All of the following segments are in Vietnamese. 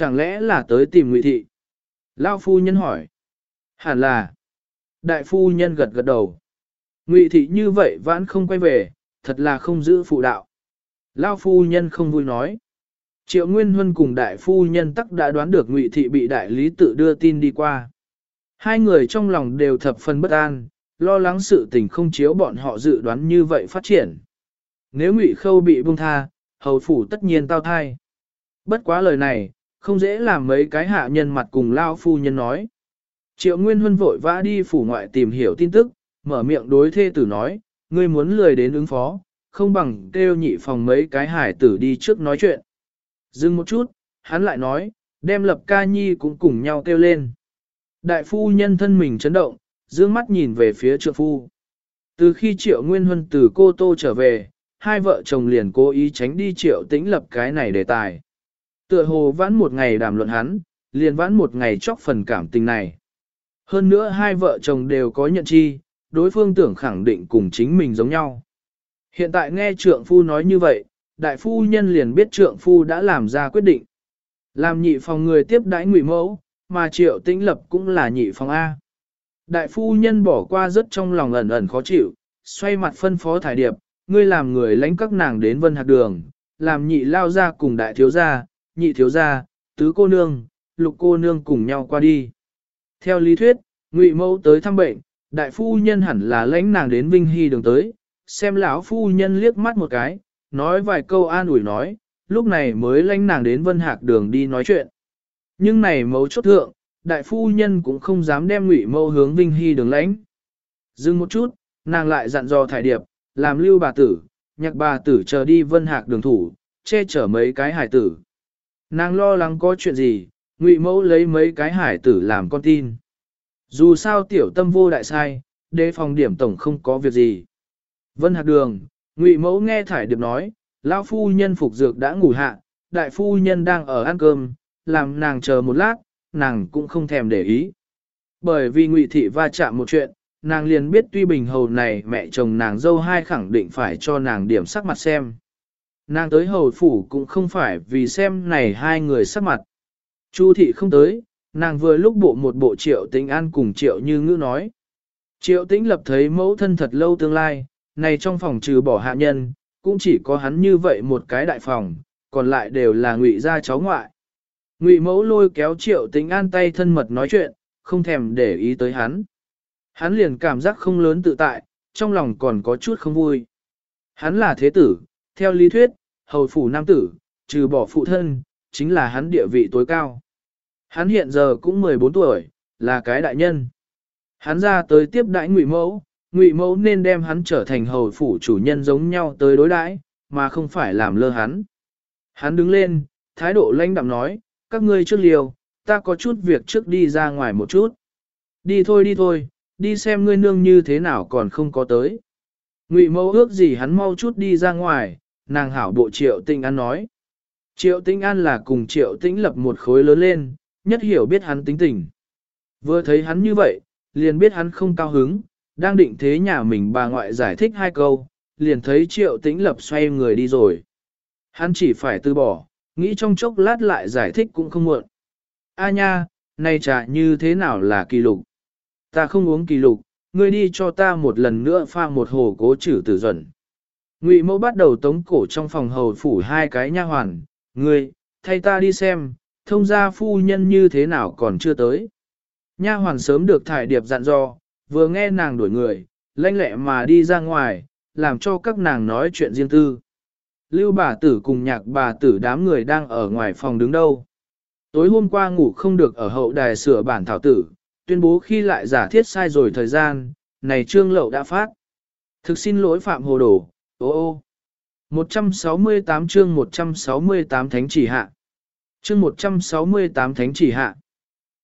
Chẳng lẽ là tới tìm ngụy thị? Lao phu nhân hỏi. Hẳn là. Đại phu nhân gật gật đầu. Ngụy thị như vậy vẫn không quay về, thật là không giữ phụ đạo. Lao phu nhân không vui nói. Triệu Nguyên Huân cùng đại phu nhân tắc đã đoán được Ngụy thị bị đại lý tự đưa tin đi qua. Hai người trong lòng đều thập phần bất an, lo lắng sự tình không chiếu bọn họ dự đoán như vậy phát triển. Nếu Ngụy Khâu bị buông tha, hầu phủ tất nhiên tao thai. Bất quá lời này, không dễ làm mấy cái hạ nhân mặt cùng lao phu nhân nói. Triệu Nguyên Huân vội vã đi phủ ngoại tìm hiểu tin tức, mở miệng đối thê tử nói, ngươi muốn lười đến ứng phó, không bằng kêu nhị phòng mấy cái hải tử đi trước nói chuyện. Dừng một chút, hắn lại nói, đem lập ca nhi cũng cùng nhau kêu lên. Đại phu nhân thân mình chấn động, dương mắt nhìn về phía trượng phu. Từ khi triệu nguyên huân từ cô tô trở về, hai vợ chồng liền cố ý tránh đi triệu tĩnh lập cái này đề tài. Tựa hồ vãn một ngày đàm luận hắn, liền vãn một ngày chóc phần cảm tình này. Hơn nữa hai vợ chồng đều có nhận chi, đối phương tưởng khẳng định cùng chính mình giống nhau. Hiện tại nghe trượng phu nói như vậy, đại phu nhân liền biết trượng phu đã làm ra quyết định. Làm nhị phòng người tiếp đãi ngụy mẫu, mà triệu tĩnh lập cũng là nhị phòng A. Đại phu nhân bỏ qua rất trong lòng ẩn ẩn khó chịu, xoay mặt phân phó thải điệp, ngươi làm người lãnh các nàng đến vân hạt đường, làm nhị lao ra cùng đại thiếu gia, nhị thiếu gia, tứ cô nương, lục cô nương cùng nhau qua đi. Theo lý thuyết, ngụy mẫu tới thăm bệnh, đại phu nhân hẳn là lãnh nàng đến Vinh Hy đường tới, xem lão phu nhân liếc mắt một cái, nói vài câu an ủi nói, lúc này mới lãnh nàng đến Vân Hạc đường đi nói chuyện. Nhưng này mẫu chốt thượng, đại phu nhân cũng không dám đem ngụy mẫu hướng Vinh Hy đường lãnh. Dừng một chút, nàng lại dặn dò thải điệp, làm lưu bà tử, nhạc bà tử chờ đi Vân Hạc đường thủ, che chở mấy cái hải tử. Nàng lo lắng có chuyện gì, ngụy mẫu lấy mấy cái hải tử làm con tin. Dù sao tiểu tâm vô đại sai, đề phòng điểm tổng không có việc gì. Vân hạc đường, ngụy mẫu nghe thải điệp nói, lão phu nhân phục dược đã ngủ hạ, đại phu nhân đang ở ăn cơm, làm nàng chờ một lát, nàng cũng không thèm để ý. Bởi vì ngụy thị va chạm một chuyện, nàng liền biết tuy bình hầu này mẹ chồng nàng dâu hai khẳng định phải cho nàng điểm sắc mặt xem. Nàng tới hầu phủ cũng không phải vì xem này hai người sắc mặt. Chu thị không tới, nàng vừa lúc bộ một bộ triệu tĩnh an cùng triệu như ngữ nói. Triệu tĩnh lập thấy mẫu thân thật lâu tương lai, này trong phòng trừ bỏ hạ nhân, cũng chỉ có hắn như vậy một cái đại phòng, còn lại đều là ngụy gia cháu ngoại. Ngụy mẫu lôi kéo triệu tĩnh an tay thân mật nói chuyện, không thèm để ý tới hắn. Hắn liền cảm giác không lớn tự tại, trong lòng còn có chút không vui. Hắn là thế tử, theo lý thuyết, hầu phủ nam tử, trừ bỏ phụ thân, chính là hắn địa vị tối cao. Hắn hiện giờ cũng 14 tuổi, là cái đại nhân. Hắn ra tới tiếp đãi ngụy mẫu, ngụy mẫu nên đem hắn trở thành hầu phủ chủ nhân giống nhau tới đối đãi, mà không phải làm lơ hắn. Hắn đứng lên, thái độ lãnh đạm nói, các ngươi trước liều, ta có chút việc trước đi ra ngoài một chút. Đi thôi đi thôi, đi xem ngươi nương như thế nào còn không có tới. Ngụy mẫu ước gì hắn mau chút đi ra ngoài, nàng hảo bộ triệu tinh an nói. Triệu tinh an là cùng triệu tĩnh lập một khối lớn lên, nhất hiểu biết hắn tính tình. Vừa thấy hắn như vậy, liền biết hắn không cao hứng, đang định thế nhà mình bà ngoại giải thích hai câu, liền thấy triệu tĩnh lập xoay người đi rồi. Hắn chỉ phải từ bỏ, nghĩ trong chốc lát lại giải thích cũng không muộn. A nha, nay trà như thế nào là kỳ lục? Ta không uống kỳ lục, ngươi đi cho ta một lần nữa pha một hồ cố trừ tử dần. Ngụy mẫu bắt đầu tống cổ trong phòng hầu phủ hai cái nha hoàn, ngươi, thay ta đi xem, thông gia phu nhân như thế nào còn chưa tới. Nha hoàn sớm được thải điệp dặn dò, vừa nghe nàng đuổi người, lanh lẹ mà đi ra ngoài, làm cho các nàng nói chuyện riêng tư. Lưu bà tử cùng nhạc bà tử đám người đang ở ngoài phòng đứng đâu. Tối hôm qua ngủ không được ở hậu đài sửa bản thảo tử, tuyên bố khi lại giả thiết sai rồi thời gian, này trương lậu đã phát. Thực xin lỗi Phạm Hồ Đồ, ô ô. 168 chương 168 thánh chỉ hạ chương 168 thánh chỉ hạ.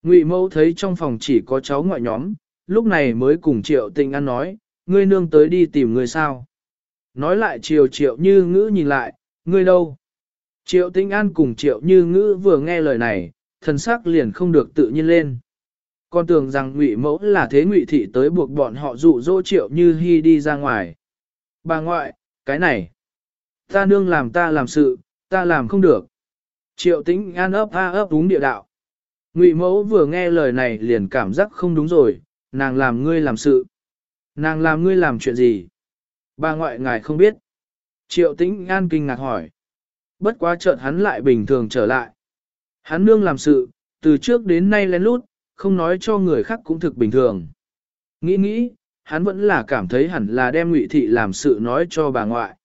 Ngụy mẫu thấy trong phòng chỉ có cháu ngoại nhóm, lúc này mới cùng triệu tình ăn nói, ngươi nương tới đi tìm ngươi sao. Nói lại triệu triệu như ngữ nhìn lại, ngươi đâu? Triệu tinh an cùng triệu như ngữ vừa nghe lời này, thần sắc liền không được tự nhiên lên. Con tưởng rằng ngụy mẫu là thế ngụy thị tới buộc bọn họ dụ dỗ triệu như hy đi ra ngoài. Bà ngoại, cái này, ta nương làm ta làm sự, ta làm không được. Triệu tĩnh an ấp a ấp đúng địa đạo. Ngụy mẫu vừa nghe lời này liền cảm giác không đúng rồi, nàng làm ngươi làm sự. Nàng làm ngươi làm chuyện gì? Bà ngoại ngài không biết. Triệu tĩnh an kinh ngạc hỏi. Bất quá chợt hắn lại bình thường trở lại. Hắn nương làm sự, từ trước đến nay lén lút, không nói cho người khác cũng thực bình thường. Nghĩ nghĩ, hắn vẫn là cảm thấy hẳn là đem ngụy thị làm sự nói cho bà ngoại.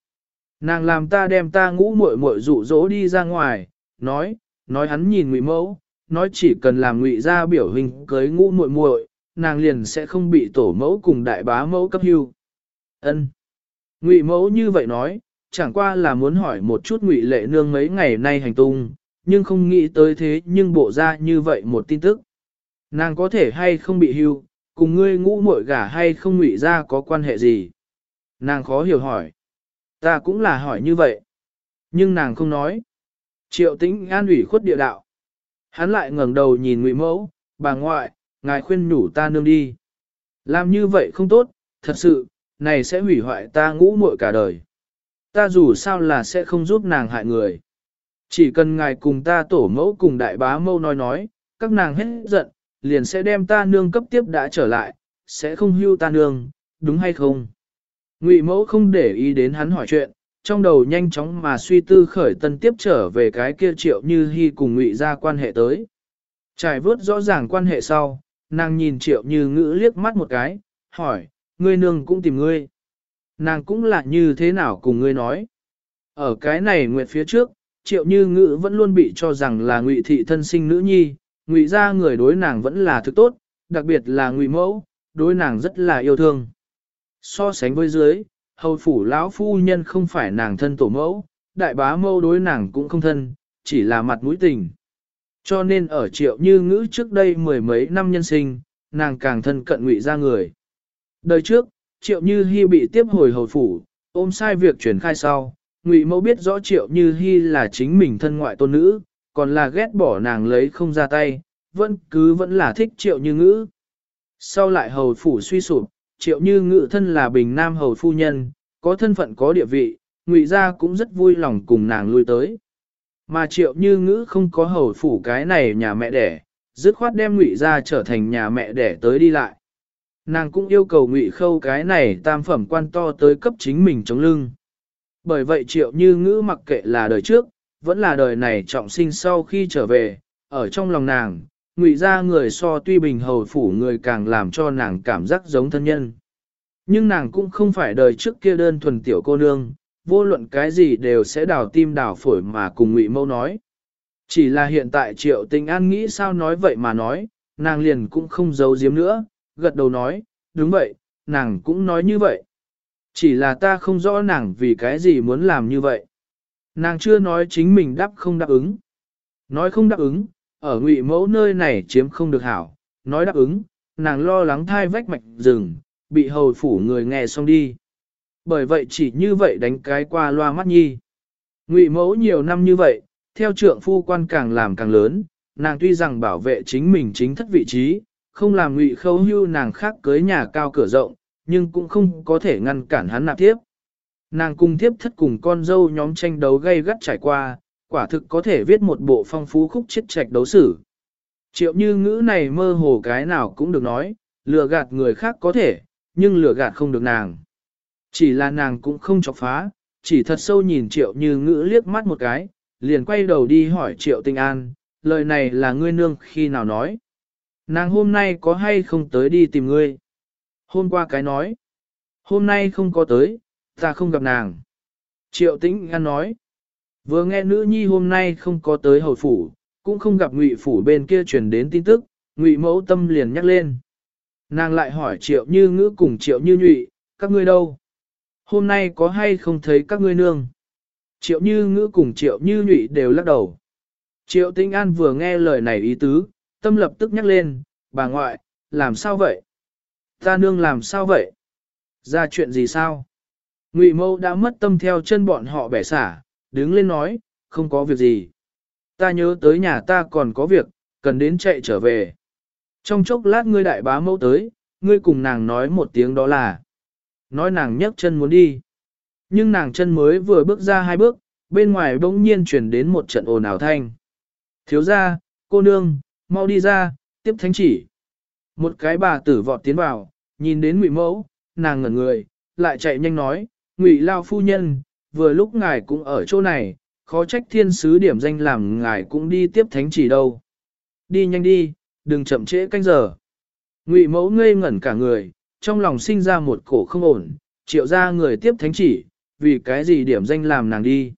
Nàng làm ta đem ta ngũ muội muội dụ dỗ đi ra ngoài, nói, nói hắn nhìn ngụy mẫu, nói chỉ cần làm ngụy ra biểu hình cưới ngũ muội muội, nàng liền sẽ không bị tổ mẫu cùng đại bá mẫu cấp hưu. Ân. Ngụy mẫu như vậy nói, chẳng qua là muốn hỏi một chút ngụy lệ nương mấy ngày nay hành tung, nhưng không nghĩ tới thế nhưng bộ ra như vậy một tin tức. Nàng có thể hay không bị hưu, cùng ngươi ngũ muội gả hay không ngụy ra có quan hệ gì? Nàng khó hiểu hỏi. Ta cũng là hỏi như vậy. Nhưng nàng không nói. Triệu tĩnh an ủy khuất địa đạo. Hắn lại ngẩng đầu nhìn ngụy mẫu, bà ngoại, ngài khuyên nhủ ta nương đi. Làm như vậy không tốt, thật sự, này sẽ hủy hoại ta ngũ muội cả đời. Ta dù sao là sẽ không giúp nàng hại người. Chỉ cần ngài cùng ta tổ mẫu cùng đại bá mâu nói nói, các nàng hết giận, liền sẽ đem ta nương cấp tiếp đã trở lại, sẽ không hưu ta nương, đúng hay không? Ngụy mẫu không để ý đến hắn hỏi chuyện, trong đầu nhanh chóng mà suy tư khởi tân tiếp trở về cái kia triệu như hy cùng ngụy ra quan hệ tới. Trải vớt rõ ràng quan hệ sau, nàng nhìn triệu như ngữ liếc mắt một cái, hỏi, ngươi nương cũng tìm ngươi. Nàng cũng là như thế nào cùng ngươi nói. Ở cái này nguyệt phía trước, triệu như ngữ vẫn luôn bị cho rằng là ngụy thị thân sinh nữ nhi, ngụy ra người đối nàng vẫn là thứ tốt, đặc biệt là ngụy mẫu, đối nàng rất là yêu thương. So sánh với dưới, hầu phủ lão phu nhân không phải nàng thân tổ mẫu, đại bá mâu đối nàng cũng không thân, chỉ là mặt mũi tình. Cho nên ở triệu như ngữ trước đây mười mấy năm nhân sinh, nàng càng thân cận ngụy ra người. Đời trước, triệu như hy bị tiếp hồi hầu phủ, ôm sai việc chuyển khai sau, ngụy mẫu biết rõ triệu như hy là chính mình thân ngoại tôn nữ, còn là ghét bỏ nàng lấy không ra tay, vẫn cứ vẫn là thích triệu như ngữ. Sau lại hầu phủ suy sụp, triệu như ngữ thân là bình nam hầu phu nhân, có thân phận có địa vị, ngụy gia cũng rất vui lòng cùng nàng lui tới. Mà triệu như ngữ không có hầu phủ cái này nhà mẹ đẻ, dứt khoát đem ngụy gia trở thành nhà mẹ đẻ tới đi lại. Nàng cũng yêu cầu ngụy khâu cái này tam phẩm quan to tới cấp chính mình chống lưng. Bởi vậy triệu như ngữ mặc kệ là đời trước, vẫn là đời này trọng sinh sau khi trở về, ở trong lòng nàng, ngụy ra người so tuy bình hầu phủ người càng làm cho nàng cảm giác giống thân nhân. Nhưng nàng cũng không phải đời trước kia đơn thuần tiểu cô nương, vô luận cái gì đều sẽ đào tim đào phổi mà cùng ngụy mâu nói. Chỉ là hiện tại triệu tình an nghĩ sao nói vậy mà nói, nàng liền cũng không giấu giếm nữa, gật đầu nói, đúng vậy, nàng cũng nói như vậy. Chỉ là ta không rõ nàng vì cái gì muốn làm như vậy. Nàng chưa nói chính mình đáp không đáp ứng. Nói không đáp ứng, ở ngụy mẫu nơi này chiếm không được hảo. Nói đáp ứng, nàng lo lắng thai vách mạch rừng, bị hầu phủ người nghe xong đi. Bởi vậy chỉ như vậy đánh cái qua loa mắt nhi. Ngụy mẫu nhiều năm như vậy, theo trượng phu quan càng làm càng lớn, nàng tuy rằng bảo vệ chính mình chính thất vị trí, không làm ngụy khâu hưu nàng khác cưới nhà cao cửa rộng, nhưng cũng không có thể ngăn cản hắn nạp tiếp. Nàng cùng tiếp thất cùng con dâu nhóm tranh đấu gây gắt trải qua, quả thực có thể viết một bộ phong phú khúc chết trạch đấu sử. Triệu như ngữ này mơ hồ cái nào cũng được nói, lừa gạt người khác có thể, nhưng lừa gạt không được nàng. Chỉ là nàng cũng không chọc phá, chỉ thật sâu nhìn triệu như ngữ liếc mắt một cái, liền quay đầu đi hỏi triệu tinh an, lời này là ngươi nương khi nào nói. Nàng hôm nay có hay không tới đi tìm ngươi? Hôm qua cái nói. Hôm nay không có tới, ta không gặp nàng. Triệu tĩnh ngăn nói. Vừa nghe nữ nhi hôm nay không có tới hồi phủ, cũng không gặp ngụy phủ bên kia truyền đến tin tức, ngụy mẫu tâm liền nhắc lên. Nàng lại hỏi triệu như ngữ cùng triệu như nhụy, các ngươi đâu? Hôm nay có hay không thấy các ngươi nương? Triệu như ngữ cùng triệu như nhụy đều lắc đầu. Triệu Tĩnh an vừa nghe lời này ý tứ, tâm lập tức nhắc lên, bà ngoại, làm sao vậy? Ta nương làm sao vậy? Ra chuyện gì sao? Ngụy mâu đã mất tâm theo chân bọn họ bẻ xả, đứng lên nói, không có việc gì. Ta nhớ tới nhà ta còn có việc, cần đến chạy trở về. Trong chốc lát ngươi đại bá mẫu tới, ngươi cùng nàng nói một tiếng đó là. Nói nàng nhấc chân muốn đi. Nhưng nàng chân mới vừa bước ra hai bước, bên ngoài bỗng nhiên chuyển đến một trận ồn ào thanh. Thiếu ra, cô nương, mau đi ra, tiếp thánh chỉ. Một cái bà tử vọt tiến vào, nhìn đến ngụy mẫu, nàng ngẩn người, lại chạy nhanh nói, ngụy lao phu nhân, vừa lúc ngài cũng ở chỗ này, khó trách thiên sứ điểm danh làm ngài cũng đi tiếp thánh chỉ đâu. Đi nhanh đi, đừng chậm trễ canh giờ. Ngụy mẫu ngây ngẩn cả người, trong lòng sinh ra một cổ không ổn, triệu ra người tiếp thánh chỉ, vì cái gì điểm danh làm nàng đi.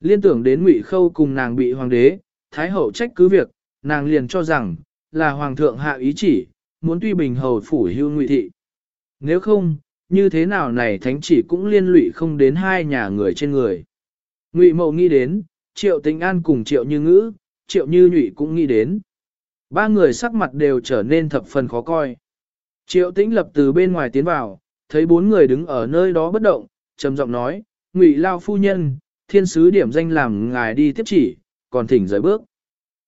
Liên tưởng đến ngụy khâu cùng nàng bị hoàng đế, thái hậu trách cứ việc, nàng liền cho rằng, là hoàng thượng hạ ý chỉ, muốn tuy bình hầu phủ hưu ngụy thị. Nếu không, như thế nào này thánh chỉ cũng liên lụy không đến hai nhà người trên người. Ngụy mậu nghĩ đến, triệu tình an cùng triệu như ngữ, triệu như nhụy cũng nghĩ đến. Ba người sắc mặt đều trở nên thập phần khó coi. Triệu tĩnh lập từ bên ngoài tiến vào, thấy bốn người đứng ở nơi đó bất động, trầm giọng nói, ngụy lao phu nhân, thiên sứ điểm danh làm ngài đi tiếp chỉ, còn thỉnh rời bước.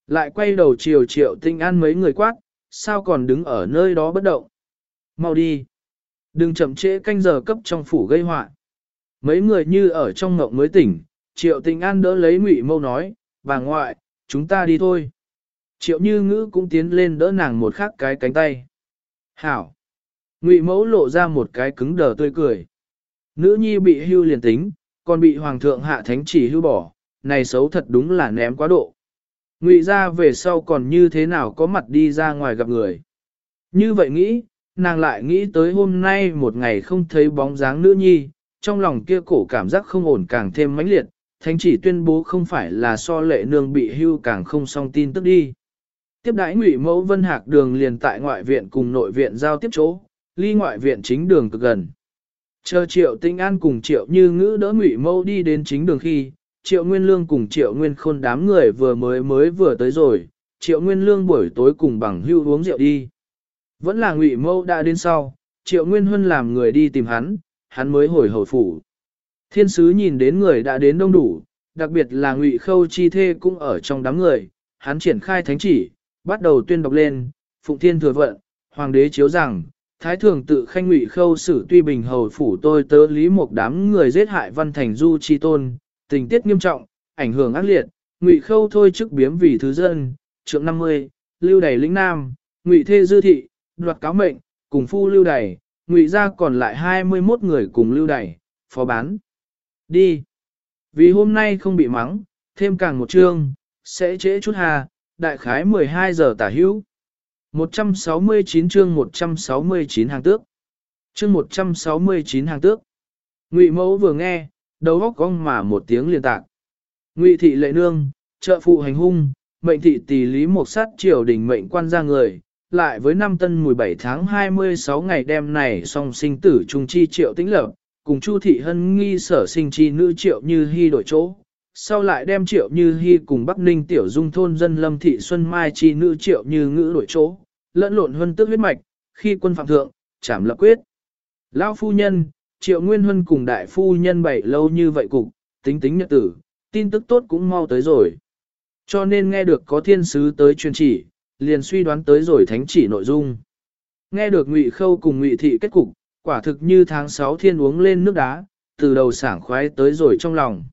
Lại quay đầu chiều triệu tinh an mấy người quát, sao còn đứng ở nơi đó bất động. Mau đi. Đừng chậm trễ canh giờ cấp trong phủ gây họa. Mấy người như ở trong ngộng mới tỉnh, triệu tình an đỡ lấy ngụy mâu nói, bà ngoại, chúng ta đi thôi. Triệu như ngữ cũng tiến lên đỡ nàng một khắc cái cánh tay. Hảo. Ngụy mẫu lộ ra một cái cứng đờ tươi cười. Nữ nhi bị hưu liền tính, còn bị hoàng thượng hạ thánh chỉ hưu bỏ, này xấu thật đúng là ném quá độ. Ngụy ra về sau còn như thế nào có mặt đi ra ngoài gặp người. Như vậy nghĩ, nàng lại nghĩ tới hôm nay một ngày không thấy bóng dáng nữ nhi, trong lòng kia cổ cảm giác không ổn càng thêm mãnh liệt, thánh chỉ tuyên bố không phải là so lệ nương bị hưu càng không song tin tức đi. Tiếp đãi ngụy mẫu vân hạc đường liền tại ngoại viện cùng nội viện giao tiếp chỗ, ly ngoại viện chính đường cực gần. Chờ triệu tinh an cùng triệu như ngữ đỡ ngụy mẫu đi đến chính đường khi, triệu nguyên lương cùng triệu nguyên khôn đám người vừa mới mới vừa tới rồi, triệu nguyên lương buổi tối cùng bằng hưu uống rượu đi. Vẫn là ngụy mâu đã đến sau, triệu nguyên huân làm người đi tìm hắn, hắn mới hồi hồi phủ. Thiên sứ nhìn đến người đã đến đông đủ, đặc biệt là ngụy khâu chi thê cũng ở trong đám người, hắn triển khai thánh chỉ, bắt đầu tuyên đọc lên, Phụng Thiên thừa vận, Hoàng đế chiếu rằng, Thái thường tự khanh ngụy khâu xử tuy bình hầu phủ tôi tớ lý một đám người giết hại văn thành du chi tôn, tình tiết nghiêm trọng, ảnh hưởng ác liệt, ngụy khâu thôi chức biếm vì thứ dân, trượng 50, lưu đầy lĩnh nam, ngụy thê dư thị, đoạt cáo mệnh, cùng phu lưu đầy, ngụy ra còn lại 21 người cùng lưu đầy, phó bán. Đi. Vì hôm nay không bị mắng, thêm càng một chương, sẽ trễ chút hà, đại khái 12 giờ tả hữu. 169 chương 169 hàng tước. Chương 169 hàng tước. Ngụy mẫu vừa nghe, đầu óc cong mà một tiếng liên tạc. Ngụy thị lệ nương, trợ phụ hành hung, mệnh thị tỷ lý một sát triều đình mệnh quan ra người, lại với năm tân 17 tháng 26 ngày đêm này song sinh tử trung chi triệu tĩnh lập, cùng Chu thị hân nghi sở sinh chi nữ triệu như hy đổi chỗ. Sau lại đem triệu như hy cùng Bắc Ninh tiểu dung thôn dân lâm thị xuân mai chi nữ triệu như ngữ đổi chỗ, lẫn lộn huân tức huyết mạch, khi quân phạm thượng, chảm lập quyết. Lão phu nhân, triệu nguyên huân cùng đại phu nhân bảy lâu như vậy cục, tính tính nhật tử, tin tức tốt cũng mau tới rồi. Cho nên nghe được có thiên sứ tới truyền chỉ, liền suy đoán tới rồi thánh chỉ nội dung. Nghe được ngụy khâu cùng ngụy thị kết cục, quả thực như tháng 6 thiên uống lên nước đá, từ đầu sảng khoái tới rồi trong lòng.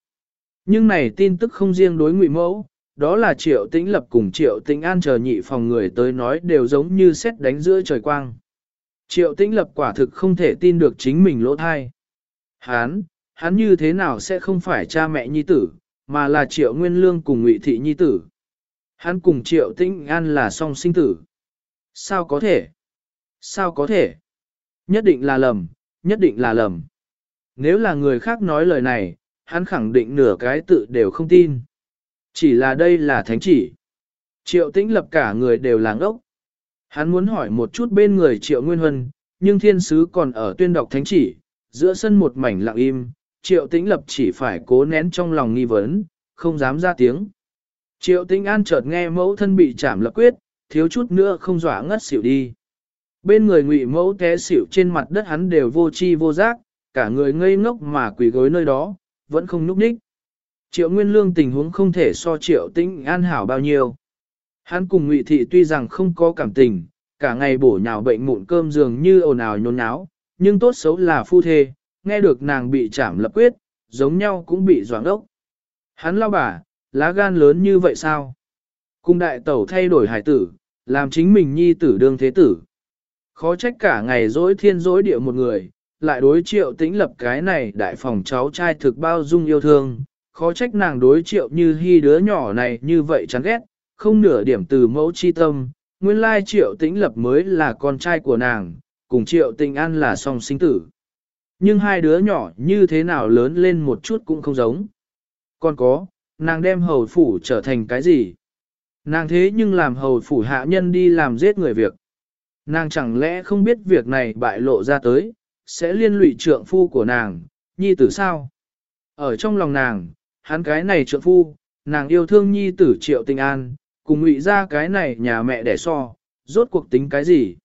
Nhưng này tin tức không riêng đối ngụy mẫu, đó là triệu tĩnh lập cùng triệu tĩnh an chờ nhị phòng người tới nói đều giống như xét đánh giữa trời quang. Triệu tĩnh lập quả thực không thể tin được chính mình lỗ thai. Hán, hắn như thế nào sẽ không phải cha mẹ nhi tử, mà là triệu nguyên lương cùng ngụy thị nhi tử. Hắn cùng triệu tĩnh an là song sinh tử. Sao có thể? Sao có thể? Nhất định là lầm, nhất định là lầm. Nếu là người khác nói lời này, hắn khẳng định nửa cái tự đều không tin. Chỉ là đây là thánh chỉ. Triệu tĩnh lập cả người đều làng ốc. Hắn muốn hỏi một chút bên người triệu nguyên huân, nhưng thiên sứ còn ở tuyên đọc thánh chỉ, giữa sân một mảnh lặng im, triệu tĩnh lập chỉ phải cố nén trong lòng nghi vấn, không dám ra tiếng. Triệu Tinh an chợt nghe mẫu thân bị chảm lập quyết, thiếu chút nữa không dọa ngất xỉu đi. Bên người ngụy mẫu té xỉu trên mặt đất hắn đều vô chi vô giác, cả người ngây ngốc mà quỳ gối nơi đó, vẫn không núp ních. Triệu Nguyên Lương tình huống không thể so Triệu Tĩnh An hảo bao nhiêu. Hắn cùng Ngụy Thị tuy rằng không có cảm tình, cả ngày bổ nhào bệnh mụn cơm dường như ồn ào nhốn nháo, nhưng tốt xấu là phu thê, nghe được nàng bị chảm lập quyết, giống nhau cũng bị doáng đốc. Hắn lao bà, lá gan lớn như vậy sao? Cung đại tẩu thay đổi hải tử, làm chính mình nhi tử đương thế tử. Khó trách cả ngày dối thiên dối địa một người, lại đối triệu tĩnh lập cái này đại phòng cháu trai thực bao dung yêu thương, khó trách nàng đối triệu như hy đứa nhỏ này như vậy chán ghét, không nửa điểm từ mẫu chi tâm, nguyên lai triệu tĩnh lập mới là con trai của nàng, cùng triệu tình an là song sinh tử. Nhưng hai đứa nhỏ như thế nào lớn lên một chút cũng không giống. Còn có, nàng đem hầu phủ trở thành cái gì? Nàng thế nhưng làm hầu phủ hạ nhân đi làm giết người việc. Nàng chẳng lẽ không biết việc này bại lộ ra tới, sẽ liên lụy trượng phu của nàng, nhi tử sao? Ở trong lòng nàng, hắn cái này trượng phu, nàng yêu thương nhi tử triệu tình an, cùng ngụy ra cái này nhà mẹ đẻ so, rốt cuộc tính cái gì?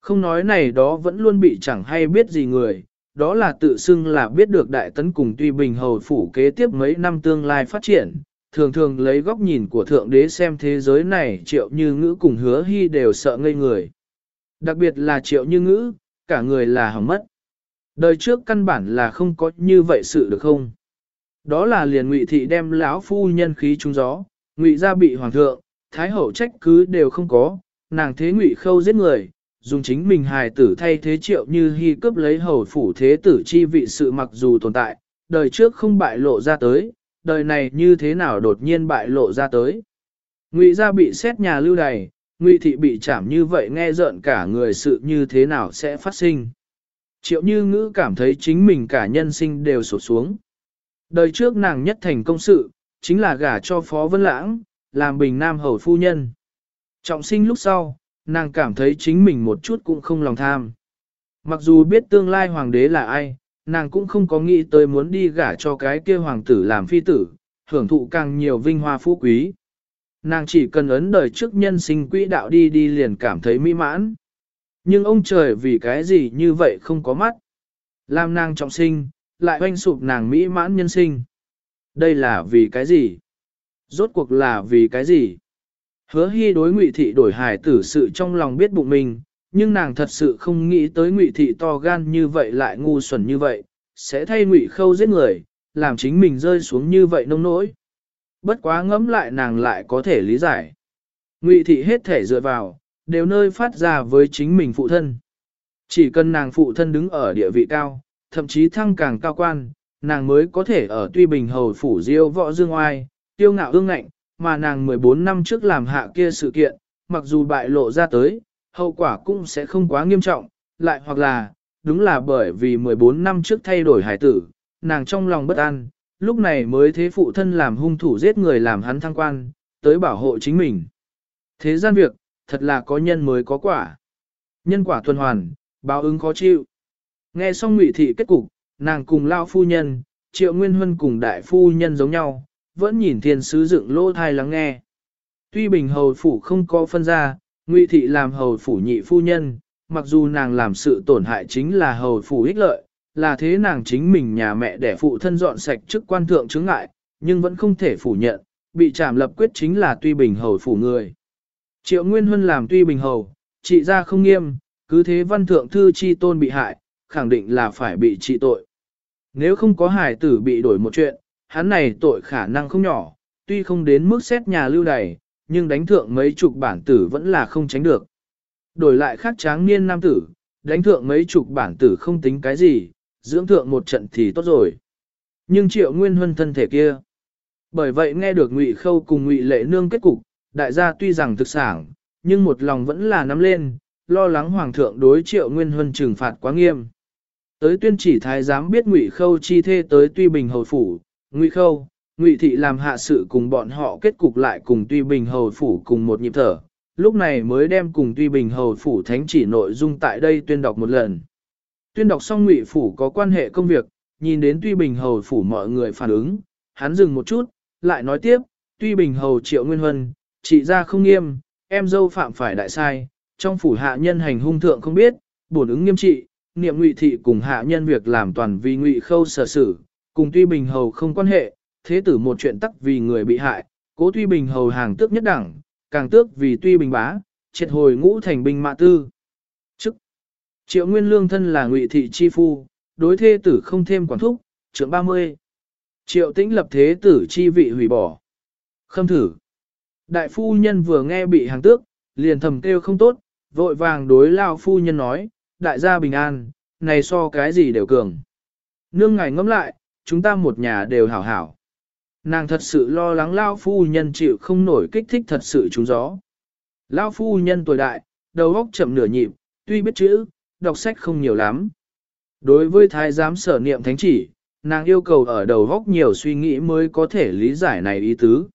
Không nói này đó vẫn luôn bị chẳng hay biết gì người, đó là tự xưng là biết được đại tấn cùng tuy bình hầu phủ kế tiếp mấy năm tương lai phát triển, thường thường lấy góc nhìn của thượng đế xem thế giới này triệu như ngữ cùng hứa hy đều sợ ngây người. Đặc biệt là triệu như ngữ, cả người là hỏng mất. Đời trước căn bản là không có như vậy sự được không? Đó là liền ngụy thị đem lão phu nhân khí trung gió, ngụy gia bị hoàng thượng, thái hậu trách cứ đều không có, nàng thế ngụy khâu giết người, dùng chính mình hài tử thay thế triệu như hy cướp lấy hầu phủ thế tử chi vị sự mặc dù tồn tại, đời trước không bại lộ ra tới, đời này như thế nào đột nhiên bại lộ ra tới. Ngụy gia bị xét nhà lưu đày, Ngụy thị bị chảm như vậy nghe rợn cả người sự như thế nào sẽ phát sinh. Triệu như ngữ cảm thấy chính mình cả nhân sinh đều sụt xuống. Đời trước nàng nhất thành công sự, chính là gả cho Phó Vân Lãng, làm bình nam hầu phu nhân. Trọng sinh lúc sau, nàng cảm thấy chính mình một chút cũng không lòng tham. Mặc dù biết tương lai hoàng đế là ai, nàng cũng không có nghĩ tới muốn đi gả cho cái kia hoàng tử làm phi tử, hưởng thụ càng nhiều vinh hoa phú quý. Nàng chỉ cần ấn đời trước nhân sinh quỹ đạo đi đi liền cảm thấy mỹ mãn. Nhưng ông trời vì cái gì như vậy không có mắt. Làm nàng trọng sinh, lại oanh sụp nàng mỹ mãn nhân sinh. Đây là vì cái gì? Rốt cuộc là vì cái gì? Hứa hy đối ngụy thị đổi hài tử sự trong lòng biết bụng mình, nhưng nàng thật sự không nghĩ tới ngụy thị to gan như vậy lại ngu xuẩn như vậy, sẽ thay ngụy khâu giết người, làm chính mình rơi xuống như vậy nông nỗi. Bất quá ngẫm lại nàng lại có thể lý giải. Ngụy thị hết thể dựa vào, đều nơi phát ra với chính mình phụ thân. Chỉ cần nàng phụ thân đứng ở địa vị cao, thậm chí thăng càng cao quan, nàng mới có thể ở tuy bình hầu phủ diêu võ dương oai, tiêu ngạo ương ngạnh, mà nàng 14 năm trước làm hạ kia sự kiện, mặc dù bại lộ ra tới, hậu quả cũng sẽ không quá nghiêm trọng, lại hoặc là, đúng là bởi vì 14 năm trước thay đổi hải tử, nàng trong lòng bất an, lúc này mới thế phụ thân làm hung thủ giết người làm hắn thăng quan, tới bảo hộ chính mình. Thế gian việc, thật là có nhân mới có quả. Nhân quả tuần hoàn, báo ứng khó chịu. Nghe xong ngụy thị kết cục, nàng cùng lao phu nhân, triệu nguyên huân cùng đại phu nhân giống nhau, vẫn nhìn thiên sứ dựng lỗ thai lắng nghe. Tuy bình hầu phủ không có phân ra, ngụy thị làm hầu phủ nhị phu nhân, mặc dù nàng làm sự tổn hại chính là hầu phủ ích lợi, là thế nàng chính mình nhà mẹ để phụ thân dọn sạch chức quan thượng chứng ngại, nhưng vẫn không thể phủ nhận, bị trảm lập quyết chính là tuy bình hầu phủ người. Triệu Nguyên Huân làm tuy bình hầu, trị ra không nghiêm, cứ thế văn thượng thư chi tôn bị hại, khẳng định là phải bị trị tội. Nếu không có hải tử bị đổi một chuyện, hắn này tội khả năng không nhỏ, tuy không đến mức xét nhà lưu đày, nhưng đánh thượng mấy chục bản tử vẫn là không tránh được. Đổi lại khác tráng niên nam tử, đánh thượng mấy chục bản tử không tính cái gì, dưỡng thượng một trận thì tốt rồi. Nhưng triệu nguyên huân thân thể kia. Bởi vậy nghe được ngụy khâu cùng ngụy lệ nương kết cục, đại gia tuy rằng thực sản, nhưng một lòng vẫn là nắm lên, lo lắng hoàng thượng đối triệu nguyên huân trừng phạt quá nghiêm. Tới tuyên chỉ thái giám biết ngụy khâu chi thê tới tuy bình hầu phủ, ngụy khâu, ngụy thị làm hạ sự cùng bọn họ kết cục lại cùng tuy bình hầu phủ cùng một nhịp thở, lúc này mới đem cùng tuy bình hầu phủ thánh chỉ nội dung tại đây tuyên đọc một lần. Tuyên đọc xong ngụy phủ có quan hệ công việc, nhìn đến tuy bình hầu phủ mọi người phản ứng, hắn dừng một chút, lại nói tiếp, tuy bình hầu triệu nguyên huân, trị ra không nghiêm, em dâu phạm phải đại sai, trong phủ hạ nhân hành hung thượng không biết, bổn ứng nghiêm trị, niệm ngụy thị cùng hạ nhân việc làm toàn vì ngụy khâu sở xử, cùng tuy bình hầu không quan hệ, thế tử một chuyện tắc vì người bị hại, cố tuy bình hầu hàng tước nhất đẳng, càng tước vì tuy bình bá, triệt hồi ngũ thành binh mạ tư. Chức Triệu Nguyên Lương thân là ngụy thị chi phu, đối thế tử không thêm quản thúc, trưởng 30. Triệu tĩnh lập thế tử chi vị hủy bỏ. Khâm thử. Đại phu nhân vừa nghe bị hàng tước, liền thầm kêu không tốt, vội vàng đối lao phu nhân nói, đại gia bình an, này so cái gì đều cường. Nương ngài ngẫm lại, chúng ta một nhà đều hảo hảo. Nàng thật sự lo lắng lao phu nhân chịu không nổi kích thích thật sự trúng gió. Lao phu nhân tuổi đại, đầu óc chậm nửa nhịp, tuy biết chữ, đọc sách không nhiều lắm. Đối với thái giám sở niệm thánh chỉ, nàng yêu cầu ở đầu óc nhiều suy nghĩ mới có thể lý giải này ý tứ.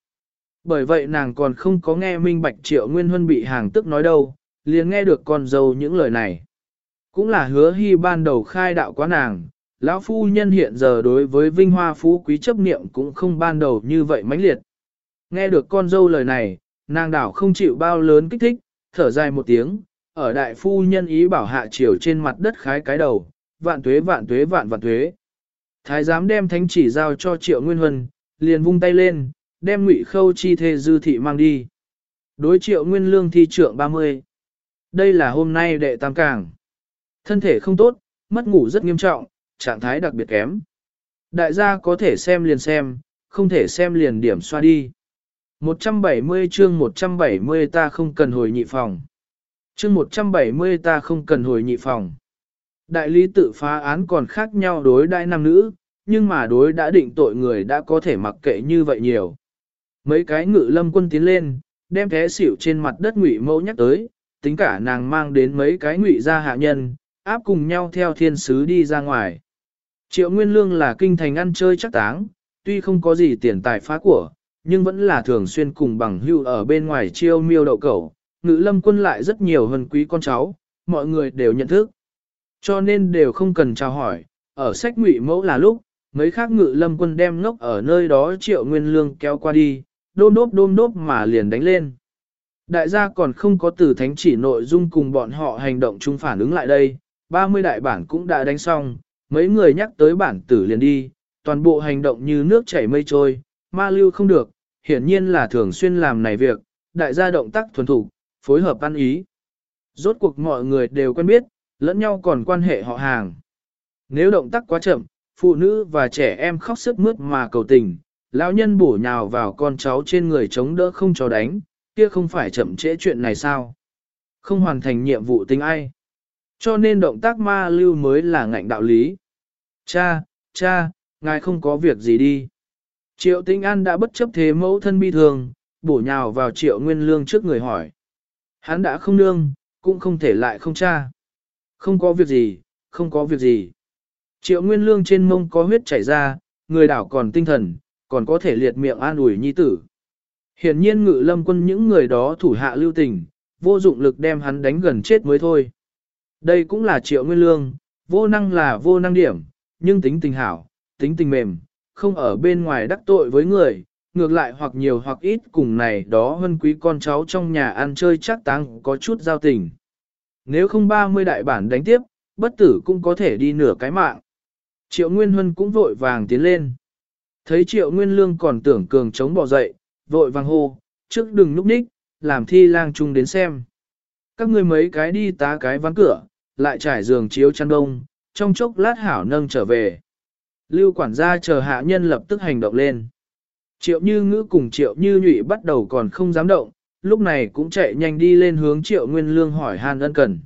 Bởi vậy nàng còn không có nghe minh bạch triệu nguyên huân bị hàng tức nói đâu, liền nghe được con dâu những lời này. Cũng là hứa hy ban đầu khai đạo quá nàng, lão phu nhân hiện giờ đối với vinh hoa phú quý chấp niệm cũng không ban đầu như vậy mãnh liệt. Nghe được con dâu lời này, nàng đảo không chịu bao lớn kích thích, thở dài một tiếng, ở đại phu nhân ý bảo hạ triều trên mặt đất khái cái đầu, vạn tuế vạn tuế vạn vạn tuế. Thái giám đem thánh chỉ giao cho triệu nguyên huân, liền vung tay lên, đem ngụy khâu chi thê dư thị mang đi. Đối triệu nguyên lương thi trượng 30. Đây là hôm nay đệ tam càng. Thân thể không tốt, mất ngủ rất nghiêm trọng, trạng thái đặc biệt kém. Đại gia có thể xem liền xem, không thể xem liền điểm xoa đi. 170 chương 170 ta không cần hồi nhị phòng. Chương 170 ta không cần hồi nhị phòng. Đại lý tự phá án còn khác nhau đối đại nam nữ, nhưng mà đối đã định tội người đã có thể mặc kệ như vậy nhiều. Mấy cái ngự lâm quân tiến lên, đem thế xỉu trên mặt đất ngụy mẫu nhắc tới, tính cả nàng mang đến mấy cái ngụy gia hạ nhân, áp cùng nhau theo thiên sứ đi ra ngoài. Triệu Nguyên Lương là kinh thành ăn chơi chắc táng, tuy không có gì tiền tài phá của, nhưng vẫn là thường xuyên cùng bằng hưu ở bên ngoài chiêu miêu đậu cẩu. Ngự lâm quân lại rất nhiều hơn quý con cháu, mọi người đều nhận thức. Cho nên đều không cần chào hỏi, ở sách ngụy mẫu là lúc, mấy khác ngự lâm quân đem ngốc ở nơi đó triệu nguyên lương kéo qua đi, đôm đốp đôm đốp mà liền đánh lên. Đại gia còn không có từ thánh chỉ nội dung cùng bọn họ hành động chung phản ứng lại đây, 30 đại bản cũng đã đánh xong, mấy người nhắc tới bản tử liền đi, toàn bộ hành động như nước chảy mây trôi, ma lưu không được, hiển nhiên là thường xuyên làm này việc, đại gia động tác thuần thủ, phối hợp ăn ý. Rốt cuộc mọi người đều quen biết, lẫn nhau còn quan hệ họ hàng. Nếu động tác quá chậm, phụ nữ và trẻ em khóc sức mướt mà cầu tình, lão nhân bổ nhào vào con cháu trên người chống đỡ không cho đánh, kia không phải chậm trễ chuyện này sao? Không hoàn thành nhiệm vụ tính ai. Cho nên động tác ma lưu mới là ngạnh đạo lý. Cha, cha, ngài không có việc gì đi. Triệu Tinh An đã bất chấp thế mẫu thân bi thường, bổ nhào vào triệu nguyên lương trước người hỏi. Hắn đã không nương, cũng không thể lại không cha. Không có việc gì, không có việc gì. Triệu nguyên lương trên mông có huyết chảy ra, người đảo còn tinh thần, còn có thể liệt miệng an ủi nhi tử. Hiển nhiên ngự lâm quân những người đó thủ hạ lưu tình, vô dụng lực đem hắn đánh gần chết mới thôi. Đây cũng là triệu nguyên lương, vô năng là vô năng điểm, nhưng tính tình hảo, tính tình mềm, không ở bên ngoài đắc tội với người, ngược lại hoặc nhiều hoặc ít cùng này đó hơn quý con cháu trong nhà ăn chơi chắc táng có chút giao tình. Nếu không 30 đại bản đánh tiếp, bất tử cũng có thể đi nửa cái mạng. Triệu Nguyên Huân cũng vội vàng tiến lên. Thấy Triệu Nguyên Lương còn tưởng cường chống bỏ dậy, vội vàng hô, trước đừng núp ních, làm thi lang chung đến xem. Các người mấy cái đi tá cái ván cửa, lại trải giường chiếu chăn đông, trong chốc lát hảo nâng trở về. Lưu quản gia chờ hạ nhân lập tức hành động lên. Triệu như ngữ cùng triệu như nhụy bắt đầu còn không dám động, lúc này cũng chạy nhanh đi lên hướng triệu nguyên lương hỏi han ân cần.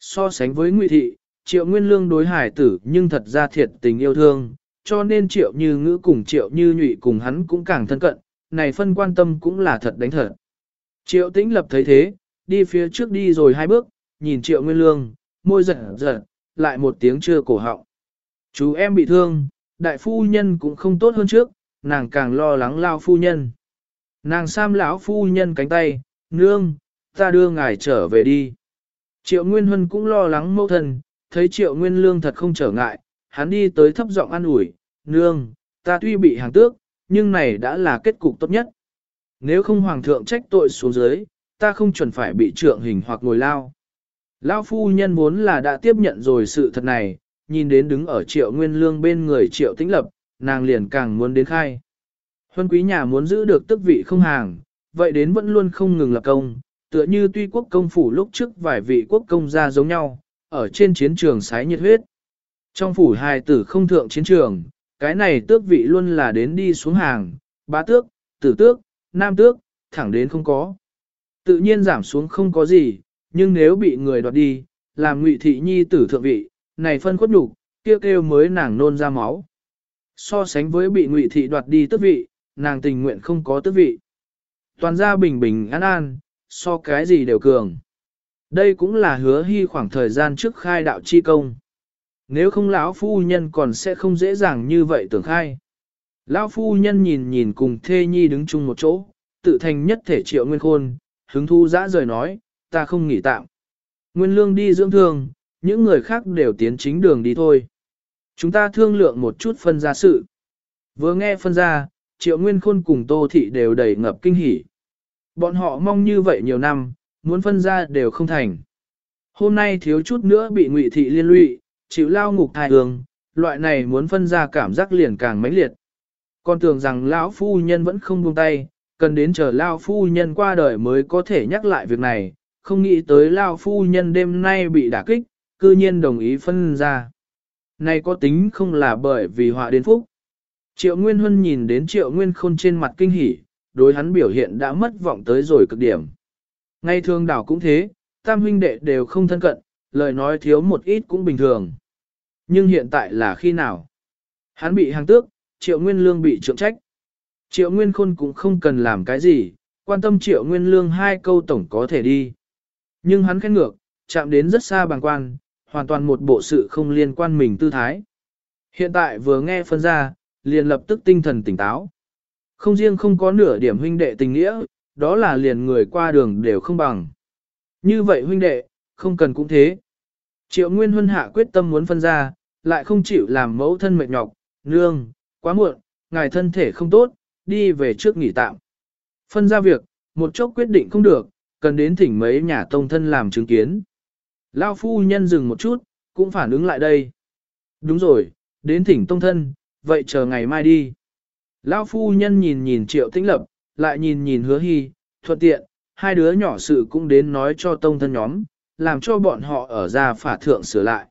So sánh với ngụy thị, triệu nguyên lương đối hải tử nhưng thật ra thiệt tình yêu thương, cho nên triệu như ngữ cùng triệu như nhụy cùng hắn cũng càng thân cận, này phân quan tâm cũng là thật đánh thật. Triệu tĩnh lập thấy thế, đi phía trước đi rồi hai bước, nhìn triệu nguyên lương, môi giật giật, lại một tiếng chưa cổ họng. Chú em bị thương, đại phu nhân cũng không tốt hơn trước, nàng càng lo lắng lao phu nhân. Nàng sam lão phu nhân cánh tay, nương, ta đưa ngài trở về đi. Triệu Nguyên Huân cũng lo lắng mâu thần, thấy Triệu Nguyên Lương thật không trở ngại, hắn đi tới thấp giọng an ủi, nương, ta tuy bị hàng tước, nhưng này đã là kết cục tốt nhất. Nếu không hoàng thượng trách tội xuống dưới, ta không chuẩn phải bị trượng hình hoặc ngồi lao. Lao phu nhân vốn là đã tiếp nhận rồi sự thật này, nhìn đến đứng ở triệu nguyên lương bên người triệu tĩnh lập, nàng liền càng muốn đến khai. Huân quý nhà muốn giữ được tức vị không hàng, vậy đến vẫn luôn không ngừng lập công, tựa như tuy quốc công phủ lúc trước vài vị quốc công gia giống nhau, ở trên chiến trường sái nhiệt huyết. Trong phủ hài tử không thượng chiến trường, cái này tước vị luôn là đến đi xuống hàng, bá tước, tử tước, nam tước, thẳng đến không có. Tự nhiên giảm xuống không có gì, nhưng nếu bị người đoạt đi, làm ngụy thị nhi tử thượng vị, này phân khuất nhục, kêu kêu mới nàng nôn ra máu. So sánh với bị ngụy thị đoạt đi tước vị, nàng tình nguyện không có tước vị. Toàn gia bình bình an an, so cái gì đều cường. Đây cũng là hứa hy khoảng thời gian trước khai đạo chi công. Nếu không lão phu nhân còn sẽ không dễ dàng như vậy tưởng khai. Lão phu nhân nhìn nhìn cùng thê nhi đứng chung một chỗ, tự thành nhất thể triệu nguyên khôn, hứng thu dã rời nói, ta không nghỉ tạm. Nguyên lương đi dưỡng thương, những người khác đều tiến chính đường đi thôi. Chúng ta thương lượng một chút phân ra sự. Vừa nghe phân ra, triệu nguyên khôn cùng tô thị đều đầy ngập kinh hỉ. Bọn họ mong như vậy nhiều năm, muốn phân ra đều không thành. Hôm nay thiếu chút nữa bị ngụy thị liên lụy, chịu lao ngục thai hương, loại này muốn phân ra cảm giác liền càng mãnh liệt. Còn tưởng rằng lão phu nhân vẫn không buông tay, cần đến chờ lao phu nhân qua đời mới có thể nhắc lại việc này, không nghĩ tới lao phu nhân đêm nay bị đả kích, cư nhiên đồng ý phân ra. Này có tính không là bởi vì họa đến phúc. Triệu Nguyên Huân nhìn đến Triệu Nguyên Khôn trên mặt kinh hỉ, đối hắn biểu hiện đã mất vọng tới rồi cực điểm. Ngay thường đảo cũng thế, tam huynh đệ đều không thân cận, lời nói thiếu một ít cũng bình thường. Nhưng hiện tại là khi nào? Hắn bị hàng tước, Triệu Nguyên Lương bị trượng trách. Triệu Nguyên Khôn cũng không cần làm cái gì, quan tâm Triệu Nguyên Lương hai câu tổng có thể đi. Nhưng hắn khen ngược, chạm đến rất xa bằng quan, hoàn toàn một bộ sự không liên quan mình tư thái. Hiện tại vừa nghe phân ra, liền lập tức tinh thần tỉnh táo. Không riêng không có nửa điểm huynh đệ tình nghĩa, đó là liền người qua đường đều không bằng. Như vậy huynh đệ, không cần cũng thế. Triệu Nguyên Huân hạ quyết tâm muốn phân ra, lại không chịu làm mẫu thân mệt nhọc, nương, quá muộn, ngài thân thể không tốt, đi về trước nghỉ tạm. Phân ra việc, một chốc quyết định không được, cần đến thỉnh mấy nhà tông thân làm chứng kiến. Lao phu nhân dừng một chút, cũng phản ứng lại đây. Đúng rồi, đến thỉnh tông thân, vậy chờ ngày mai đi. Lao phu nhân nhìn nhìn triệu tĩnh lập, lại nhìn nhìn hứa hy, thuận tiện, hai đứa nhỏ sự cũng đến nói cho tông thân nhóm, làm cho bọn họ ở ra phả thượng sửa lại.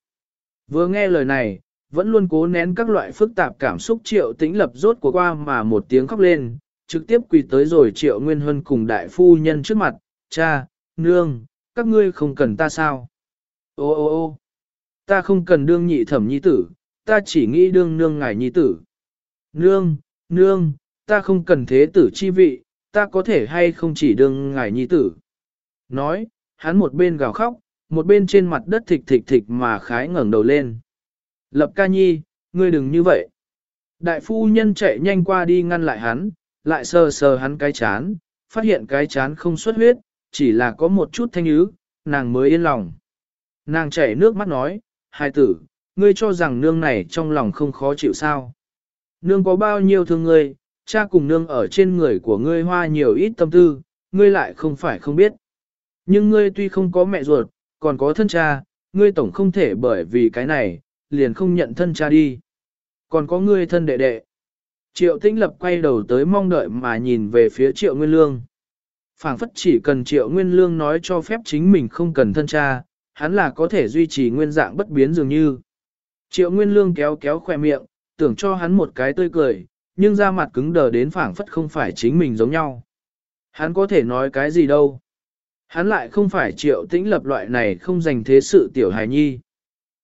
Vừa nghe lời này, vẫn luôn cố nén các loại phức tạp cảm xúc triệu tĩnh lập rốt của qua mà một tiếng khóc lên, trực tiếp quỳ tới rồi triệu nguyên huân cùng đại phu nhân trước mặt, cha, nương, các ngươi không cần ta sao? Ô ô ô ta không cần đương nhị thẩm nhi tử, ta chỉ nghĩ đương nương ngài nhi tử. Nương, nương, ta không cần thế tử chi vị, ta có thể hay không chỉ đương ngài nhi tử. Nói, hắn một bên gào khóc, một bên trên mặt đất thịch thịch thịch mà khái ngẩng đầu lên. Lập ca nhi, ngươi đừng như vậy. Đại phu nhân chạy nhanh qua đi ngăn lại hắn, lại sờ sờ hắn cái chán, phát hiện cái chán không xuất huyết, chỉ là có một chút thanh ứ, nàng mới yên lòng. Nàng chảy nước mắt nói, hai tử, ngươi cho rằng nương này trong lòng không khó chịu sao. Nương có bao nhiêu thương ngươi, cha cùng nương ở trên người của ngươi hoa nhiều ít tâm tư, ngươi lại không phải không biết. Nhưng ngươi tuy không có mẹ ruột, còn có thân cha, ngươi tổng không thể bởi vì cái này, liền không nhận thân cha đi. Còn có ngươi thân đệ đệ. Triệu Tĩnh Lập quay đầu tới mong đợi mà nhìn về phía Triệu Nguyên Lương. phảng phất chỉ cần Triệu Nguyên Lương nói cho phép chính mình không cần thân cha, hắn là có thể duy trì nguyên dạng bất biến dường như. Triệu Nguyên Lương kéo kéo khỏe miệng, tưởng cho hắn một cái tươi cười, nhưng da mặt cứng đờ đến phảng phất không phải chính mình giống nhau. Hắn có thể nói cái gì đâu. Hắn lại không phải triệu tĩnh lập loại này không dành thế sự tiểu hài nhi.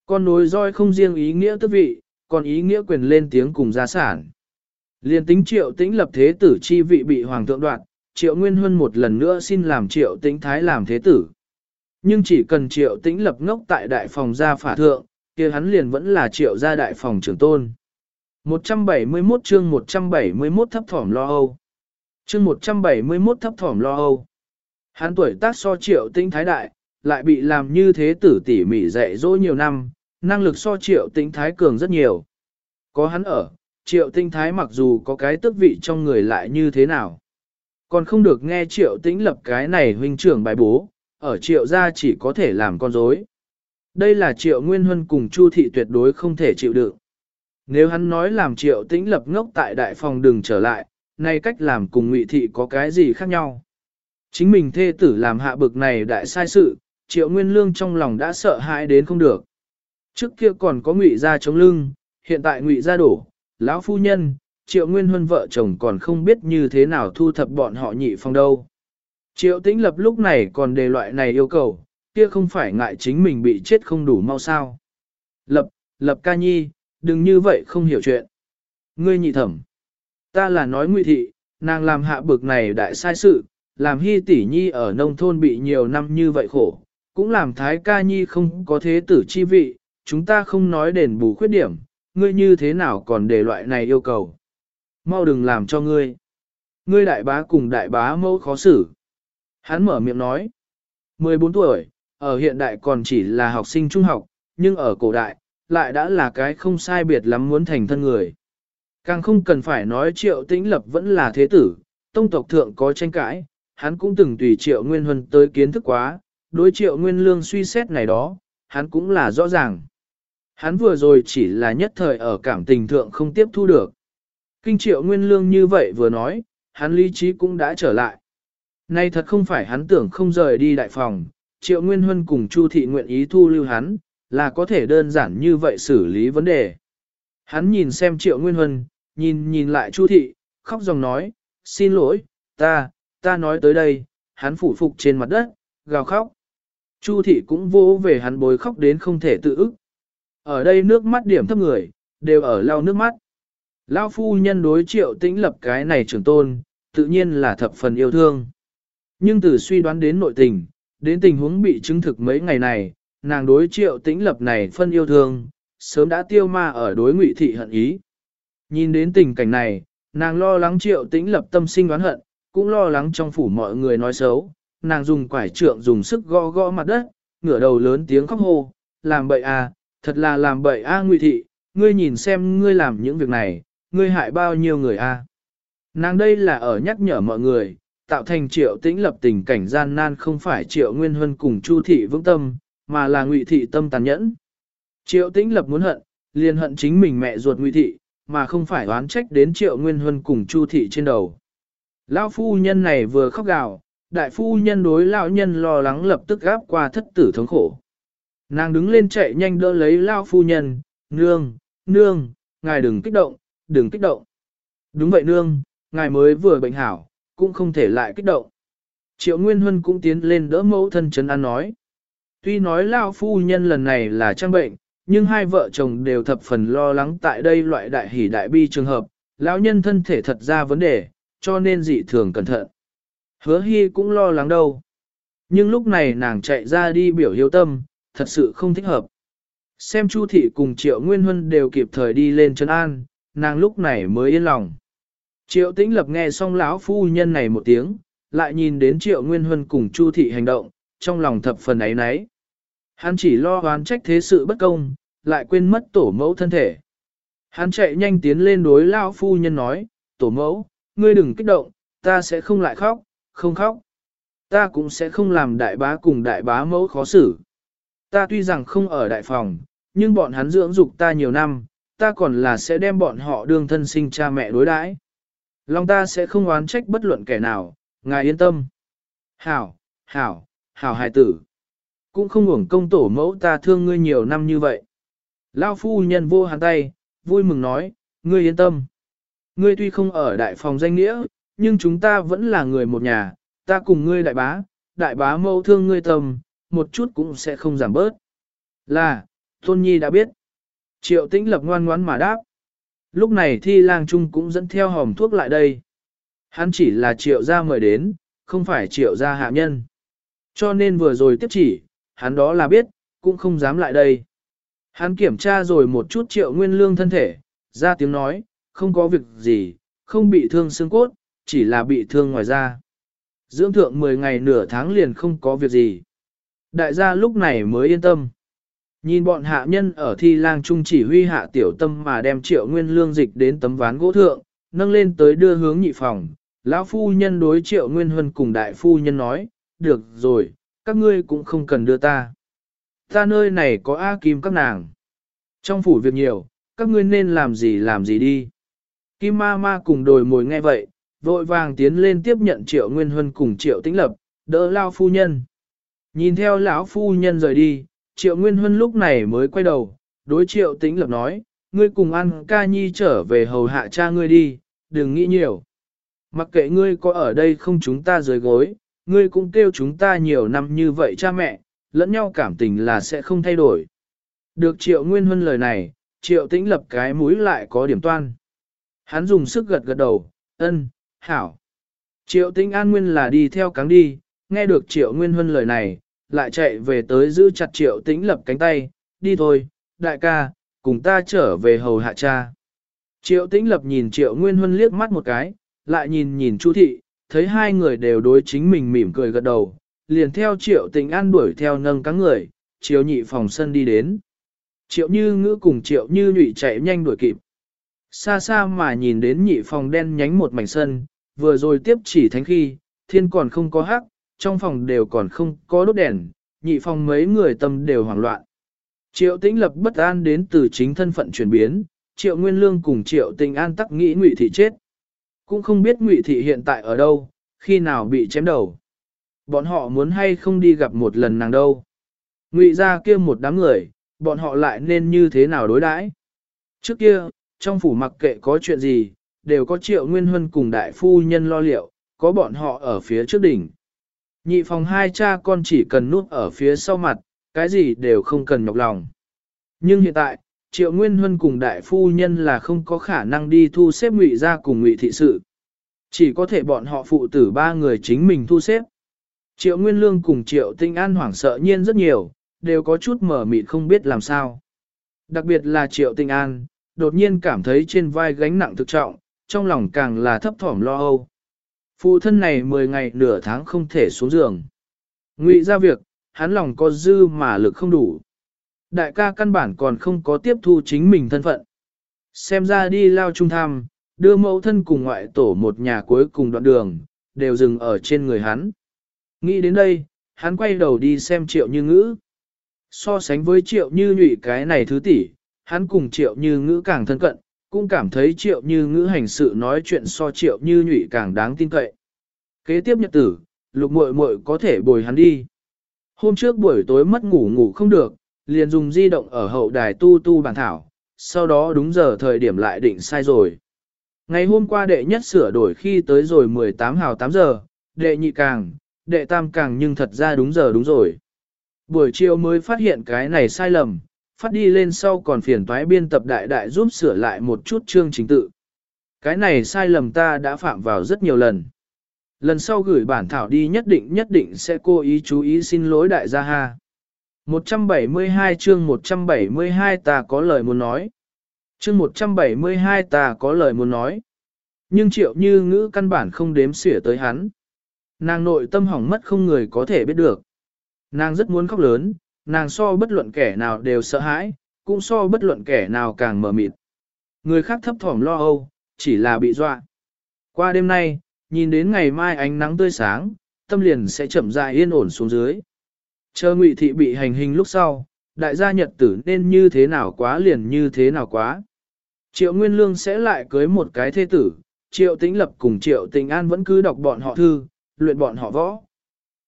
Con nối roi không riêng ý nghĩa tức vị, còn ý nghĩa quyền lên tiếng cùng gia sản. Liên tính triệu tĩnh lập thế tử chi vị bị hoàng thượng đoạt, triệu nguyên huân một lần nữa xin làm triệu tĩnh thái làm thế tử. Nhưng chỉ cần triệu tĩnh lập ngốc tại đại phòng gia phả thượng, kia hắn liền vẫn là triệu gia đại phòng trưởng tôn. 171 chương 171 thấp thỏm lo âu. Chương 171 thấp thỏm lo âu. Hắn tuổi tác so triệu tĩnh thái đại, lại bị làm như thế tử tỉ mỉ dạy dỗ nhiều năm, năng lực so triệu tĩnh thái cường rất nhiều. Có hắn ở, triệu tĩnh thái mặc dù có cái tước vị trong người lại như thế nào. Còn không được nghe triệu tĩnh lập cái này huynh trưởng bài bố, ở triệu gia chỉ có thể làm con rối. Đây là triệu nguyên huân cùng chu thị tuyệt đối không thể chịu đựng. Nếu hắn nói làm triệu tĩnh lập ngốc tại đại phòng đừng trở lại, nay cách làm cùng ngụy thị có cái gì khác nhau. Chính mình thê tử làm hạ bực này đại sai sự, triệu nguyên lương trong lòng đã sợ hãi đến không được. Trước kia còn có ngụy gia chống lưng, hiện tại ngụy gia đổ, lão phu nhân, triệu nguyên huân vợ chồng còn không biết như thế nào thu thập bọn họ nhị phong đâu. Triệu tĩnh lập lúc này còn đề loại này yêu cầu, kia không phải ngại chính mình bị chết không đủ mau sao. Lập, lập ca nhi, đừng như vậy không hiểu chuyện. Ngươi nhị thẩm. Ta là nói ngụy thị, nàng làm hạ bực này đại sai sự, làm hy tỷ nhi ở nông thôn bị nhiều năm như vậy khổ, cũng làm thái ca nhi không có thế tử chi vị, chúng ta không nói đền bù khuyết điểm, ngươi như thế nào còn để loại này yêu cầu. Mau đừng làm cho ngươi. Ngươi đại bá cùng đại bá mẫu khó xử. Hắn mở miệng nói. 14 tuổi, ở hiện đại còn chỉ là học sinh trung học, nhưng ở cổ đại, lại đã là cái không sai biệt lắm muốn thành thân người. Càng không cần phải nói triệu tĩnh lập vẫn là thế tử, tông tộc thượng có tranh cãi, hắn cũng từng tùy triệu nguyên huân tới kiến thức quá, đối triệu nguyên lương suy xét này đó, hắn cũng là rõ ràng. Hắn vừa rồi chỉ là nhất thời ở cảm tình thượng không tiếp thu được. Kinh triệu nguyên lương như vậy vừa nói, hắn lý trí cũng đã trở lại. Nay thật không phải hắn tưởng không rời đi đại phòng, triệu nguyên huân cùng Chu thị nguyện ý thu lưu hắn, là có thể đơn giản như vậy xử lý vấn đề. Hắn nhìn xem triệu nguyên huân, nhìn nhìn lại Chu thị, khóc dòng nói, xin lỗi, ta, ta nói tới đây, hắn phủ phục trên mặt đất, gào khóc. Chu thị cũng vô về hắn bối khóc đến không thể tự ức. Ở đây nước mắt điểm thấp người, đều ở lau nước mắt. Lao phu nhân đối triệu tĩnh lập cái này trưởng tôn, tự nhiên là thập phần yêu thương. Nhưng từ suy đoán đến nội tình, đến tình huống bị chứng thực mấy ngày này, nàng đối triệu tĩnh lập này phân yêu thương, sớm đã tiêu ma ở đối ngụy thị hận ý. Nhìn đến tình cảnh này, nàng lo lắng triệu tĩnh lập tâm sinh oán hận, cũng lo lắng trong phủ mọi người nói xấu, nàng dùng quải trượng dùng sức gõ gõ mặt đất, ngửa đầu lớn tiếng khóc hô, làm bậy à, thật là làm bậy a à, ngụy thị, ngươi nhìn xem ngươi làm những việc này, ngươi hại bao nhiêu người a? À. Nàng đây là ở nhắc nhở mọi người, tạo thành triệu tĩnh lập tình cảnh gian nan không phải triệu nguyên huân cùng chu thị vững tâm, mà là ngụy thị tâm tàn nhẫn. Triệu tĩnh lập muốn hận, liền hận chính mình mẹ ruột ngụy thị, mà không phải oán trách đến triệu nguyên huân cùng chu thị trên đầu. Lão phu nhân này vừa khóc gào, đại phu nhân đối lão nhân lo lắng lập tức gáp qua thất tử thống khổ. Nàng đứng lên chạy nhanh đỡ lấy lão phu nhân, nương, nương, ngài đừng kích động, đừng kích động. Đúng vậy nương, ngài mới vừa bệnh hảo, cũng không thể lại kích động. Triệu Nguyên Huân cũng tiến lên đỡ mẫu thân trấn an nói. Tuy nói lão phu nhân lần này là trang bệnh, nhưng hai vợ chồng đều thập phần lo lắng tại đây loại đại hỷ đại bi trường hợp, lão nhân thân thể thật ra vấn đề, cho nên dị thường cẩn thận. Hứa hy cũng lo lắng đâu. Nhưng lúc này nàng chạy ra đi biểu hiếu tâm, thật sự không thích hợp. Xem Chu thị cùng Triệu Nguyên Huân đều kịp thời đi lên chân an, nàng lúc này mới yên lòng. Triệu Tĩnh Lập nghe xong lão phu nhân này một tiếng, lại nhìn đến Triệu Nguyên Huân cùng Chu thị hành động, trong lòng thập phần ấy nấy. Hắn chỉ lo oán trách thế sự bất công, lại quên mất tổ mẫu thân thể. Hắn chạy nhanh tiến lên đối lão phu nhân nói, tổ mẫu, ngươi đừng kích động, ta sẽ không lại khóc, không khóc. Ta cũng sẽ không làm đại bá cùng đại bá mẫu khó xử. Ta tuy rằng không ở đại phòng, nhưng bọn hắn dưỡng dục ta nhiều năm, ta còn là sẽ đem bọn họ đương thân sinh cha mẹ đối đãi. Lòng ta sẽ không oán trách bất luận kẻ nào, ngài yên tâm. Hảo, hảo, hảo hài tử. Cũng không uổng công tổ mẫu ta thương ngươi nhiều năm như vậy. Lao phu nhân vô hắn tay, vui mừng nói, ngươi yên tâm. Ngươi tuy không ở đại phòng danh nghĩa, nhưng chúng ta vẫn là người một nhà, ta cùng ngươi đại bá, đại bá mẫu thương ngươi tâm, một chút cũng sẽ không giảm bớt. Là, Tôn Nhi đã biết. Triệu tĩnh lập ngoan ngoãn mà đáp. Lúc này thi lang trung cũng dẫn theo hòm thuốc lại đây. Hắn chỉ là triệu gia mời đến, không phải triệu gia hạ nhân. Cho nên vừa rồi tiếp chỉ, hắn đó là biết, cũng không dám lại đây. Hắn kiểm tra rồi một chút triệu nguyên lương thân thể, ra tiếng nói, không có việc gì, không bị thương xương cốt, chỉ là bị thương ngoài da. Dưỡng thượng 10 ngày nửa tháng liền không có việc gì. Đại gia lúc này mới yên tâm. Nhìn bọn hạ nhân ở thi lang trung chỉ huy hạ tiểu tâm mà đem triệu nguyên lương dịch đến tấm ván gỗ thượng, nâng lên tới đưa hướng nhị phòng. Lão phu nhân đối triệu nguyên huân cùng đại phu nhân nói, được rồi, các ngươi cũng không cần đưa ta. Ta nơi này có A Kim các nàng. Trong phủ việc nhiều, các ngươi nên làm gì làm gì đi. Kim ma ma cùng đồi mồi nghe vậy, vội vàng tiến lên tiếp nhận triệu nguyên huân cùng triệu tĩnh lập, đỡ lao phu nhân. Nhìn theo lão phu nhân rời đi, triệu nguyên huân lúc này mới quay đầu, đối triệu tĩnh lập nói, ngươi cùng ăn ca nhi trở về hầu hạ cha ngươi đi, đừng nghĩ nhiều. Mặc kệ ngươi có ở đây không chúng ta dưới gối, ngươi cũng kêu chúng ta nhiều năm như vậy cha mẹ, lẫn nhau cảm tình là sẽ không thay đổi. Được triệu nguyên huân lời này, triệu tĩnh lập cái mũi lại có điểm toan. Hắn dùng sức gật gật đầu, ân, hảo. Triệu tĩnh an nguyên là đi theo cáng đi, nghe được triệu nguyên huân lời này, lại chạy về tới giữ chặt triệu tĩnh lập cánh tay, đi thôi, đại ca, cùng ta trở về hầu hạ cha. Triệu tĩnh lập nhìn triệu nguyên huân liếc mắt một cái, lại nhìn nhìn chu thị, thấy hai người đều đối chính mình mỉm cười gật đầu, liền theo triệu tĩnh an đuổi theo nâng các người, triệu nhị phòng sân đi đến. Triệu như ngữ cùng triệu như nhụy chạy nhanh đuổi kịp. Xa xa mà nhìn đến nhị phòng đen nhánh một mảnh sân, vừa rồi tiếp chỉ thánh khi, thiên còn không có hắc, trong phòng đều còn không có đốt đèn, nhị phòng mấy người tâm đều hoảng loạn. Triệu tĩnh lập bất an đến từ chính thân phận chuyển biến, triệu nguyên lương cùng triệu tình an tắc nghĩ ngụy thị chết. Cũng không biết ngụy thị hiện tại ở đâu, khi nào bị chém đầu. Bọn họ muốn hay không đi gặp một lần nàng đâu. Ngụy ra kia một đám người, bọn họ lại nên như thế nào đối đãi? Trước kia, trong phủ mặc kệ có chuyện gì, đều có triệu nguyên huân cùng đại phu nhân lo liệu, có bọn họ ở phía trước đỉnh. Nhị phòng hai cha con chỉ cần núp ở phía sau mặt, cái gì đều không cần nhọc lòng. Nhưng hiện tại, triệu nguyên huân cùng đại phu nhân là không có khả năng đi thu xếp ngụy ra cùng ngụy thị sự. Chỉ có thể bọn họ phụ tử ba người chính mình thu xếp. Triệu Nguyên Lương cùng Triệu Tinh An hoảng sợ nhiên rất nhiều, đều có chút mở mịt không biết làm sao. Đặc biệt là Triệu Tinh An, đột nhiên cảm thấy trên vai gánh nặng thực trọng, trong lòng càng là thấp thỏm lo âu. Phụ thân này 10 ngày nửa tháng không thể xuống giường. Ngụy ra việc, hắn lòng có dư mà lực không đủ. Đại ca căn bản còn không có tiếp thu chính mình thân phận. Xem ra đi lao trung tham, đưa mẫu thân cùng ngoại tổ một nhà cuối cùng đoạn đường, đều dừng ở trên người hắn. Nghĩ đến đây, hắn quay đầu đi xem triệu như ngữ. So sánh với triệu như nhụy cái này thứ tỷ, hắn cùng triệu như ngữ càng thân cận, cũng cảm thấy triệu như ngữ hành sự nói chuyện so triệu như nhụy càng đáng tin cậy. Kế tiếp nhật tử, lục muội muội có thể bồi hắn đi. Hôm trước buổi tối mất ngủ ngủ không được, liền dùng di động ở hậu đài tu tu bàn thảo, sau đó đúng giờ thời điểm lại định sai rồi. Ngày hôm qua đệ nhất sửa đổi khi tới rồi 18 hào 8 giờ, đệ nhị càng, đệ tam càng nhưng thật ra đúng giờ đúng rồi. Buổi chiều mới phát hiện cái này sai lầm, phát đi lên sau còn phiền toái biên tập đại đại giúp sửa lại một chút chương chính tự. Cái này sai lầm ta đã phạm vào rất nhiều lần. Lần sau gửi bản thảo đi nhất định nhất định sẽ cố ý chú ý xin lỗi đại gia ha. 172 chương 172 ta có lời muốn nói. Chương 172 ta có lời muốn nói. Nhưng triệu như ngữ căn bản không đếm xỉa tới hắn. Nàng nội tâm hỏng mất không người có thể biết được. Nàng rất muốn khóc lớn, nàng so bất luận kẻ nào đều sợ hãi, cũng so bất luận kẻ nào càng mở mịt. Người khác thấp thỏm lo âu, chỉ là bị dọa. Qua đêm nay, nhìn đến ngày mai ánh nắng tươi sáng, tâm liền sẽ chậm rãi yên ổn xuống dưới. Chờ ngụy thị bị hành hình lúc sau, đại gia nhật tử nên như thế nào quá liền như thế nào quá. Triệu Nguyên Lương sẽ lại cưới một cái thế tử, Triệu Tĩnh Lập cùng Triệu Tình An vẫn cứ đọc bọn họ thư, luyện bọn họ võ.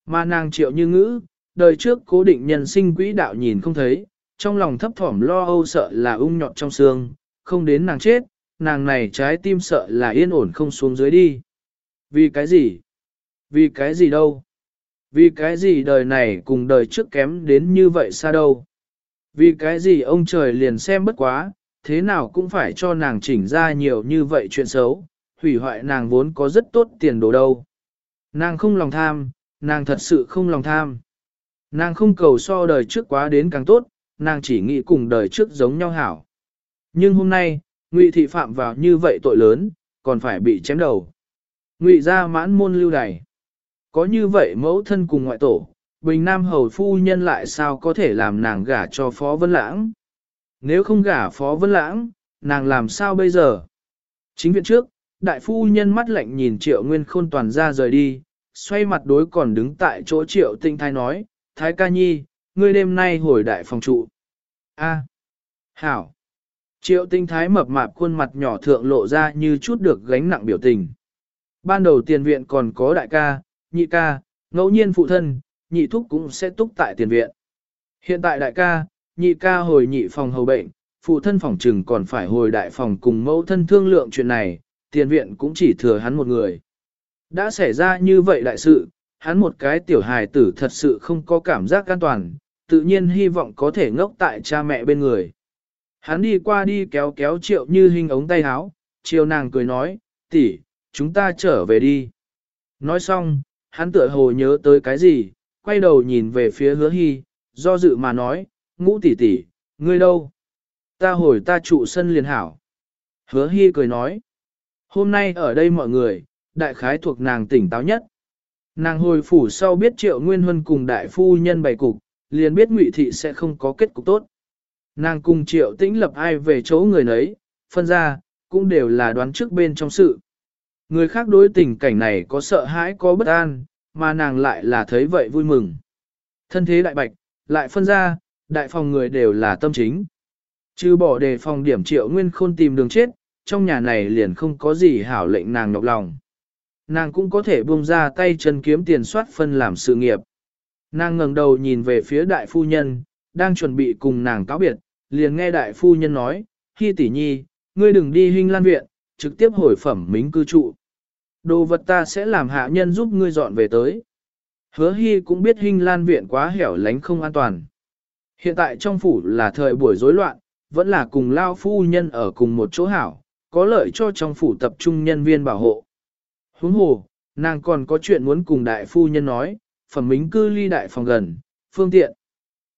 Mà nàng Triệu Như Ngữ, đời trước cố định nhân sinh quỹ đạo nhìn không thấy, trong lòng thấp thỏm lo âu sợ là ung nhọt trong xương, không đến nàng chết, nàng này trái tim sợ là yên ổn không xuống dưới đi. Vì cái gì? Vì cái gì đâu? Vì cái gì đời này cùng đời trước kém đến như vậy xa đâu? Vì cái gì ông trời liền xem bất quá, thế nào cũng phải cho nàng chỉnh ra nhiều như vậy chuyện xấu, hủy hoại nàng vốn có rất tốt tiền đồ đâu. Nàng không lòng tham, nàng thật sự không lòng tham. Nàng không cầu so đời trước quá đến càng tốt, nàng chỉ nghĩ cùng đời trước giống nhau hảo. Nhưng hôm nay, Ngụy thị phạm vào như vậy tội lớn, còn phải bị chém đầu. Ngụy gia mãn môn lưu đày. Có như vậy mẫu thân cùng ngoại tổ, Bình Nam hầu phu nhân lại sao có thể làm nàng gả cho Phó Vân Lãng? Nếu không gả Phó Vân Lãng, nàng làm sao bây giờ? Chính viện trước, đại phu nhân mắt lạnh nhìn Triệu Nguyên Khôn toàn ra rời đi, xoay mặt đối còn đứng tại chỗ Triệu Tinh Thái nói, Thái ca nhi, ngươi đêm nay hồi đại phòng trụ. A. Hảo. Triệu Tinh Thái mập mạp khuôn mặt nhỏ thượng lộ ra như chút được gánh nặng biểu tình. Ban đầu tiền viện còn có đại ca, nhị ca, ngẫu nhiên phụ thân, nhị thúc cũng sẽ túc tại tiền viện. Hiện tại đại ca, nhị ca hồi nhị phòng hầu bệnh, phụ thân phòng trừng còn phải hồi đại phòng cùng mẫu thân thương lượng chuyện này, tiền viện cũng chỉ thừa hắn một người. Đã xảy ra như vậy đại sự, hắn một cái tiểu hài tử thật sự không có cảm giác an toàn, tự nhiên hy vọng có thể ngốc tại cha mẹ bên người. Hắn đi qua đi kéo kéo triệu như hình ống tay áo, chiều nàng cười nói, tỷ, chúng ta trở về đi. Nói xong, hắn tựa hồ nhớ tới cái gì, quay đầu nhìn về phía hứa hy, do dự mà nói, ngũ tỷ tỷ, ngươi đâu? Ta hồi ta trụ sân liền hảo. Hứa hy cười nói, hôm nay ở đây mọi người, đại khái thuộc nàng tỉnh táo nhất. Nàng hồi phủ sau biết triệu nguyên huân cùng đại phu nhân bày cục, liền biết ngụy thị sẽ không có kết cục tốt. Nàng cùng triệu tĩnh lập ai về chỗ người nấy, phân ra, cũng đều là đoán trước bên trong sự. Người khác đối tình cảnh này có sợ hãi có bất an, mà nàng lại là thấy vậy vui mừng. Thân thế đại bạch, lại phân ra, đại phòng người đều là tâm chính. Chứ bỏ đề phòng điểm triệu nguyên khôn tìm đường chết, trong nhà này liền không có gì hảo lệnh nàng nhọc lòng. Nàng cũng có thể buông ra tay chân kiếm tiền soát phân làm sự nghiệp. Nàng ngẩng đầu nhìn về phía đại phu nhân, đang chuẩn bị cùng nàng cáo biệt, liền nghe đại phu nhân nói, Hi tỷ nhi, ngươi đừng đi hình lan viện, trực tiếp hồi phẩm mính cư trụ. Đồ vật ta sẽ làm hạ nhân giúp ngươi dọn về tới. Hứa Hi cũng biết hình lan viện quá hẻo lánh không an toàn. Hiện tại trong phủ là thời buổi rối loạn, vẫn là cùng lao phu nhân ở cùng một chỗ hảo, có lợi cho trong phủ tập trung nhân viên bảo hộ. Huống hồ, nàng còn có chuyện muốn cùng đại phu nhân nói, phẩm mính cư ly đại phòng gần, phương tiện.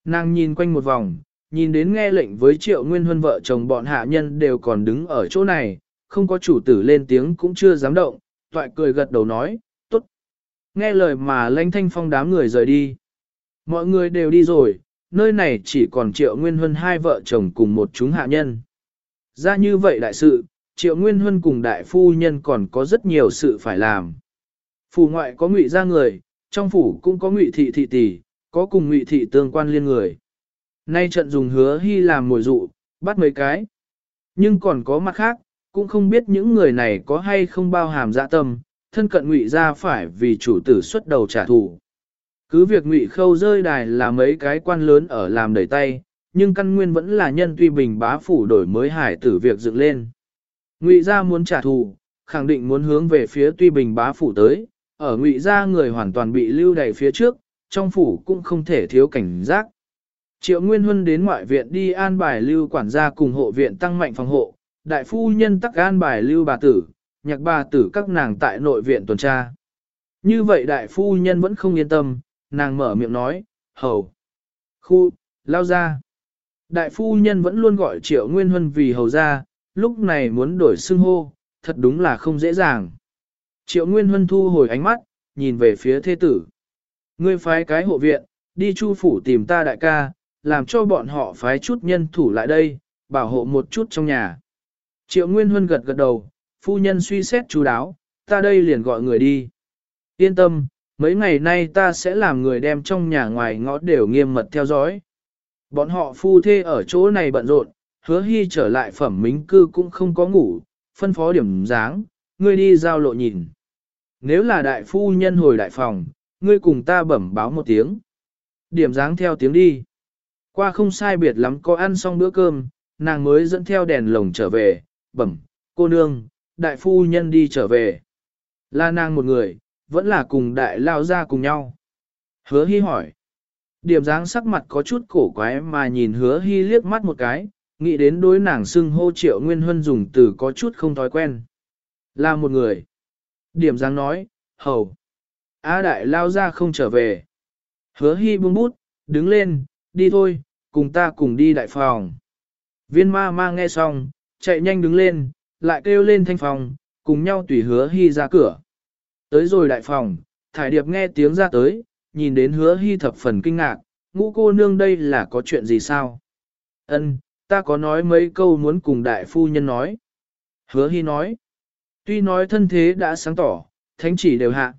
Nàng nhìn quanh một vòng, nhìn đến nghe lệnh với triệu nguyên huân vợ chồng bọn hạ nhân đều còn đứng ở chỗ này, không có chủ tử lên tiếng cũng chưa dám động, toại cười gật đầu nói, tốt. Nghe lời mà lãnh thanh phong đám người rời đi. Mọi người đều đi rồi, nơi này chỉ còn triệu nguyên huân hai vợ chồng cùng một chúng hạ nhân. Ra như vậy đại sự, triệu nguyên huân cùng đại phu nhân còn có rất nhiều sự phải làm. Phủ ngoại có ngụy ra người, trong phủ cũng có ngụy thị thị tỷ, có cùng ngụy thị tương quan liên người. Nay trận dùng hứa hy làm mồi dụ, bắt mấy cái. Nhưng còn có mặt khác, cũng không biết những người này có hay không bao hàm dạ tâm, thân cận ngụy ra phải vì chủ tử xuất đầu trả thù. Cứ việc ngụy khâu rơi đài là mấy cái quan lớn ở làm đẩy tay, nhưng căn nguyên vẫn là nhân tuy bình bá phủ đổi mới hải tử việc dựng lên. Ngụy gia muốn trả thù, khẳng định muốn hướng về phía tuy bình bá phủ tới, ở ngụy gia người hoàn toàn bị lưu đày phía trước, trong phủ cũng không thể thiếu cảnh giác. Triệu Nguyên Huân đến ngoại viện đi an bài lưu quản gia cùng hộ viện tăng mạnh phòng hộ, đại phu nhân tắc an bài lưu bà tử, nhạc bà tử các nàng tại nội viện tuần tra. Như vậy đại phu nhân vẫn không yên tâm, nàng mở miệng nói, hầu, khu, lao ra. Đại phu nhân vẫn luôn gọi triệu nguyên huân vì hầu ra, lúc này muốn đổi xưng hô, thật đúng là không dễ dàng. Triệu nguyên huân thu hồi ánh mắt, nhìn về phía thế tử. Ngươi phái cái hộ viện, đi chu phủ tìm ta đại ca, làm cho bọn họ phái chút nhân thủ lại đây, bảo hộ một chút trong nhà. Triệu Nguyên Huân gật gật đầu, phu nhân suy xét chú đáo, ta đây liền gọi người đi. Yên tâm, mấy ngày nay ta sẽ làm người đem trong nhà ngoài ngõ đều nghiêm mật theo dõi. Bọn họ phu thê ở chỗ này bận rộn, hứa hy trở lại phẩm mính cư cũng không có ngủ, phân phó điểm dáng, ngươi đi giao lộ nhìn. Nếu là đại phu nhân hồi đại phòng, ngươi cùng ta bẩm báo một tiếng. Điểm dáng theo tiếng đi. Qua không sai biệt lắm có ăn xong bữa cơm, nàng mới dẫn theo đèn lồng trở về, bẩm, cô nương, đại phu nhân đi trở về. Là nàng một người, vẫn là cùng đại lao ra cùng nhau. Hứa hy hỏi. Điểm dáng sắc mặt có chút cổ quái mà nhìn hứa hy liếc mắt một cái, nghĩ đến đối nàng xưng hô triệu nguyên huân dùng từ có chút không thói quen. Là một người. Điểm dáng nói, hầu. Á đại lao ra không trở về. Hứa hy buông bút, đứng lên, đi thôi, cùng ta cùng đi đại phòng. Viên ma ma nghe xong, chạy nhanh đứng lên, lại kêu lên thanh phòng, cùng nhau tùy hứa hy ra cửa. Tới rồi đại phòng, thải điệp nghe tiếng ra tới, nhìn đến hứa hy thập phần kinh ngạc, ngũ cô nương đây là có chuyện gì sao? Ân, ta có nói mấy câu muốn cùng đại phu nhân nói. Hứa hy nói, tuy nói thân thế đã sáng tỏ, thánh chỉ đều hạ.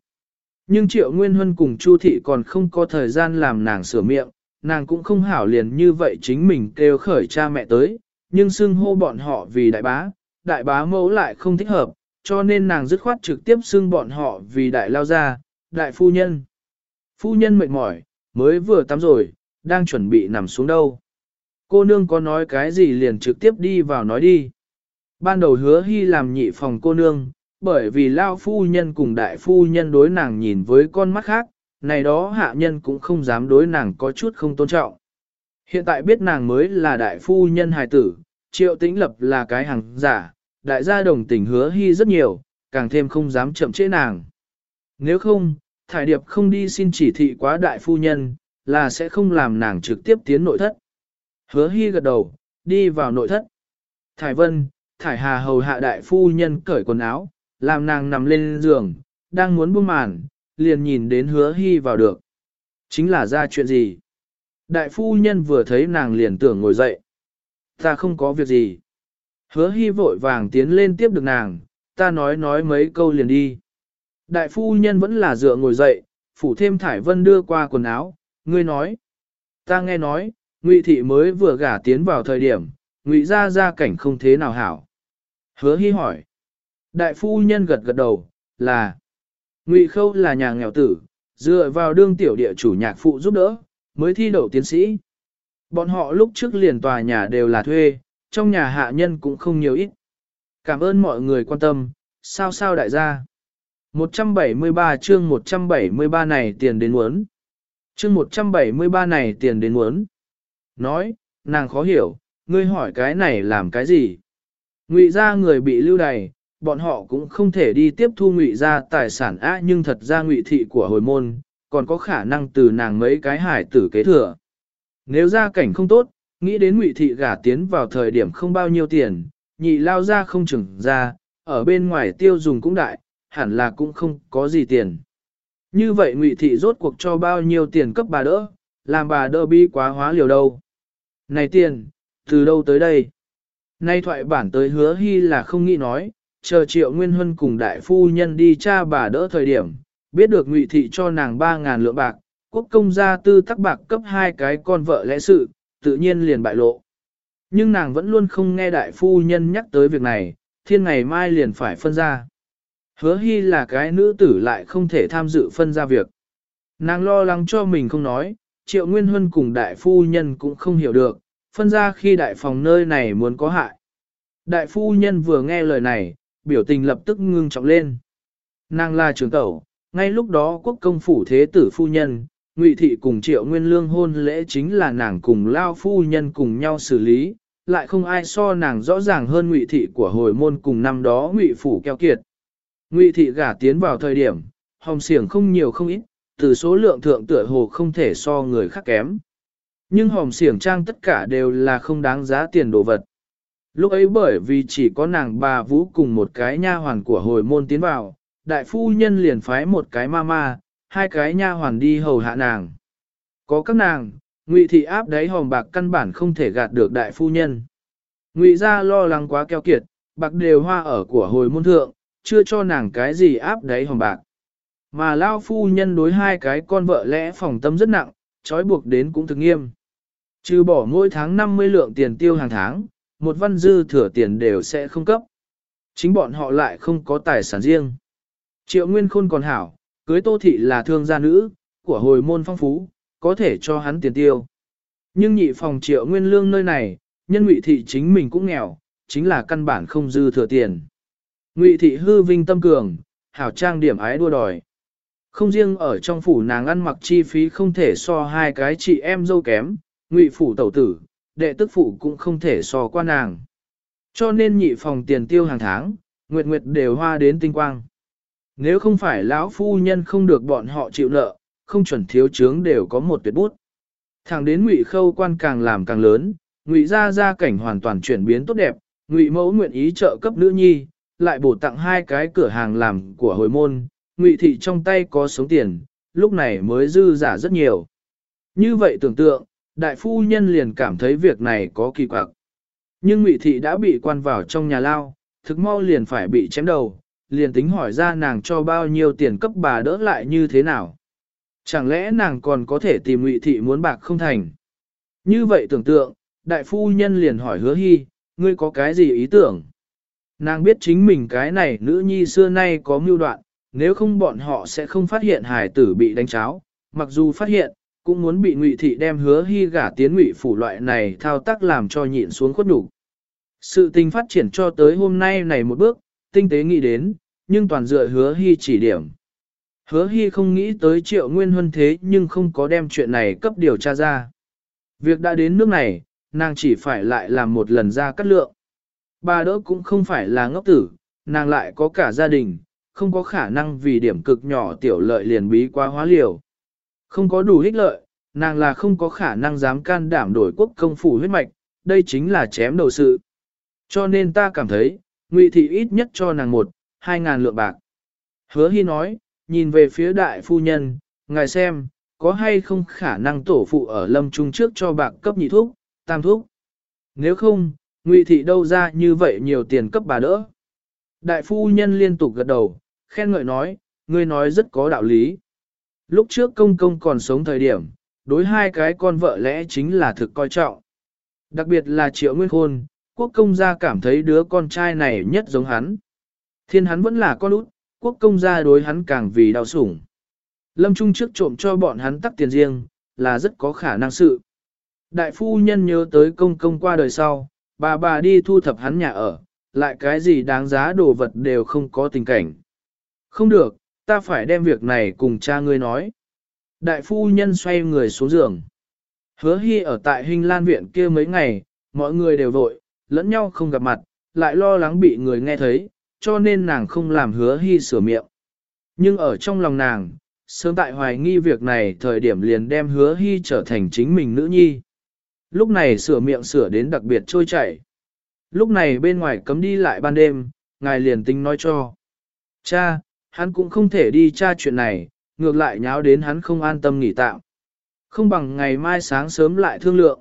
Nhưng triệu nguyên huân cùng chu thị còn không có thời gian làm nàng sửa miệng, nàng cũng không hảo liền như vậy chính mình kêu khởi cha mẹ tới, nhưng xưng hô bọn họ vì đại bá, đại bá mẫu lại không thích hợp, cho nên nàng dứt khoát trực tiếp xưng bọn họ vì đại lao gia, đại phu nhân. Phu nhân mệt mỏi, mới vừa tắm rồi, đang chuẩn bị nằm xuống đâu cô nương có nói cái gì liền trực tiếp đi vào nói đi. Ban đầu hứa hy làm nhị phòng cô nương, bởi vì lao phu nhân cùng đại phu nhân đối nàng nhìn với con mắt khác, này đó hạ nhân cũng không dám đối nàng có chút không tôn trọng. Hiện tại biết nàng mới là đại phu nhân hài tử, triệu tĩnh lập là cái hàng giả, đại gia đồng tình hứa hy rất nhiều, càng thêm không dám chậm trễ nàng. Nếu không, thải điệp không đi xin chỉ thị quá đại phu nhân, là sẽ không làm nàng trực tiếp tiến nội thất. Hứa hy gật đầu, đi vào nội thất. Thải vân, thải hà hầu hạ đại phu nhân cởi quần áo, làm nàng nằm lên giường, đang muốn buông màn, liền nhìn đến hứa hy vào được. Chính là ra chuyện gì? Đại phu nhân vừa thấy nàng liền tưởng ngồi dậy. Ta không có việc gì. Hứa hy vội vàng tiến lên tiếp được nàng, ta nói nói mấy câu liền đi. Đại phu nhân vẫn là dựa ngồi dậy, phủ thêm thải vân đưa qua quần áo, ngươi nói. Ta nghe nói, ngụy thị mới vừa gả tiến vào thời điểm, ngụy gia gia cảnh không thế nào hảo. Hứa hy hỏi. Đại phu nhân gật gật đầu, là Ngụy Khâu là nhà nghèo tử, dựa vào đương tiểu địa chủ nhạc phụ giúp đỡ, mới thi đậu tiến sĩ. Bọn họ lúc trước liền tòa nhà đều là thuê, trong nhà hạ nhân cũng không nhiều ít. Cảm ơn mọi người quan tâm, sao sao đại gia. 173 chương 173 này tiền đến muốn. Chương 173 này tiền đến muốn. Nói, nàng khó hiểu, ngươi hỏi cái này làm cái gì? Ngụy ra người bị lưu đày, bọn họ cũng không thể đi tiếp thu ngụy ra tài sản á nhưng thật ra ngụy thị của hồi môn, còn có khả năng từ nàng mấy cái hải tử kế thừa. Nếu gia cảnh không tốt, nghĩ đến ngụy thị gả tiến vào thời điểm không bao nhiêu tiền, nhị lao ra không chừng ra, ở bên ngoài tiêu dùng cũng đại, hẳn là cũng không có gì tiền. Như vậy ngụy thị rốt cuộc cho bao nhiêu tiền cấp bà đỡ, làm bà đỡ bi quá hóa liều đâu. Này tiền, từ đâu tới đây? Nay thoại bản tới hứa hy là không nghĩ nói, chờ triệu nguyên huân cùng đại phu nhân đi cha bà đỡ thời điểm, biết được ngụy thị cho nàng 3.000 lượng bạc, quốc công gia tư tắc bạc cấp hai cái con vợ lẽ sự, tự nhiên liền bại lộ. Nhưng nàng vẫn luôn không nghe đại phu nhân nhắc tới việc này, thiên ngày mai liền phải phân ra. Hứa hy là cái nữ tử lại không thể tham dự phân ra việc. Nàng lo lắng cho mình không nói, triệu nguyên huân cùng đại phu nhân cũng không hiểu được, phân ra khi đại phòng nơi này muốn có hại. Đại phu nhân vừa nghe lời này, biểu tình lập tức ngưng trọng lên. Nàng là trưởng tẩu, ngay lúc đó quốc công phủ thế tử phu nhân, Ngụy thị cùng triệu nguyên lương hôn lễ chính là nàng cùng lao phu nhân cùng nhau xử lý, lại không ai so nàng rõ ràng hơn Ngụy thị của hồi môn cùng năm đó Ngụy phủ keo kiệt. Ngụy thị gả tiến vào thời điểm, hồng xiềng không nhiều không ít, từ số lượng thượng tựa hồ không thể so người khác kém. Nhưng hòm xiềng trang tất cả đều là không đáng giá tiền đồ vật. Lúc ấy bởi vì chỉ có nàng bà vũ cùng một cái nha hoàn của hồi môn tiến vào, đại phu nhân liền phái một cái ma ma, hai cái nha hoàn đi hầu hạ nàng. Có các nàng, ngụy thị áp đáy hòm bạc căn bản không thể gạt được đại phu nhân. Ngụy ra lo lắng quá keo kiệt, bạc đều hoa ở của hồi môn thượng, chưa cho nàng cái gì áp đáy hòm bạc. Mà lao phu nhân đối hai cái con vợ lẽ phòng tâm rất nặng, trói buộc đến cũng thực nghiêm. Trừ bỏ mỗi tháng 50 lượng tiền tiêu hàng tháng, một văn dư thừa tiền đều sẽ không cấp. Chính bọn họ lại không có tài sản riêng. Triệu Nguyên Khôn còn hảo, cưới Tô Thị là thương gia nữ, của hồi môn phong phú, có thể cho hắn tiền tiêu. Nhưng nhị phòng Triệu Nguyên Lương nơi này, nhân Ngụy Thị chính mình cũng nghèo, chính là căn bản không dư thừa tiền. Ngụy Thị hư vinh tâm cường, hảo trang điểm ái đua đòi. Không riêng ở trong phủ nàng ăn mặc chi phí không thể so hai cái chị em dâu kém, Ngụy phủ tẩu tử, đệ tức phụ cũng không thể so qua nàng. Cho nên nhị phòng tiền tiêu hàng tháng, nguyệt nguyệt đều hoa đến tinh quang. Nếu không phải lão phu nhân không được bọn họ chịu nợ, không chuẩn thiếu chướng đều có một tuyệt bút. Thẳng đến ngụy khâu quan càng làm càng lớn, ngụy gia gia cảnh hoàn toàn chuyển biến tốt đẹp, ngụy mẫu nguyện ý trợ cấp nữ nhi, lại bổ tặng hai cái cửa hàng làm của hồi môn, ngụy thị trong tay có sống tiền, lúc này mới dư giả rất nhiều. Như vậy tưởng tượng, đại phu nhân liền cảm thấy việc này có kỳ quặc. Nhưng Ngụy thị đã bị quan vào trong nhà lao, thực mau liền phải bị chém đầu, liền tính hỏi ra nàng cho bao nhiêu tiền cấp bà đỡ lại như thế nào. Chẳng lẽ nàng còn có thể tìm Ngụy thị muốn bạc không thành? Như vậy tưởng tượng, đại phu nhân liền hỏi hứa hy, ngươi có cái gì ý tưởng? Nàng biết chính mình cái này nữ nhi xưa nay có mưu đoạn, nếu không bọn họ sẽ không phát hiện hài tử bị đánh cháo, mặc dù phát hiện, cũng muốn bị ngụy thị đem hứa hy gả tiến ngụy phủ loại này thao tác làm cho nhịn xuống khuất đủ. Sự tình phát triển cho tới hôm nay này một bước, tinh tế nghĩ đến, nhưng toàn dựa hứa hy chỉ điểm. Hứa hy không nghĩ tới triệu nguyên huân thế nhưng không có đem chuyện này cấp điều tra ra. Việc đã đến nước này, nàng chỉ phải lại làm một lần ra cắt lượng. Bà đỡ cũng không phải là ngốc tử, nàng lại có cả gia đình, không có khả năng vì điểm cực nhỏ tiểu lợi liền bí quá hóa liều. Không có đủ ích lợi, nàng là không có khả năng dám can đảm đổi quốc công phủ huyết mạch, đây chính là chém đầu sự. Cho nên ta cảm thấy, ngụy thị ít nhất cho nàng một, hai ngàn lượng bạc. Hứa hy nói, nhìn về phía đại phu nhân, ngài xem, có hay không khả năng tổ phụ ở lâm trung trước cho bạc cấp nhị thuốc, tam thuốc. Nếu không, ngụy thị đâu ra như vậy nhiều tiền cấp bà đỡ. Đại phu nhân liên tục gật đầu, khen ngợi nói, ngươi nói rất có đạo lý. Lúc trước công công còn sống thời điểm, đối hai cái con vợ lẽ chính là thực coi trọng. Đặc biệt là triệu nguyên khôn, quốc công gia cảm thấy đứa con trai này nhất giống hắn. Thiên hắn vẫn là con út, quốc công gia đối hắn càng vì đau sủng. Lâm Trung trước trộm cho bọn hắn tắc tiền riêng, là rất có khả năng sự. Đại phu nhân nhớ tới công công qua đời sau, bà bà đi thu thập hắn nhà ở, lại cái gì đáng giá đồ vật đều không có tình cảnh. Không được, ta phải đem việc này cùng cha ngươi nói. Đại phu nhân xoay người xuống giường. Hứa hy ở tại hình lan viện kia mấy ngày, mọi người đều vội, lẫn nhau không gặp mặt, lại lo lắng bị người nghe thấy, cho nên nàng không làm hứa hy sửa miệng. Nhưng ở trong lòng nàng, sớm tại hoài nghi việc này thời điểm liền đem hứa hy trở thành chính mình nữ nhi. Lúc này sửa miệng sửa đến đặc biệt trôi chảy. Lúc này bên ngoài cấm đi lại ban đêm, ngài liền tính nói cho. Cha, hắn cũng không thể đi tra chuyện này, ngược lại nháo đến hắn không an tâm nghỉ tạm. Không bằng ngày mai sáng sớm lại thương lượng.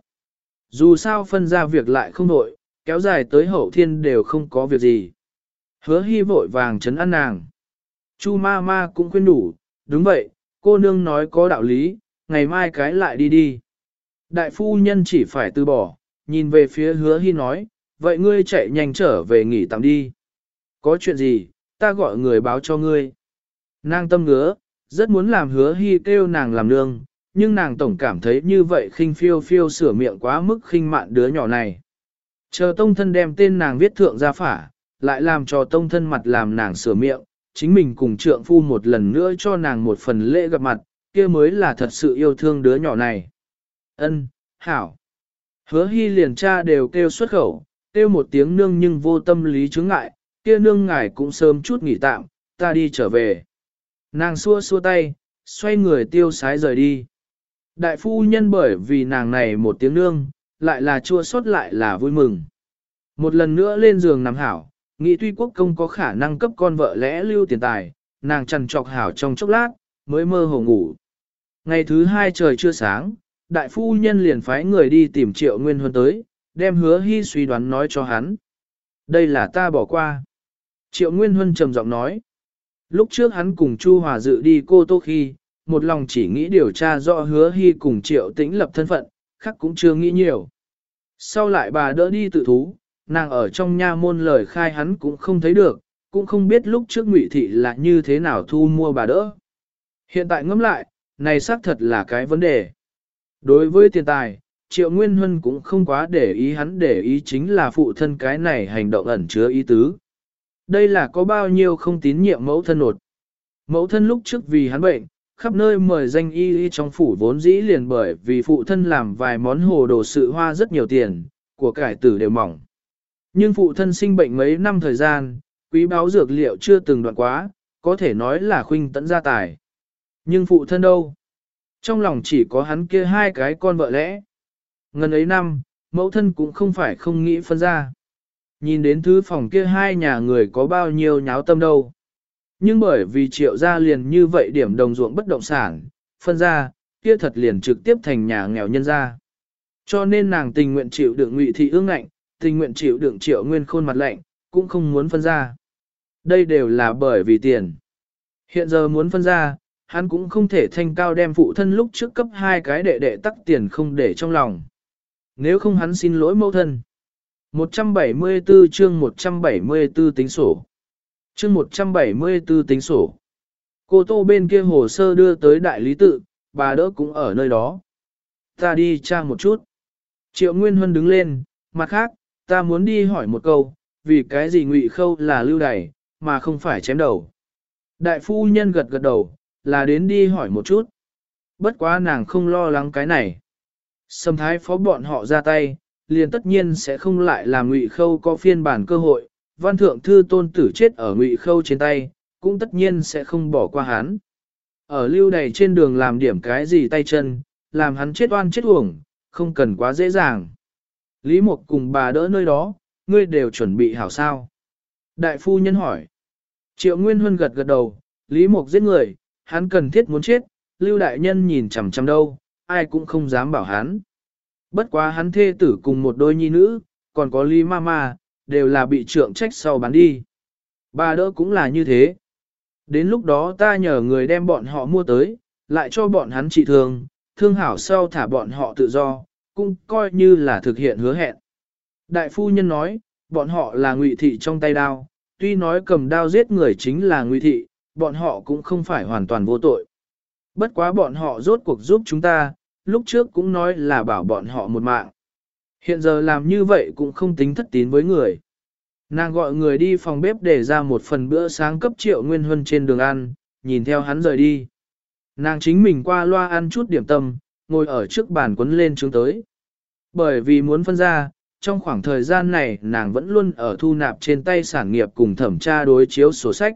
Dù sao phân ra việc lại không nội, kéo dài tới hậu thiên đều không có việc gì. Hứa hy vội vàng chấn an nàng. Chu ma ma cũng khuyên đủ, đúng vậy, cô nương nói có đạo lý, ngày mai cái lại đi đi. Đại phu nhân chỉ phải từ bỏ, nhìn về phía hứa hy nói, vậy ngươi chạy nhanh trở về nghỉ tạm đi. Có chuyện gì, ta gọi người báo cho ngươi. Nàng tâm ngứa, rất muốn làm hứa hy kêu nàng làm nương, nhưng nàng tổng cảm thấy như vậy khinh phiêu phiêu sửa miệng quá mức khinh mạn đứa nhỏ này. Chờ tông thân đem tên nàng viết thượng ra phả, lại làm cho tông thân mặt làm nàng sửa miệng, chính mình cùng trượng phu một lần nữa cho nàng một phần lễ gặp mặt, kia mới là thật sự yêu thương đứa nhỏ này. Ân, hảo. Hứa hy liền cha đều kêu xuất khẩu, kêu một tiếng nương nhưng vô tâm lý chứng ngại, kia nương ngài cũng sớm chút nghỉ tạm, ta đi trở về. Nàng xua xua tay, xoay người tiêu sái rời đi. Đại phu nhân bởi vì nàng này một tiếng nương, lại là chua xót lại là vui mừng. Một lần nữa lên giường nằm hảo, nghĩ tuy quốc công có khả năng cấp con vợ lẽ lưu tiền tài, nàng trằn trọc hảo trong chốc lát, mới mơ hồ ngủ. Ngày thứ hai trời chưa sáng, đại phu nhân liền phái người đi tìm triệu nguyên huân tới, đem hứa hy suy đoán nói cho hắn. Đây là ta bỏ qua. Triệu Nguyên Huân trầm giọng nói. Lúc trước hắn cùng Chu Hòa dự đi cô Tô khi, một lòng chỉ nghĩ điều tra rõ hứa hy cùng Triệu Tĩnh lập thân phận, khác cũng chưa nghĩ nhiều. Sau lại bà đỡ đi tự thú, nàng ở trong nha môn lời khai hắn cũng không thấy được, cũng không biết lúc trước ngụy thị là như thế nào thu mua bà đỡ. Hiện tại ngẫm lại, này xác thật là cái vấn đề. Đối với tiền tài, Triệu Nguyên Huân cũng không quá để ý hắn để ý chính là phụ thân cái này hành động ẩn chứa ý tứ. Đây là có bao nhiêu không tín nhiệm mẫu thân nột. Mẫu thân lúc trước vì hắn bệnh, khắp nơi mời danh y y trong phủ vốn dĩ liền bởi vì phụ thân làm vài món hồ đồ sự hoa rất nhiều tiền, của cải tử đều mỏng. Nhưng phụ thân sinh bệnh mấy năm thời gian, quý báo dược liệu chưa từng đoạn quá, có thể nói là khuynh tận gia tài. Nhưng phụ thân đâu? Trong lòng chỉ có hắn kia hai cái con vợ lẽ. Ngần ấy năm, mẫu thân cũng không phải không nghĩ phân ra. Nhìn đến thứ phòng kia hai nhà người có bao nhiêu nháo tâm đâu. Nhưng bởi vì triệu gia liền như vậy điểm đồng ruộng bất động sản, phân ra, kia thật liền trực tiếp thành nhà nghèo nhân gia. Cho nên nàng tình nguyện chịu đựng ngụy thị ương ngạnh, tình nguyện chịu đựng triệu nguyên khôn mặt lạnh, cũng không muốn phân ra. Đây đều là bởi vì tiền. Hiện giờ muốn phân ra, hắn cũng không thể thanh cao đem phụ thân lúc trước cấp hai cái đệ đệ tắc tiền không để trong lòng. Nếu không hắn xin lỗi mẫu thân. 174 chương 174 tính sổ. Chương 174 tính sổ. Cô tô bên kia hồ sơ đưa tới đại lý tự, bà đỡ cũng ở nơi đó. Ta đi tra một chút. Triệu Nguyên Huân đứng lên, mặt khác, ta muốn đi hỏi một câu, vì cái gì ngụy khâu là lưu đày, mà không phải chém đầu. Đại phu nhân gật gật đầu, là đến đi hỏi một chút. Bất quá nàng không lo lắng cái này. Sâm thái phó bọn họ ra tay, liền tất nhiên sẽ không lại làm ngụy khâu có phiên bản cơ hội, văn thượng thư tôn tử chết ở ngụy khâu trên tay, cũng tất nhiên sẽ không bỏ qua hắn. Ở lưu đầy trên đường làm điểm cái gì tay chân, làm hắn chết oan chết uổng, không cần quá dễ dàng. Lý Mục cùng bà đỡ nơi đó, ngươi đều chuẩn bị hảo sao. Đại phu nhân hỏi. Triệu Nguyên Huân gật gật đầu, Lý Mục giết người, hắn cần thiết muốn chết, lưu đại nhân nhìn chằm chằm đâu, ai cũng không dám bảo hắn. Bất quá hắn thê tử cùng một đôi nhi nữ, còn có Lý Mama, đều là bị trượng trách sau bán đi. Bà đỡ cũng là như thế. Đến lúc đó ta nhờ người đem bọn họ mua tới, lại cho bọn hắn trị thương, thương hảo sau thả bọn họ tự do, cũng coi như là thực hiện hứa hẹn. Đại phu nhân nói, bọn họ là ngụy thị trong tay đao, tuy nói cầm đao giết người chính là ngụy thị, bọn họ cũng không phải hoàn toàn vô tội. Bất quá bọn họ rốt cuộc giúp chúng ta, lúc trước cũng nói là bảo bọn họ một mạng. Hiện giờ làm như vậy cũng không tính thất tín với người. Nàng gọi người đi phòng bếp để ra một phần bữa sáng cấp triệu nguyên huân trên đường ăn, nhìn theo hắn rời đi. Nàng chính mình qua loa ăn chút điểm tâm, ngồi ở trước bàn quấn lên trướng tới. Bởi vì muốn phân ra, trong khoảng thời gian này nàng vẫn luôn ở thu nạp trên tay sản nghiệp cùng thẩm tra đối chiếu sổ sách.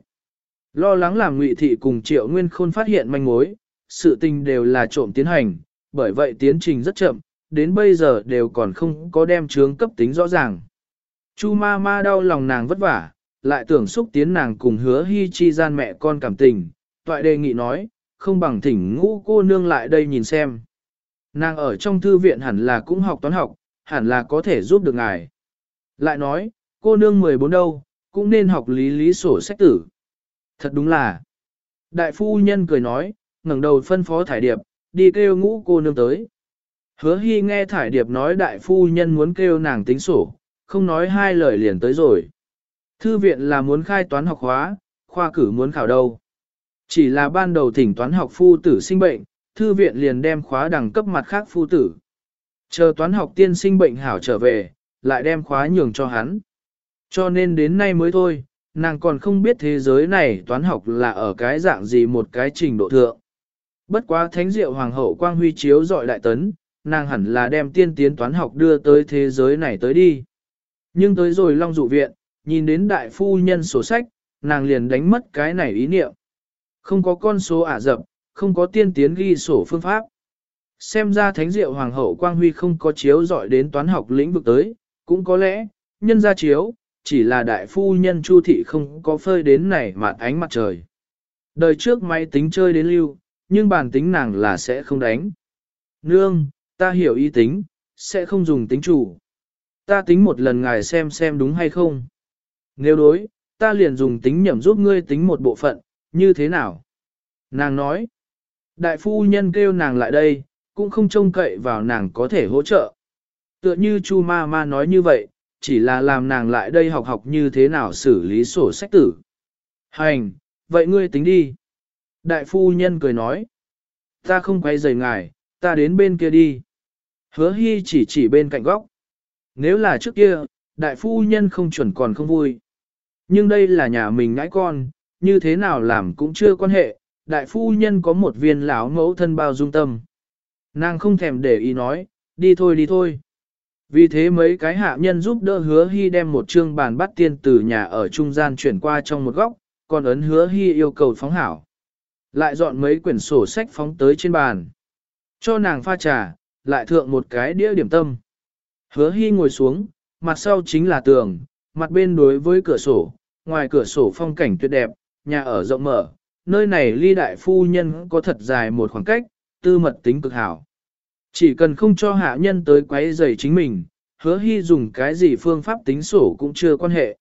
Lo lắng làm ngụy thị cùng triệu nguyên khôn phát hiện manh mối, sự tình đều là trộm tiến hành, bởi vậy tiến trình rất chậm, đến bây giờ đều còn không có đem chướng cấp tính rõ ràng. Chu ma ma đau lòng nàng vất vả, lại tưởng xúc tiến nàng cùng hứa hy chi gian mẹ con cảm tình, toại đề nghị nói, không bằng thỉnh ngũ cô nương lại đây nhìn xem. Nàng ở trong thư viện hẳn là cũng học toán học, hẳn là có thể giúp được ngài. Lại nói, cô nương 14 đâu, cũng nên học lý lý sổ sách tử. Thật đúng là. Đại phu nhân cười nói, ngẩng đầu phân phó thải điệp, đi kêu ngũ cô nương tới. Hứa hy nghe thải điệp nói đại phu nhân muốn kêu nàng tính sổ, không nói hai lời liền tới rồi. Thư viện là muốn khai toán học hóa, khoa cử muốn khảo đâu. Chỉ là ban đầu thỉnh toán học phu tử sinh bệnh, thư viện liền đem khóa đẳng cấp mặt khác phu tử. Chờ toán học tiên sinh bệnh hảo trở về, lại đem khóa nhường cho hắn. Cho nên đến nay mới thôi, nàng còn không biết thế giới này toán học là ở cái dạng gì một cái trình độ thượng. Bất quá thánh diệu hoàng hậu quang huy chiếu dọi đại tấn, nàng hẳn là đem tiên tiến toán học đưa tới thế giới này tới đi. Nhưng tới rồi long dụ viện, nhìn đến đại phu nhân sổ sách, nàng liền đánh mất cái này ý niệm. Không có con số ả dập, không có tiên tiến ghi sổ phương pháp. Xem ra thánh diệu hoàng hậu quang huy không có chiếu dọi đến toán học lĩnh vực tới, cũng có lẽ, nhân ra chiếu, chỉ là đại phu nhân chu thị không có phơi đến này mà ánh mặt trời. Đời trước máy tính chơi đến lưu, nhưng bản tính nàng là sẽ không đánh. Nương, ta hiểu ý tính, sẽ không dùng tính chủ. Ta tính một lần ngài xem xem đúng hay không. Nếu đối, ta liền dùng tính nhẩm giúp ngươi tính một bộ phận, như thế nào? Nàng nói, đại phu nhân kêu nàng lại đây, cũng không trông cậy vào nàng có thể hỗ trợ. Tựa như Chu ma ma nói như vậy, chỉ là làm nàng lại đây học học như thế nào xử lý sổ sách tử. Hành, vậy ngươi tính đi. Đại phu nhân cười nói, ta không quay rời ngài, ta đến bên kia đi. Hứa hy chỉ chỉ bên cạnh góc. Nếu là trước kia, đại phu nhân không chuẩn còn không vui. Nhưng đây là nhà mình ngãi con, như thế nào làm cũng chưa quan hệ, đại phu nhân có một viên lão mẫu thân bao dung tâm. Nàng không thèm để ý nói, đi thôi đi thôi. Vì thế mấy cái hạ nhân giúp đỡ hứa hy đem một chương bàn bắt tiên từ nhà ở trung gian chuyển qua trong một góc, còn ấn hứa hy yêu cầu phóng hảo. Lại dọn mấy quyển sổ sách phóng tới trên bàn. Cho nàng pha trà, lại thượng một cái đĩa điểm tâm. Hứa hy ngồi xuống, mặt sau chính là tường, mặt bên đối với cửa sổ, ngoài cửa sổ phong cảnh tuyệt đẹp, nhà ở rộng mở, nơi này ly đại phu nhân có thật dài một khoảng cách, tư mật tính cực hảo. Chỉ cần không cho hạ nhân tới quấy rầy chính mình, hứa hy dùng cái gì phương pháp tính sổ cũng chưa quan hệ.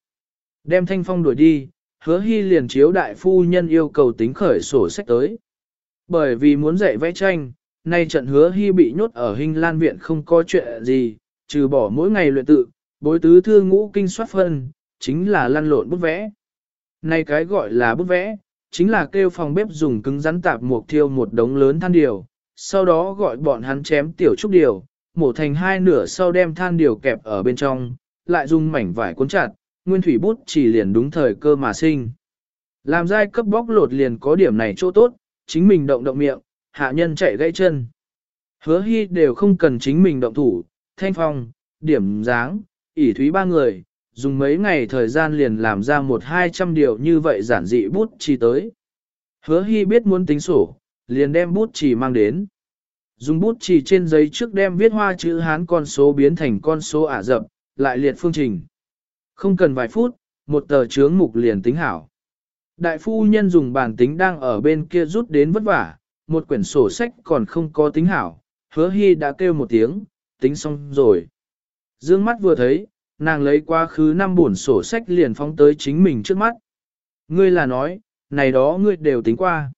Đem thanh phong đuổi đi, hứa hy liền chiếu đại phu nhân yêu cầu tính khởi sổ sách tới. Bởi vì muốn dạy vẽ tranh, nay trận hứa hy bị nhốt ở hình lan viện không có chuyện gì, trừ bỏ mỗi ngày luyện tự, bối tứ thư ngũ kinh soát phân, chính là lăn lộn bút vẽ. Này cái gọi là bút vẽ, chính là kêu phòng bếp dùng cứng rắn tạp mục thiêu một đống lớn than điều, sau đó gọi bọn hắn chém tiểu trúc điều, mổ thành hai nửa sau đem than điều kẹp ở bên trong, lại dùng mảnh vải cuốn chặt, nguyên thủy bút chỉ liền đúng thời cơ mà sinh. Làm giai cấp bóc lột liền có điểm này chỗ tốt, chính mình động động miệng, hạ nhân chạy gãy chân. Hứa hy đều không cần chính mình động thủ, thanh phong, điểm dáng, ỉ thúy ba người, dùng mấy ngày thời gian liền làm ra một hai trăm điều như vậy giản dị bút chỉ tới. Hứa hy biết muốn tính sổ, liền đem bút chỉ mang đến. Dùng bút chỉ trên giấy trước đem viết hoa chữ Hán con số biến thành con số ả rập, lại liệt phương trình. Không cần vài phút, một tờ chướng mục liền tính hảo. Đại phu nhân dùng bàn tính đang ở bên kia rút đến vất vả, một quyển sổ sách còn không có tính hảo, hứa hy đã kêu một tiếng, tính xong rồi. Dương mắt vừa thấy, nàng lấy quá khứ năm buồn sổ sách liền phóng tới chính mình trước mắt. Ngươi là nói, này đó ngươi đều tính qua.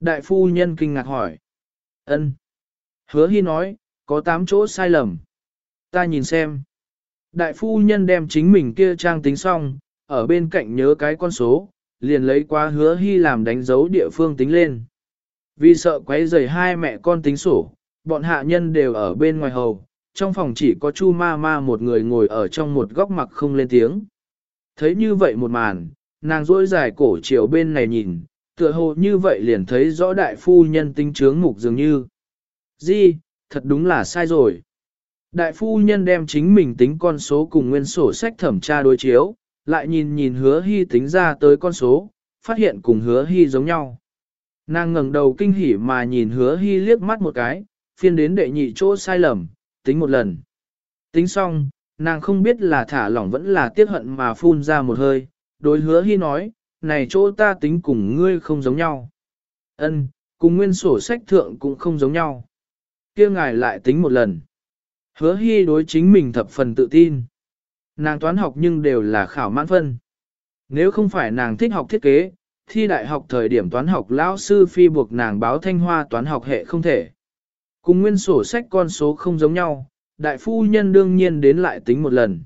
Đại phu nhân kinh ngạc hỏi. ân Hứa hy nói, có 8 chỗ sai lầm. Ta nhìn xem. Đại phu nhân đem chính mình kia trang tính xong, ở bên cạnh nhớ cái con số, liền lấy qua hứa hy làm đánh dấu địa phương tính lên. Vì sợ quấy rầy hai mẹ con tính sổ, bọn hạ nhân đều ở bên ngoài hầu, trong phòng chỉ có chu ma ma một người ngồi ở trong một góc mặt không lên tiếng. Thấy như vậy một màn, nàng rỗi dài cổ chiều bên này nhìn, tựa hồ như vậy liền thấy rõ đại phu nhân tinh trướng mục dường như. Di, thật đúng là sai rồi. Đại phu nhân đem chính mình tính con số cùng nguyên sổ sách thẩm tra đối chiếu, lại nhìn nhìn hứa hy tính ra tới con số, phát hiện cùng hứa hy giống nhau. Nàng ngẩng đầu kinh hỉ mà nhìn hứa hy liếc mắt một cái, phiên đến đệ nhị chỗ sai lầm, tính một lần. Tính xong, nàng không biết là thả lỏng vẫn là tiếc hận mà phun ra một hơi, đối hứa hy nói, này chỗ ta tính cùng ngươi không giống nhau. ân cùng nguyên sổ sách thượng cũng không giống nhau. kia ngài lại tính một lần. Hứa hy đối chính mình thập phần tự tin. Nàng toán học nhưng đều là khảo mãn phân. Nếu không phải nàng thích học thiết kế, thi đại học thời điểm toán học lão sư phi buộc nàng báo thanh hoa toán học hệ không thể. Cùng nguyên sổ sách con số không giống nhau, đại phu nhân đương nhiên đến lại tính một lần.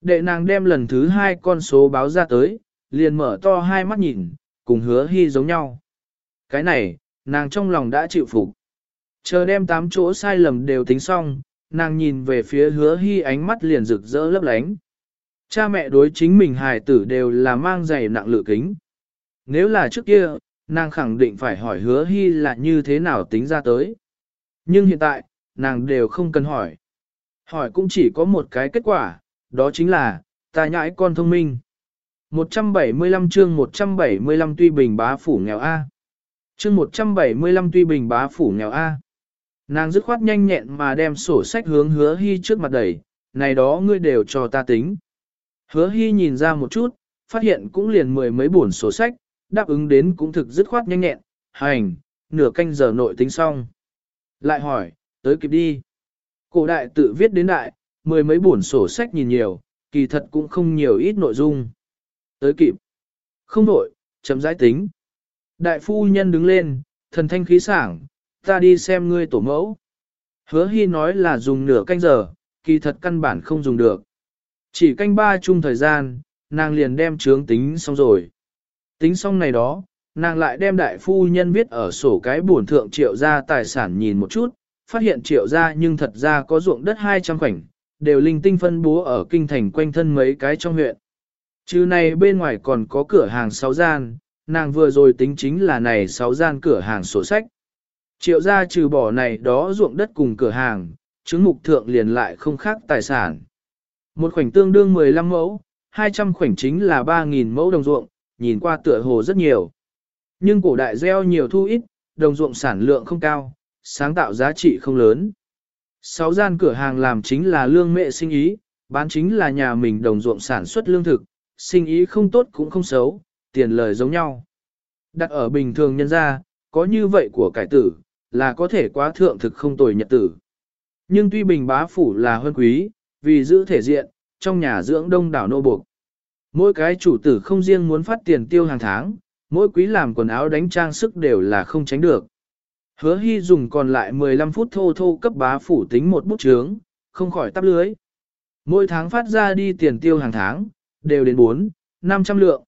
Đệ nàng đem lần thứ hai con số báo ra tới, liền mở to hai mắt nhìn, cùng hứa hy giống nhau. Cái này, nàng trong lòng đã chịu phục. Chờ đem tám chỗ sai lầm đều tính xong, nàng nhìn về phía hứa hy ánh mắt liền rực rỡ lấp lánh. Cha mẹ đối chính mình hài tử đều là mang giày nặng lự kính. Nếu là trước kia, nàng khẳng định phải hỏi hứa hy là như thế nào tính ra tới. Nhưng hiện tại, nàng đều không cần hỏi. Hỏi cũng chỉ có một cái kết quả, đó chính là, ta nhãi con thông minh. 175 chương 175 tuy bình bá phủ nghèo A. Chương 175 tuy bình bá phủ nghèo A. Nàng dứt khoát nhanh nhẹn mà đem sổ sách hướng hứa hy trước mặt đẩy, này đó ngươi đều cho ta tính. Hứa hy nhìn ra một chút, phát hiện cũng liền mười mấy buồn sổ sách, đáp ứng đến cũng thực dứt khoát nhanh nhẹn, hành, nửa canh giờ nội tính xong. Lại hỏi, tới kịp đi. Cổ đại tự viết đến đại, mười mấy buồn sổ sách nhìn nhiều, kỳ thật cũng không nhiều ít nội dung. Tới kịp. Không nội, chấm giải tính. Đại phu nhân đứng lên, thần thanh khí sảng, ta đi xem ngươi tổ mẫu. Hứa hy nói là dùng nửa canh giờ, kỳ thật căn bản không dùng được. Chỉ canh ba chung thời gian, nàng liền đem trướng tính xong rồi. Tính xong này đó, nàng lại đem đại phu nhân viết ở sổ cái bổn thượng triệu gia tài sản nhìn một chút, phát hiện triệu gia nhưng thật ra có ruộng đất 200 khoảnh, đều linh tinh phân bố ở kinh thành quanh thân mấy cái trong huyện. Chứ này bên ngoài còn có cửa hàng 6 gian, nàng vừa rồi tính chính là này 6 gian cửa hàng sổ sách. Triệu gia trừ bỏ này đó ruộng đất cùng cửa hàng, chứng mục thượng liền lại không khác tài sản. Một khoảnh tương đương 15 mẫu, 200 khoảnh chính là 3.000 mẫu đồng ruộng, nhìn qua tựa hồ rất nhiều. Nhưng cổ đại gieo nhiều thu ít, đồng ruộng sản lượng không cao, sáng tạo giá trị không lớn. Sáu gian cửa hàng làm chính là lương mệ sinh ý, bán chính là nhà mình đồng ruộng sản xuất lương thực, sinh ý không tốt cũng không xấu, tiền lời giống nhau. Đặt ở bình thường nhân ra, có như vậy của cải tử, là có thể quá thượng thực không tồi nhật tử. Nhưng tuy bình bá phủ là hơn quý, vì giữ thể diện, trong nhà dưỡng đông đảo nô buộc. Mỗi cái chủ tử không riêng muốn phát tiền tiêu hàng tháng, mỗi quý làm quần áo đánh trang sức đều là không tránh được. Hứa hy dùng còn lại 15 phút thô thô cấp bá phủ tính một bút chướng, không khỏi tắp lưới. Mỗi tháng phát ra đi tiền tiêu hàng tháng, đều đến 4, 500 lượng.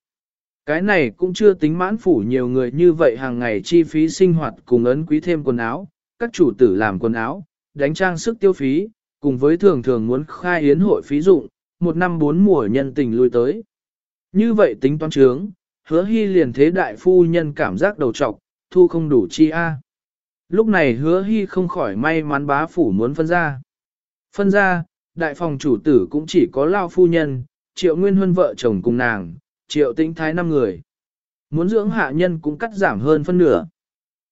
Cái này cũng chưa tính mãn phủ nhiều người như vậy hàng ngày chi phí sinh hoạt cùng ấn quý thêm quần áo, các chủ tử làm quần áo, đánh trang sức tiêu phí, cùng với thường thường muốn khai yến hội phí dụng, một năm bốn mùa nhân tình lui tới. Như vậy tính toán trướng, hứa hy liền thế đại phu nhân cảm giác đầu trọc, thu không đủ chi a. Lúc này hứa hy không khỏi may mắn bá phủ muốn phân ra. Phân ra, đại phòng chủ tử cũng chỉ có lao phu nhân, triệu nguyên huân vợ chồng cùng nàng, triệu tĩnh thái năm người. Muốn dưỡng hạ nhân cũng cắt giảm hơn phân nửa.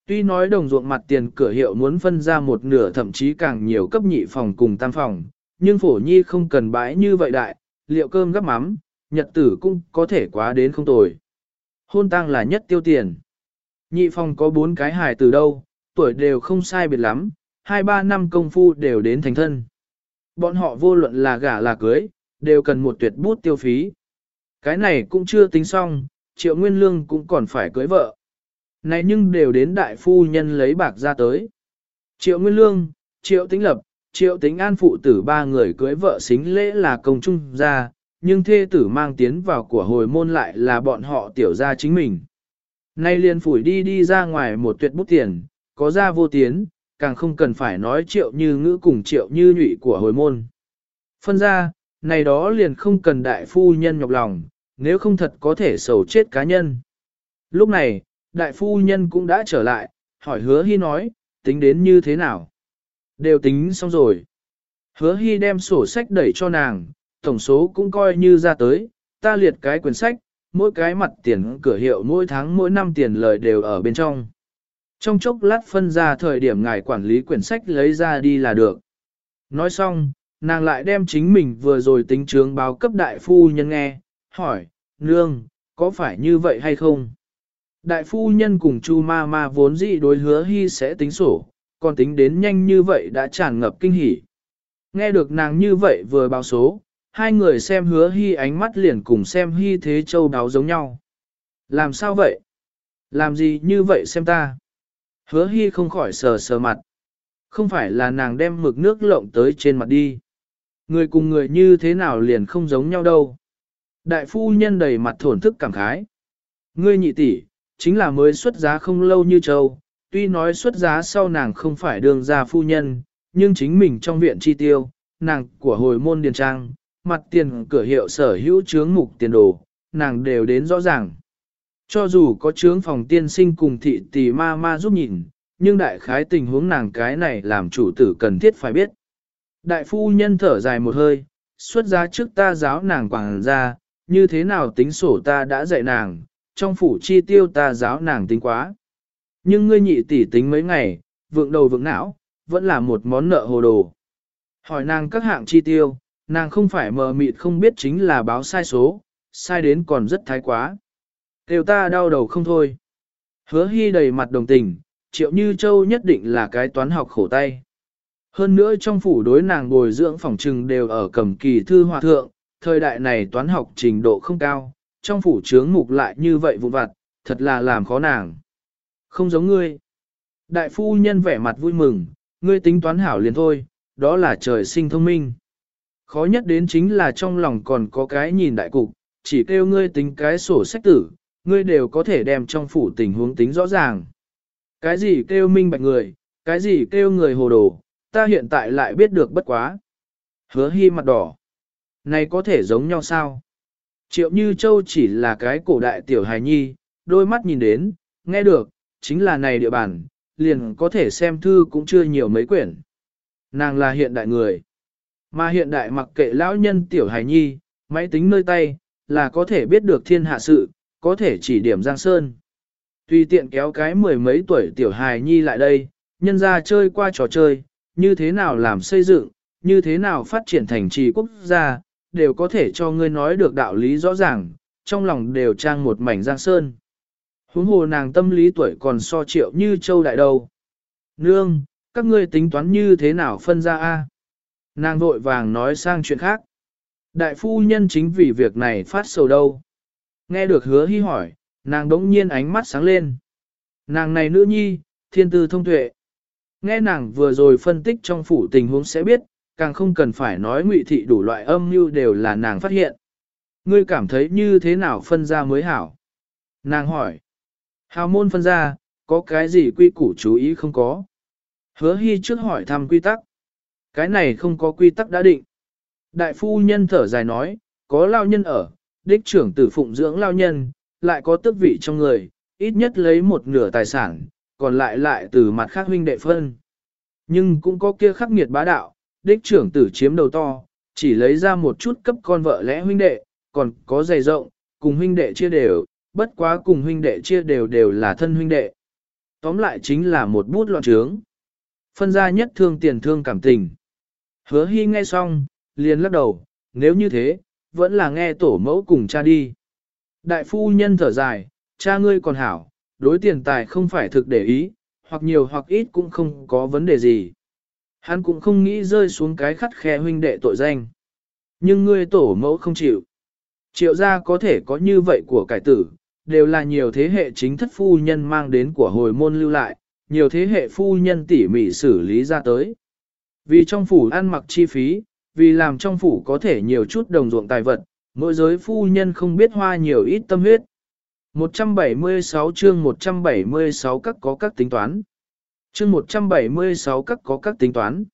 Tuy nói đồng ruộng mặt tiền cửa hiệu muốn phân ra một nửa thậm chí càng nhiều cấp nhị phòng cùng tam phòng, nhưng phổ nhi không cần bãi như vậy đại, liệu cơm gấp mắm, nhật tử cũng có thể quá đến không tồi. Hôn tang là nhất tiêu tiền. Nhị phòng có bốn cái hài từ đâu, tuổi đều không sai biệt lắm, hai ba năm công phu đều đến thành thân. Bọn họ vô luận là gả là cưới, đều cần một tuyệt bút tiêu phí. Cái này cũng chưa tính xong, triệu nguyên lương cũng còn phải cưới vợ. Này nhưng đều đến đại phu nhân lấy bạc ra tới. Triệu nguyên lương, triệu tính lập, triệu tính an phụ tử ba người cưới vợ xính lễ là công chung ra, nhưng thê tử mang tiến vào của hồi môn lại là bọn họ tiểu gia chính mình. Nay liền phủi đi đi ra ngoài một tuyệt bút tiền, có ra vô tiến, càng không cần phải nói triệu như ngữ cùng triệu như nhụy của hồi môn. Phân ra, này đó liền không cần đại phu nhân nhọc lòng, nếu không thật có thể sầu chết cá nhân. Lúc này, đại phu nhân cũng đã trở lại, hỏi hứa hy nói, tính đến như thế nào? Đều tính xong rồi. Hứa hy đem sổ sách đẩy cho nàng, tổng số cũng coi như ra tới, ta liệt cái quyển sách, mỗi cái mặt tiền cửa hiệu mỗi tháng mỗi năm tiền lời đều ở bên trong. Trong chốc lát phân ra thời điểm ngài quản lý quyển sách lấy ra đi là được. Nói xong, nàng lại đem chính mình vừa rồi tính trướng báo cấp đại phu nhân nghe, hỏi, nương, có phải như vậy hay không? Đại phu nhân cùng chu ma ma vốn dị đối hứa hy sẽ tính sổ, còn tính đến nhanh như vậy đã tràn ngập kinh hỉ. Nghe được nàng như vậy vừa báo số, hai người xem hứa hy ánh mắt liền cùng xem hy thế châu đáo giống nhau. Làm sao vậy? Làm gì như vậy xem ta? Hứa hy không khỏi sờ sờ mặt. Không phải là nàng đem mực nước lộng tới trên mặt đi. Người cùng người như thế nào liền không giống nhau đâu. Đại phu nhân đầy mặt thổn thức cảm khái. Ngươi nhị tỷ, chính là mới xuất giá không lâu như châu, tuy nói xuất giá sau nàng không phải đường gia phu nhân, nhưng chính mình trong viện chi tiêu, nàng của hồi môn điền trang, mặt tiền cửa hiệu sở hữu chướng mục tiền đồ, nàng đều đến rõ ràng. Cho dù có chướng phòng tiên sinh cùng thị tỷ ma ma giúp nhìn, nhưng đại khái tình huống nàng cái này làm chủ tử cần thiết phải biết. Đại phu nhân thở dài một hơi, xuất giá trước ta giáo nàng quảng ra, như thế nào tính sổ ta đã dạy nàng, trong phủ chi tiêu ta giáo nàng tính quá. Nhưng ngươi nhị tỷ tính mấy ngày, vượng đầu vượng não, vẫn là một món nợ hồ đồ. Hỏi nàng các hạng chi tiêu, nàng không phải mờ mịt không biết chính là báo sai số, sai đến còn rất thái quá. Đều ta đau đầu không thôi. Hứa hy đầy mặt đồng tình, triệu như châu nhất định là cái toán học khổ tay. Hơn nữa trong phủ đối nàng bồi dưỡng phòng trừng đều ở cầm kỳ thư hòa thượng, thời đại này toán học trình độ không cao, trong phủ trướng mục lại như vậy vụn vặt, thật là làm khó nàng. Không giống ngươi. Đại phu nhân vẻ mặt vui mừng, ngươi tính toán hảo liền thôi, đó là trời sinh thông minh. Khó nhất đến chính là trong lòng còn có cái nhìn đại cục, chỉ kêu ngươi tính cái sổ sách tử, ngươi đều có thể đem trong phủ tình huống tính rõ ràng. Cái gì kêu minh bạch người, cái gì kêu người hồ đồ, ta hiện tại lại biết được bất quá. Hứa hy mặt đỏ. Này có thể giống nhau sao? Triệu Như Châu chỉ là cái cổ đại tiểu hài nhi, đôi mắt nhìn đến, nghe được, chính là này địa bàn, liền có thể xem thư cũng chưa nhiều mấy quyển. Nàng là hiện đại người. Mà hiện đại mặc kệ lão nhân tiểu hài nhi, máy tính nơi tay, là có thể biết được thiên hạ sự, có thể chỉ điểm Giang Sơn. Tùy tiện kéo cái mười mấy tuổi tiểu hài nhi lại đây, nhân ra chơi qua trò chơi, như thế nào làm xây dựng, như thế nào phát triển thành trì quốc gia, đều có thể cho ngươi nói được đạo lý rõ ràng, trong lòng đều trang một mảnh Giang Sơn. Huống hồ nàng tâm lý tuổi còn so triệu như châu đại đầu. Nương, các ngươi tính toán như thế nào phân ra a? Nàng vội vàng nói sang chuyện khác. Đại phu nhân chính vì việc này phát sầu đâu. Nghe được hứa hy hỏi, nàng đống nhiên ánh mắt sáng lên. Nàng này nữ nhi, thiên tư thông tuệ. Nghe nàng vừa rồi phân tích trong phủ tình huống sẽ biết, càng không cần phải nói ngụy thị đủ loại âm mưu đều là nàng phát hiện. Ngươi cảm thấy như thế nào phân ra mới hảo? Nàng hỏi. Hào môn phân ra, có cái gì quy củ chú ý không có? Hứa hy trước hỏi thăm quy tắc. Cái này không có quy tắc đã định. Đại phu nhân thở dài nói, có lao nhân ở, đích trưởng tử phụng dưỡng lao nhân, lại có tước vị trong người, ít nhất lấy một nửa tài sản, còn lại lại từ mặt khác huynh đệ phân. Nhưng cũng có kia khắc nghiệt bá đạo, đích trưởng tử chiếm đầu to, chỉ lấy ra một chút cấp con vợ lẽ huynh đệ, còn có dày rộng, cùng huynh đệ chia đều, bất quá cùng huynh đệ chia đều đều là thân huynh đệ. Tóm lại chính là một bút loạn trướng. Phân ra nhất thương tiền thương cảm tình. Hứa hy nghe xong, liền lắc đầu, nếu như thế, vẫn là nghe tổ mẫu cùng cha đi. Đại phu nhân thở dài, cha ngươi còn hảo, đối tiền tài không phải thực để ý, hoặc nhiều hoặc ít cũng không có vấn đề gì. Hắn cũng không nghĩ rơi xuống cái khắt khe huynh đệ tội danh. Nhưng ngươi tổ mẫu không chịu. Triệu gia có thể có như vậy của cải tử, đều là nhiều thế hệ chính thất phu nhân mang đến của hồi môn lưu lại, nhiều thế hệ phu nhân tỉ mỉ xử lý ra tới. Vì trong phủ ăn mặc chi phí, vì làm trong phủ có thể nhiều chút đồng ruộng tài vật, mỗi giới phu nhân không biết hoa nhiều ít tâm huyết. 176 chương 176 các có các tính toán. Chương 176 các có các tính toán.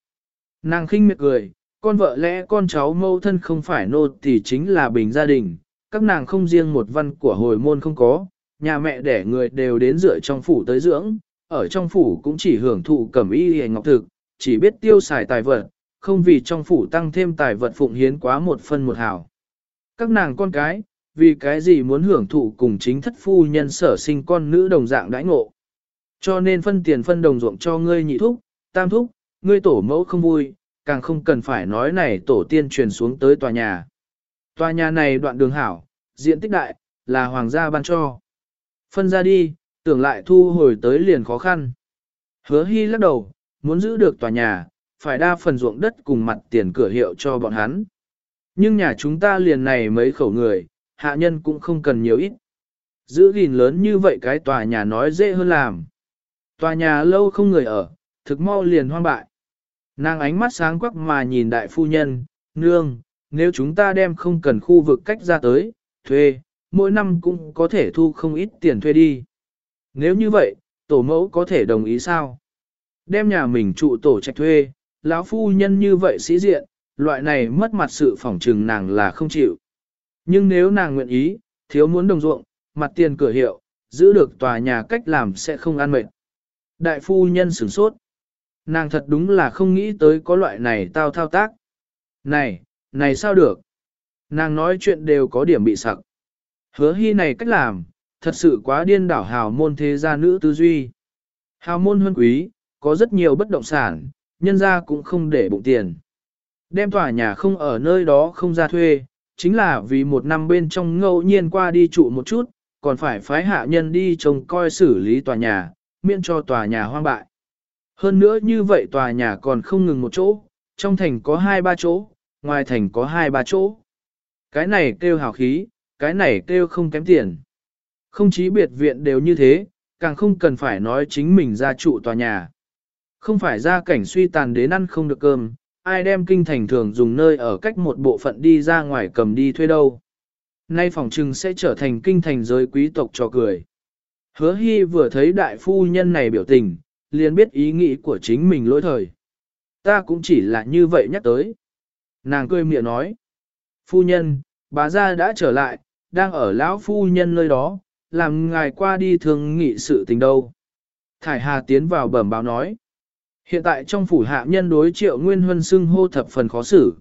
Nàng khinh miệt cười, con vợ lẽ con cháu mâu thân không phải nô thì chính là bình gia đình, các nàng không riêng một văn của hồi môn không có, nhà mẹ đẻ người đều đến dựa trong phủ tới dưỡng, ở trong phủ cũng chỉ hưởng thụ cẩm y hề ngọc thực, chỉ biết tiêu xài tài vật, không vì trong phủ tăng thêm tài vật phụng hiến quá một phân một hào. Các nàng con cái, vì cái gì muốn hưởng thụ cùng chính thất phu nhân sở sinh con nữ đồng dạng đãi ngộ. Cho nên phân tiền phân đồng ruộng cho ngươi nhị thúc, tam thúc, ngươi tổ mẫu không vui, càng không cần phải nói này tổ tiên truyền xuống tới tòa nhà. Tòa nhà này đoạn đường hảo, diện tích đại, là hoàng gia ban cho. Phân ra đi, tưởng lại thu hồi tới liền khó khăn. Hứa hy lắc đầu, muốn giữ được tòa nhà, phải đa phần ruộng đất cùng mặt tiền cửa hiệu cho bọn hắn. Nhưng nhà chúng ta liền này mấy khẩu người, hạ nhân cũng không cần nhiều ít. Giữ gìn lớn như vậy cái tòa nhà nói dễ hơn làm. Tòa nhà lâu không người ở, thực mau liền hoang bại. Nàng ánh mắt sáng quắc mà nhìn đại phu nhân, nương, nếu chúng ta đem không cần khu vực cách ra tới, thuê, mỗi năm cũng có thể thu không ít tiền thuê đi. Nếu như vậy, tổ mẫu có thể đồng ý sao? Đem nhà mình trụ tổ trạch thuê, lão phu nhân như vậy sĩ diện, loại này mất mặt sự phỏng trừng nàng là không chịu. Nhưng nếu nàng nguyện ý, thiếu muốn đồng ruộng, mặt tiền cửa hiệu, giữ được tòa nhà cách làm sẽ không an mệt. Đại phu nhân sửng sốt. Nàng thật đúng là không nghĩ tới có loại này tao thao tác. Này, này sao được? Nàng nói chuyện đều có điểm bị sặc. Hứa hy này cách làm, thật sự quá điên đảo hào môn thế gia nữ tư duy. Hào môn huân quý, có rất nhiều bất động sản, nhân gia cũng không để bụng tiền. Đem tòa nhà không ở nơi đó không ra thuê, chính là vì một năm bên trong ngẫu nhiên qua đi trụ một chút, còn phải phái hạ nhân đi trông coi xử lý tòa nhà, miễn cho tòa nhà hoang bại. Hơn nữa như vậy tòa nhà còn không ngừng một chỗ, trong thành có hai ba chỗ, ngoài thành có hai ba chỗ. Cái này kêu hào khí, cái này kêu không kém tiền. Không chí biệt viện đều như thế, càng không cần phải nói chính mình ra trụ tòa nhà. Không phải ra cảnh suy tàn đến ăn không được cơm, ai đem kinh thành thường dùng nơi ở cách một bộ phận đi ra ngoài cầm đi thuê đâu. Nay phòng trừng sẽ trở thành kinh thành giới quý tộc cho cười. Hứa hy vừa thấy đại phu nhân này biểu tình, liền biết ý nghĩ của chính mình lỗi thời. Ta cũng chỉ là như vậy nhắc tới. Nàng cười miệng nói. Phu nhân, bà gia đã trở lại, đang ở lão phu nhân nơi đó, làm ngài qua đi thường nghị sự tình đâu. Thải Hà tiến vào bẩm báo nói. Hiện tại trong phủ hạ nhân đối triệu nguyên huân xưng hô thập phần khó xử.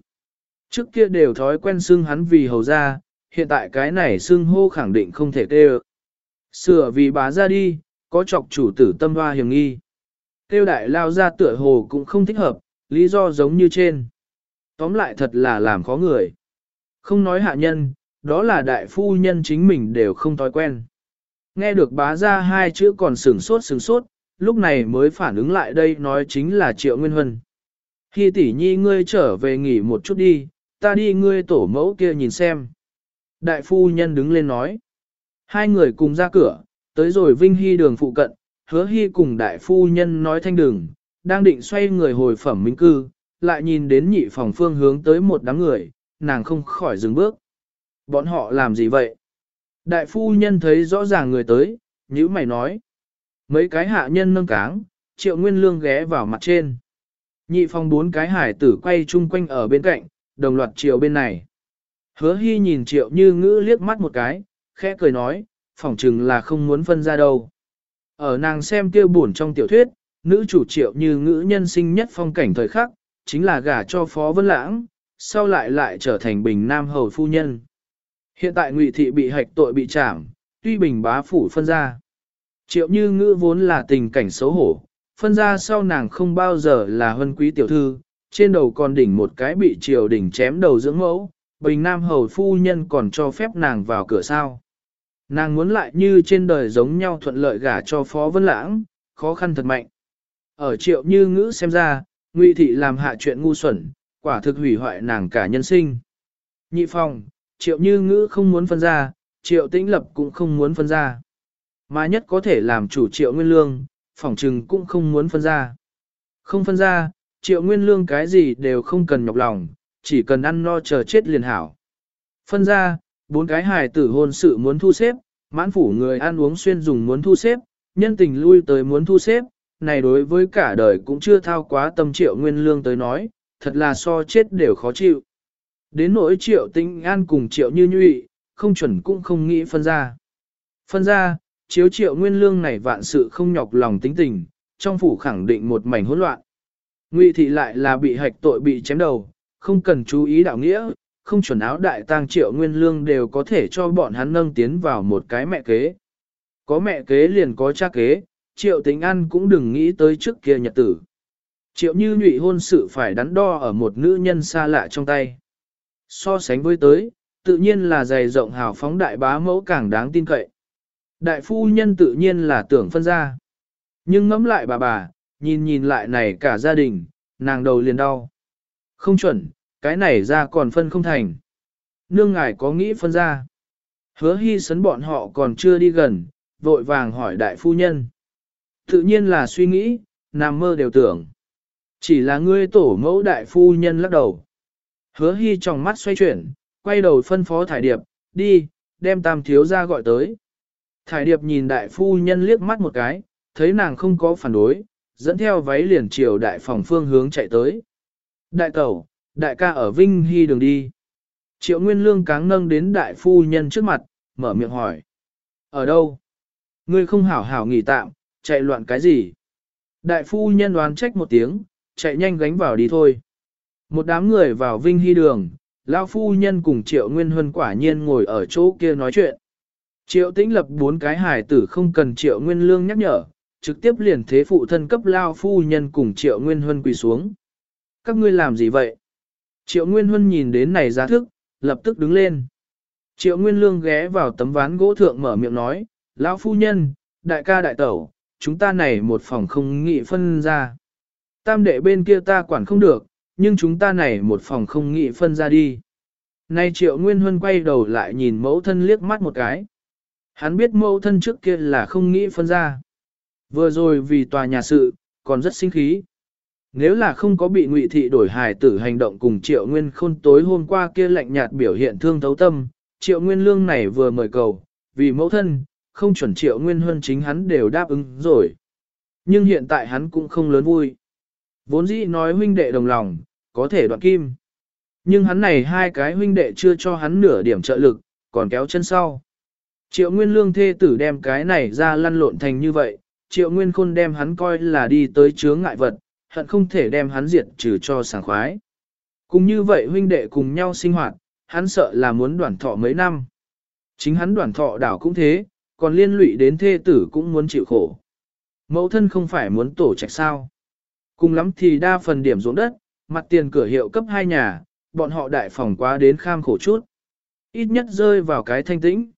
Trước kia đều thói quen xưng hắn vì hầu ra, hiện tại cái này xưng hô khẳng định không thể kêu. Sửa vì bá ra đi, có chọc chủ tử tâm hoa hiểm nghi. Kêu đại lao ra tựa hồ cũng không thích hợp, lý do giống như trên. Tóm lại thật là làm khó người. Không nói hạ nhân, đó là đại phu nhân chính mình đều không thói quen. Nghe được bá ra hai chữ còn sửng sốt sửng sốt, lúc này mới phản ứng lại đây nói chính là Triệu Nguyên Huân. Khi tỷ nhi ngươi trở về nghỉ một chút đi, ta đi ngươi tổ mẫu kia nhìn xem. Đại phu nhân đứng lên nói. Hai người cùng ra cửa, tới rồi Vinh Hy đường phụ cận, hứa Hy cùng đại phu nhân nói thanh đường, đang định xoay người hồi phẩm minh cư, lại nhìn đến nhị phòng phương hướng tới một đám người, nàng không khỏi dừng bước. Bọn họ làm gì vậy? Đại phu nhân thấy rõ ràng người tới, nhữ mày nói. Mấy cái hạ nhân nâng cáng, triệu nguyên lương ghé vào mặt trên. Nhị phòng bốn cái hải tử quay chung quanh ở bên cạnh, đồng loạt triệu bên này. Hứa hy nhìn triệu như ngữ liếc mắt một cái, khẽ cười nói, phỏng chừng là không muốn phân ra đâu. Ở nàng xem kia buồn trong tiểu thuyết, nữ chủ triệu như ngữ nhân sinh nhất phong cảnh thời khắc, chính là gả cho Phó Vân Lãng, sau lại lại trở thành bình nam hầu phu nhân. Hiện tại ngụy thị bị hạch tội bị trảm, tuy bình bá phủ phân ra. Triệu như ngữ vốn là tình cảnh xấu hổ, phân ra sau nàng không bao giờ là hân quý tiểu thư, trên đầu còn đỉnh một cái bị triều đỉnh chém đầu dưỡng mẫu, bình nam hầu phu nhân còn cho phép nàng vào cửa sao. Nàng muốn lại như trên đời giống nhau thuận lợi gả cho Phó Vân Lãng, khó khăn thật mạnh. Ở triệu như ngữ xem ra, ngụy thị làm hạ chuyện ngu xuẩn, quả thực hủy hoại nàng cả nhân sinh. Nhị phòng, triệu như ngữ không muốn phân ra, triệu tĩnh lập cũng không muốn phân ra. Mà nhất có thể làm chủ triệu nguyên lương, phỏng trừng cũng không muốn phân ra. Không phân ra, triệu nguyên lương cái gì đều không cần nhọc lòng, chỉ cần ăn no chờ chết liền hảo. Phân ra, bốn cái hài tử hôn sự muốn thu xếp, mãn phủ người ăn uống xuyên dùng muốn thu xếp, nhân tình lui tới muốn thu xếp, này đối với cả đời cũng chưa thao quá tâm triệu nguyên lương tới nói, thật là so chết đều khó chịu. Đến nỗi triệu tinh an cùng triệu như nhụy, không chuẩn cũng không nghĩ phân ra. Phân ra, chiếu triệu nguyên lương này vạn sự không nhọc lòng tính tình, trong phủ khẳng định một mảnh hỗn loạn. Ngụy thị lại là bị hạch tội bị chém đầu, không cần chú ý đạo nghĩa, không chuẩn áo đại tang triệu nguyên lương đều có thể cho bọn hắn nâng tiến vào một cái mẹ kế. Có mẹ kế liền có cha kế, triệu tính ăn cũng đừng nghĩ tới trước kia nhật tử. Triệu như nhụy hôn sự phải đắn đo ở một nữ nhân xa lạ trong tay. So sánh với tới, tự nhiên là dày rộng hào phóng đại bá mẫu càng đáng tin cậy. Đại phu nhân tự nhiên là tưởng phân ra. Nhưng ngẫm lại bà bà, nhìn nhìn lại này cả gia đình, nàng đầu liền đau. Không chuẩn, cái này ra còn phân không thành. Nương ngài có nghĩ phân ra. Hứa hy sấn bọn họ còn chưa đi gần, vội vàng hỏi đại phu nhân. Tự nhiên là suy nghĩ, nằm mơ đều tưởng. Chỉ là ngươi tổ mẫu đại phu nhân lắc đầu. Hứa hy trong mắt xoay chuyển, quay đầu phân phó thải điệp, đi, đem tam thiếu ra gọi tới. Thải điệp nhìn đại phu nhân liếc mắt một cái, thấy nàng không có phản đối, dẫn theo váy liền chiều đại phòng phương hướng chạy tới. Đại tẩu, đại ca ở Vinh Hy đường đi. Triệu Nguyên Lương cáng nâng đến đại phu nhân trước mặt, mở miệng hỏi. Ở đâu? Ngươi không hảo hảo nghỉ tạm, chạy loạn cái gì? Đại phu nhân đoán trách một tiếng, chạy nhanh gánh vào đi thôi. Một đám người vào Vinh Hy đường, Lão phu nhân cùng Triệu Nguyên Huân quả nhiên ngồi ở chỗ kia nói chuyện. Triệu tĩnh lập bốn cái hài tử không cần Triệu Nguyên Lương nhắc nhở, trực tiếp liền thế phụ thân cấp Lao phu nhân cùng Triệu Nguyên Huân quỳ xuống. Các ngươi làm gì vậy? Triệu Nguyên Huân nhìn đến này giá thức, lập tức đứng lên. Triệu Nguyên Lương ghé vào tấm ván gỗ thượng mở miệng nói, Lão phu nhân, đại ca đại tẩu, chúng ta này một phòng không nghị phân ra. Tam đệ bên kia ta quản không được, nhưng chúng ta này một phòng không nghị phân ra đi. Nay Triệu Nguyên Huân quay đầu lại nhìn mẫu thân liếc mắt một cái. Hắn biết mẫu thân trước kia là không nghĩ phân ra. Vừa rồi vì tòa nhà sự, còn rất sinh khí. Nếu là không có bị ngụy thị đổi hài tử hành động cùng triệu nguyên khôn tối hôm qua kia lạnh nhạt biểu hiện thương thấu tâm, triệu nguyên lương này vừa mời cầu, vì mẫu thân, không chuẩn triệu nguyên hơn chính hắn đều đáp ứng rồi. Nhưng hiện tại hắn cũng không lớn vui. Vốn dĩ nói huynh đệ đồng lòng, có thể đoạn kim. Nhưng hắn này hai cái huynh đệ chưa cho hắn nửa điểm trợ lực, còn kéo chân sau. Triệu Nguyên Lương thê tử đem cái này ra lăn lộn thành như vậy, Triệu Nguyên Khôn đem hắn coi là đi tới chướng ngại vật, hận không thể đem hắn diệt trừ cho sảng khoái. Cùng như vậy huynh đệ cùng nhau sinh hoạt, hắn sợ là muốn đoàn thọ mấy năm. Chính hắn đoàn thọ đảo cũng thế, còn liên lụy đến thê tử cũng muốn chịu khổ. Mẫu thân không phải muốn tổ trạch sao. Cùng lắm thì đa phần điểm ruộng đất, mặt tiền cửa hiệu cấp hai nhà, bọn họ đại phòng quá đến kham khổ chút. Ít nhất rơi vào cái thanh tĩnh.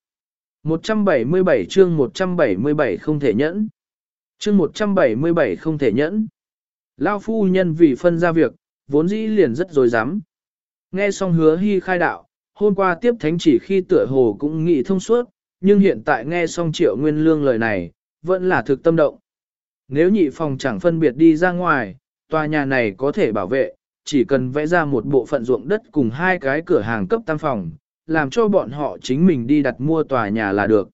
177 chương 177 không thể nhẫn. Chương 177 không thể nhẫn. Lao phu nhân vì phân ra việc, vốn dĩ liền rất dối dám. Nghe xong hứa hy khai đạo, hôm qua tiếp thánh chỉ khi tựa hồ cũng nghĩ thông suốt, nhưng hiện tại nghe xong triệu nguyên lương lời này, vẫn là thực tâm động. Nếu nhị phòng chẳng phân biệt đi ra ngoài, tòa nhà này có thể bảo vệ, chỉ cần vẽ ra một bộ phận ruộng đất cùng hai cái cửa hàng cấp tam phòng, làm cho bọn họ chính mình đi đặt mua tòa nhà là được.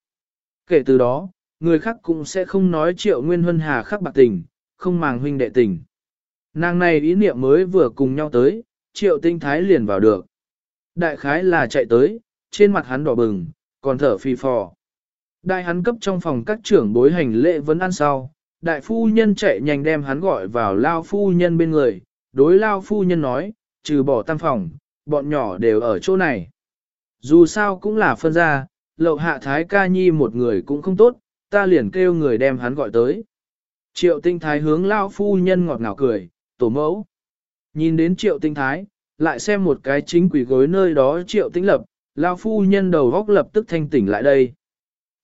Kể từ đó, người khác cũng sẽ không nói triệu nguyên huân hà khắc bạc tình, không màng huynh đệ tình. Nàng này ý niệm mới vừa cùng nhau tới, triệu tinh thái liền vào được. Đại khái là chạy tới, trên mặt hắn đỏ bừng, còn thở phì phò. Đại hắn cấp trong phòng các trưởng bối hành lễ vẫn ăn sau, đại phu nhân chạy nhanh đem hắn gọi vào lao phu nhân bên người, đối lao phu nhân nói, trừ bỏ tam phòng, bọn nhỏ đều ở chỗ này. Dù sao cũng là phân ra, lậu hạ thái ca nhi một người cũng không tốt, ta liền kêu người đem hắn gọi tới. Triệu tinh thái hướng lao phu nhân ngọt ngào cười, tổ mẫu. Nhìn đến triệu tinh thái, lại xem một cái chính quỷ gối nơi đó triệu tĩnh lập, lao phu nhân đầu góc lập tức thanh tỉnh lại đây.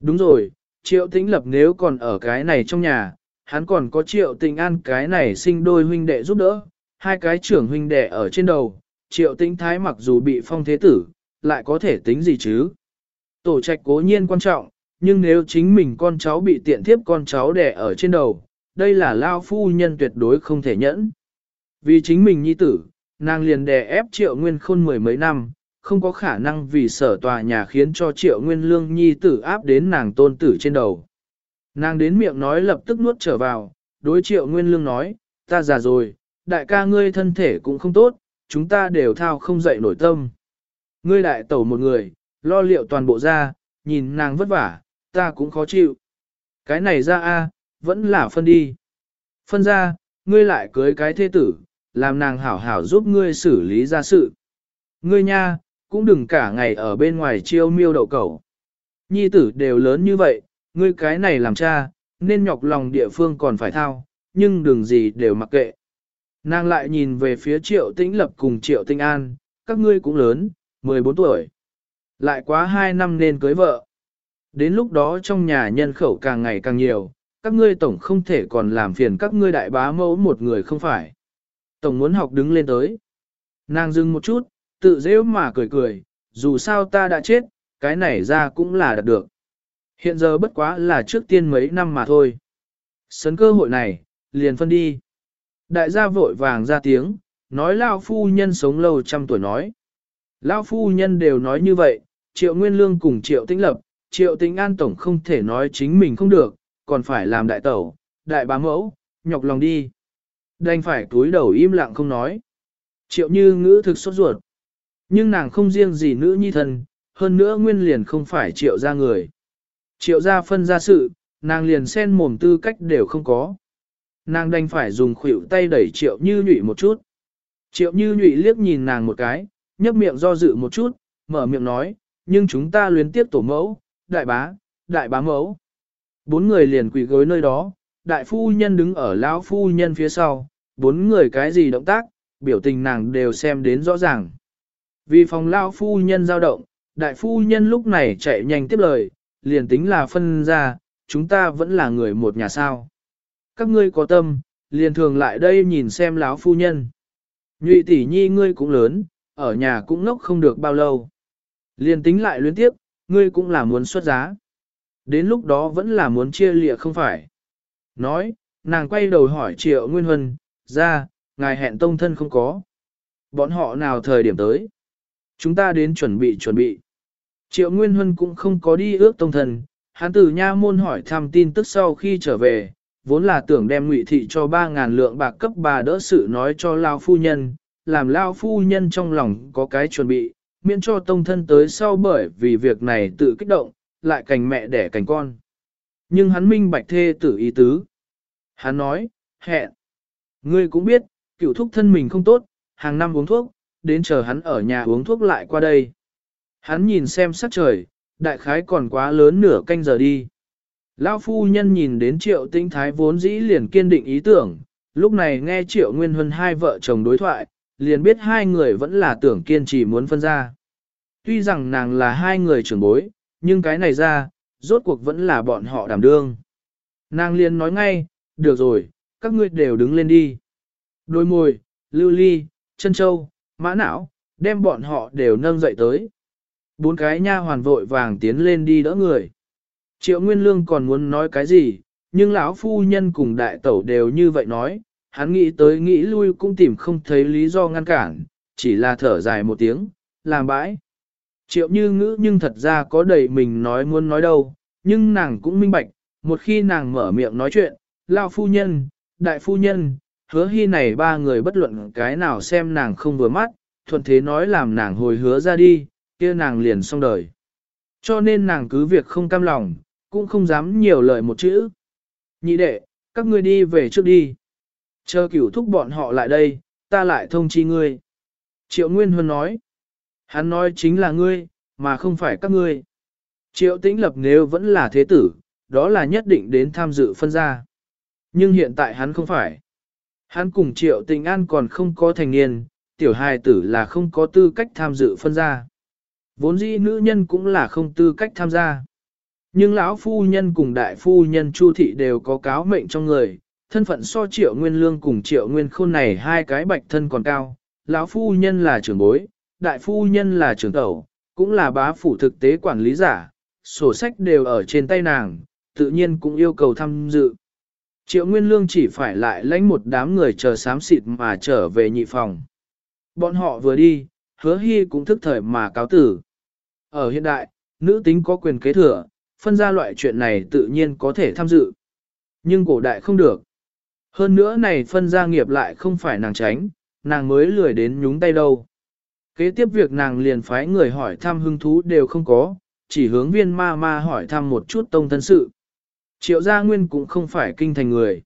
Đúng rồi, triệu tĩnh lập nếu còn ở cái này trong nhà, hắn còn có triệu tình an cái này sinh đôi huynh đệ giúp đỡ, hai cái trưởng huynh đệ ở trên đầu, triệu tĩnh thái mặc dù bị phong thế tử, lại có thể tính gì chứ. Tổ trạch cố nhiên quan trọng, nhưng nếu chính mình con cháu bị tiện thiếp con cháu đẻ ở trên đầu, đây là lao phu nhân tuyệt đối không thể nhẫn. Vì chính mình nhi tử, nàng liền đè ép triệu nguyên khôn mười mấy năm, không có khả năng vì sở tòa nhà khiến cho triệu nguyên lương nhi tử áp đến nàng tôn tử trên đầu. Nàng đến miệng nói lập tức nuốt trở vào, đối triệu nguyên lương nói, ta già rồi, đại ca ngươi thân thể cũng không tốt, chúng ta đều thao không dậy nổi tâm. Ngươi đại tẩu một người, lo liệu toàn bộ ra, nhìn nàng vất vả, ta cũng khó chịu. Cái này ra a, vẫn là phân đi. Phân ra, ngươi lại cưới cái thế tử, làm nàng hảo hảo giúp ngươi xử lý ra sự. Ngươi nha, cũng đừng cả ngày ở bên ngoài chiêu miêu đậu cẩu. Nhi tử đều lớn như vậy, ngươi cái này làm cha, nên nhọc lòng địa phương còn phải thao, nhưng đừng gì đều mặc kệ. Nàng lại nhìn về phía triệu tĩnh lập cùng triệu tinh an, các ngươi cũng lớn, 14 tuổi. Lại quá 2 năm nên cưới vợ. Đến lúc đó trong nhà nhân khẩu càng ngày càng nhiều, các ngươi tổng không thể còn làm phiền các ngươi đại bá mẫu một người không phải. Tổng muốn học đứng lên tới. Nàng dừng một chút, tự dễ mà cười cười, dù sao ta đã chết, cái này ra cũng là đạt được. Hiện giờ bất quá là trước tiên mấy năm mà thôi. Sấn cơ hội này, liền phân đi. Đại gia vội vàng ra tiếng, nói Lao phu nhân sống lâu trăm tuổi nói lão phu nhân đều nói như vậy, triệu nguyên lương cùng triệu tĩnh lập, triệu tĩnh an tổng không thể nói chính mình không được, còn phải làm đại tẩu, đại bá mẫu, nhọc lòng đi. Đành phải túi đầu im lặng không nói. Triệu như ngữ thực sốt ruột. Nhưng nàng không riêng gì nữ nhi thần, hơn nữa nguyên liền không phải triệu ra người. Triệu ra phân ra sự, nàng liền sen mồm tư cách đều không có. Nàng đành phải dùng khuỷu tay đẩy triệu như nhụy một chút. Triệu như nhụy liếc nhìn nàng một cái, nhấp miệng do dự một chút, mở miệng nói, nhưng chúng ta luyến tiếp tổ mẫu, đại bá, đại bá mẫu. Bốn người liền quỳ gối nơi đó, đại phu nhân đứng ở lão phu nhân phía sau, bốn người cái gì động tác, biểu tình nàng đều xem đến rõ ràng. Vì phòng lão phu nhân dao động, đại phu nhân lúc này chạy nhanh tiếp lời, liền tính là phân ra, chúng ta vẫn là người một nhà sao. Các ngươi có tâm, liền thường lại đây nhìn xem lão phu nhân. Nhụy tỷ nhi ngươi cũng lớn, ở nhà cũng ngốc không được bao lâu. Liền tính lại luyến tiếp, ngươi cũng là muốn xuất giá. Đến lúc đó vẫn là muốn chia lịa không phải. Nói, nàng quay đầu hỏi triệu Nguyên Huân, ra, ngài hẹn tông thân không có. Bọn họ nào thời điểm tới? Chúng ta đến chuẩn bị chuẩn bị. Triệu Nguyên Huân cũng không có đi ước tông thân, hắn từ nha môn hỏi thăm tin tức sau khi trở về, vốn là tưởng đem ngụy thị cho 3.000 lượng bạc cấp bà đỡ sự nói cho Lao Phu Nhân, làm Lao Phu Nhân trong lòng có cái chuẩn bị, miễn cho tông thân tới sau bởi vì việc này tự kích động, lại cành mẹ đẻ cành con. Nhưng hắn minh bạch thê tử ý tứ. Hắn nói, hẹn. Ngươi cũng biết, cựu thúc thân mình không tốt, hàng năm uống thuốc, đến chờ hắn ở nhà uống thuốc lại qua đây. Hắn nhìn xem sắc trời, đại khái còn quá lớn nửa canh giờ đi. Lão phu nhân nhìn đến triệu tinh thái vốn dĩ liền kiên định ý tưởng, lúc này nghe triệu nguyên huân hai vợ chồng đối thoại, liền biết hai người vẫn là tưởng kiên trì muốn phân ra. Tuy rằng nàng là hai người trưởng bối, nhưng cái này ra, rốt cuộc vẫn là bọn họ đảm đương. Nàng liền nói ngay, được rồi, các ngươi đều đứng lên đi. Đôi môi, lưu ly, chân châu, mã não, đem bọn họ đều nâng dậy tới. Bốn cái nha hoàn vội vàng tiến lên đi đỡ người. Triệu Nguyên Lương còn muốn nói cái gì, nhưng lão phu nhân cùng đại tẩu đều như vậy nói, hắn nghĩ tới nghĩ lui cũng tìm không thấy lý do ngăn cản, chỉ là thở dài một tiếng, làm bãi. Triệu như ngữ nhưng thật ra có đầy mình nói muốn nói đâu, nhưng nàng cũng minh bạch, một khi nàng mở miệng nói chuyện, lao phu nhân, đại phu nhân, hứa hy này ba người bất luận cái nào xem nàng không vừa mắt, thuận thế nói làm nàng hồi hứa ra đi, kia nàng liền xong đời. Cho nên nàng cứ việc không cam lòng, cũng không dám nhiều lời một chữ. Nhị đệ, các ngươi đi về trước đi. Chờ cửu thúc bọn họ lại đây, ta lại thông chi ngươi. Triệu Nguyên Huân nói. Hắn nói chính là ngươi, mà không phải các ngươi. Triệu tĩnh lập nếu vẫn là thế tử, đó là nhất định đến tham dự phân gia. Nhưng hiện tại hắn không phải. Hắn cùng triệu tĩnh an còn không có thành niên, tiểu hài tử là không có tư cách tham dự phân gia. Vốn dĩ nữ nhân cũng là không tư cách tham gia. Nhưng lão phu nhân cùng đại phu nhân Chu thị đều có cáo mệnh trong người, thân phận so triệu nguyên lương cùng triệu nguyên khôn này hai cái bạch thân còn cao. Lão phu nhân là trưởng bối, đại phu nhân là trưởng tẩu, cũng là bá phủ thực tế quản lý giả, sổ sách đều ở trên tay nàng, tự nhiên cũng yêu cầu tham dự. Triệu Nguyên Lương chỉ phải lại lãnh một đám người chờ sám xịt mà trở về nhị phòng. Bọn họ vừa đi, hứa hy cũng thức thời mà cáo tử. Ở hiện đại, nữ tính có quyền kế thừa, phân ra loại chuyện này tự nhiên có thể tham dự. Nhưng cổ đại không được. Hơn nữa này phân gia nghiệp lại không phải nàng tránh, nàng mới lười đến nhúng tay đâu. Kế tiếp việc nàng liền phái người hỏi thăm hứng thú đều không có, chỉ hướng viên ma ma hỏi thăm một chút tông thân sự. Triệu gia nguyên cũng không phải kinh thành người.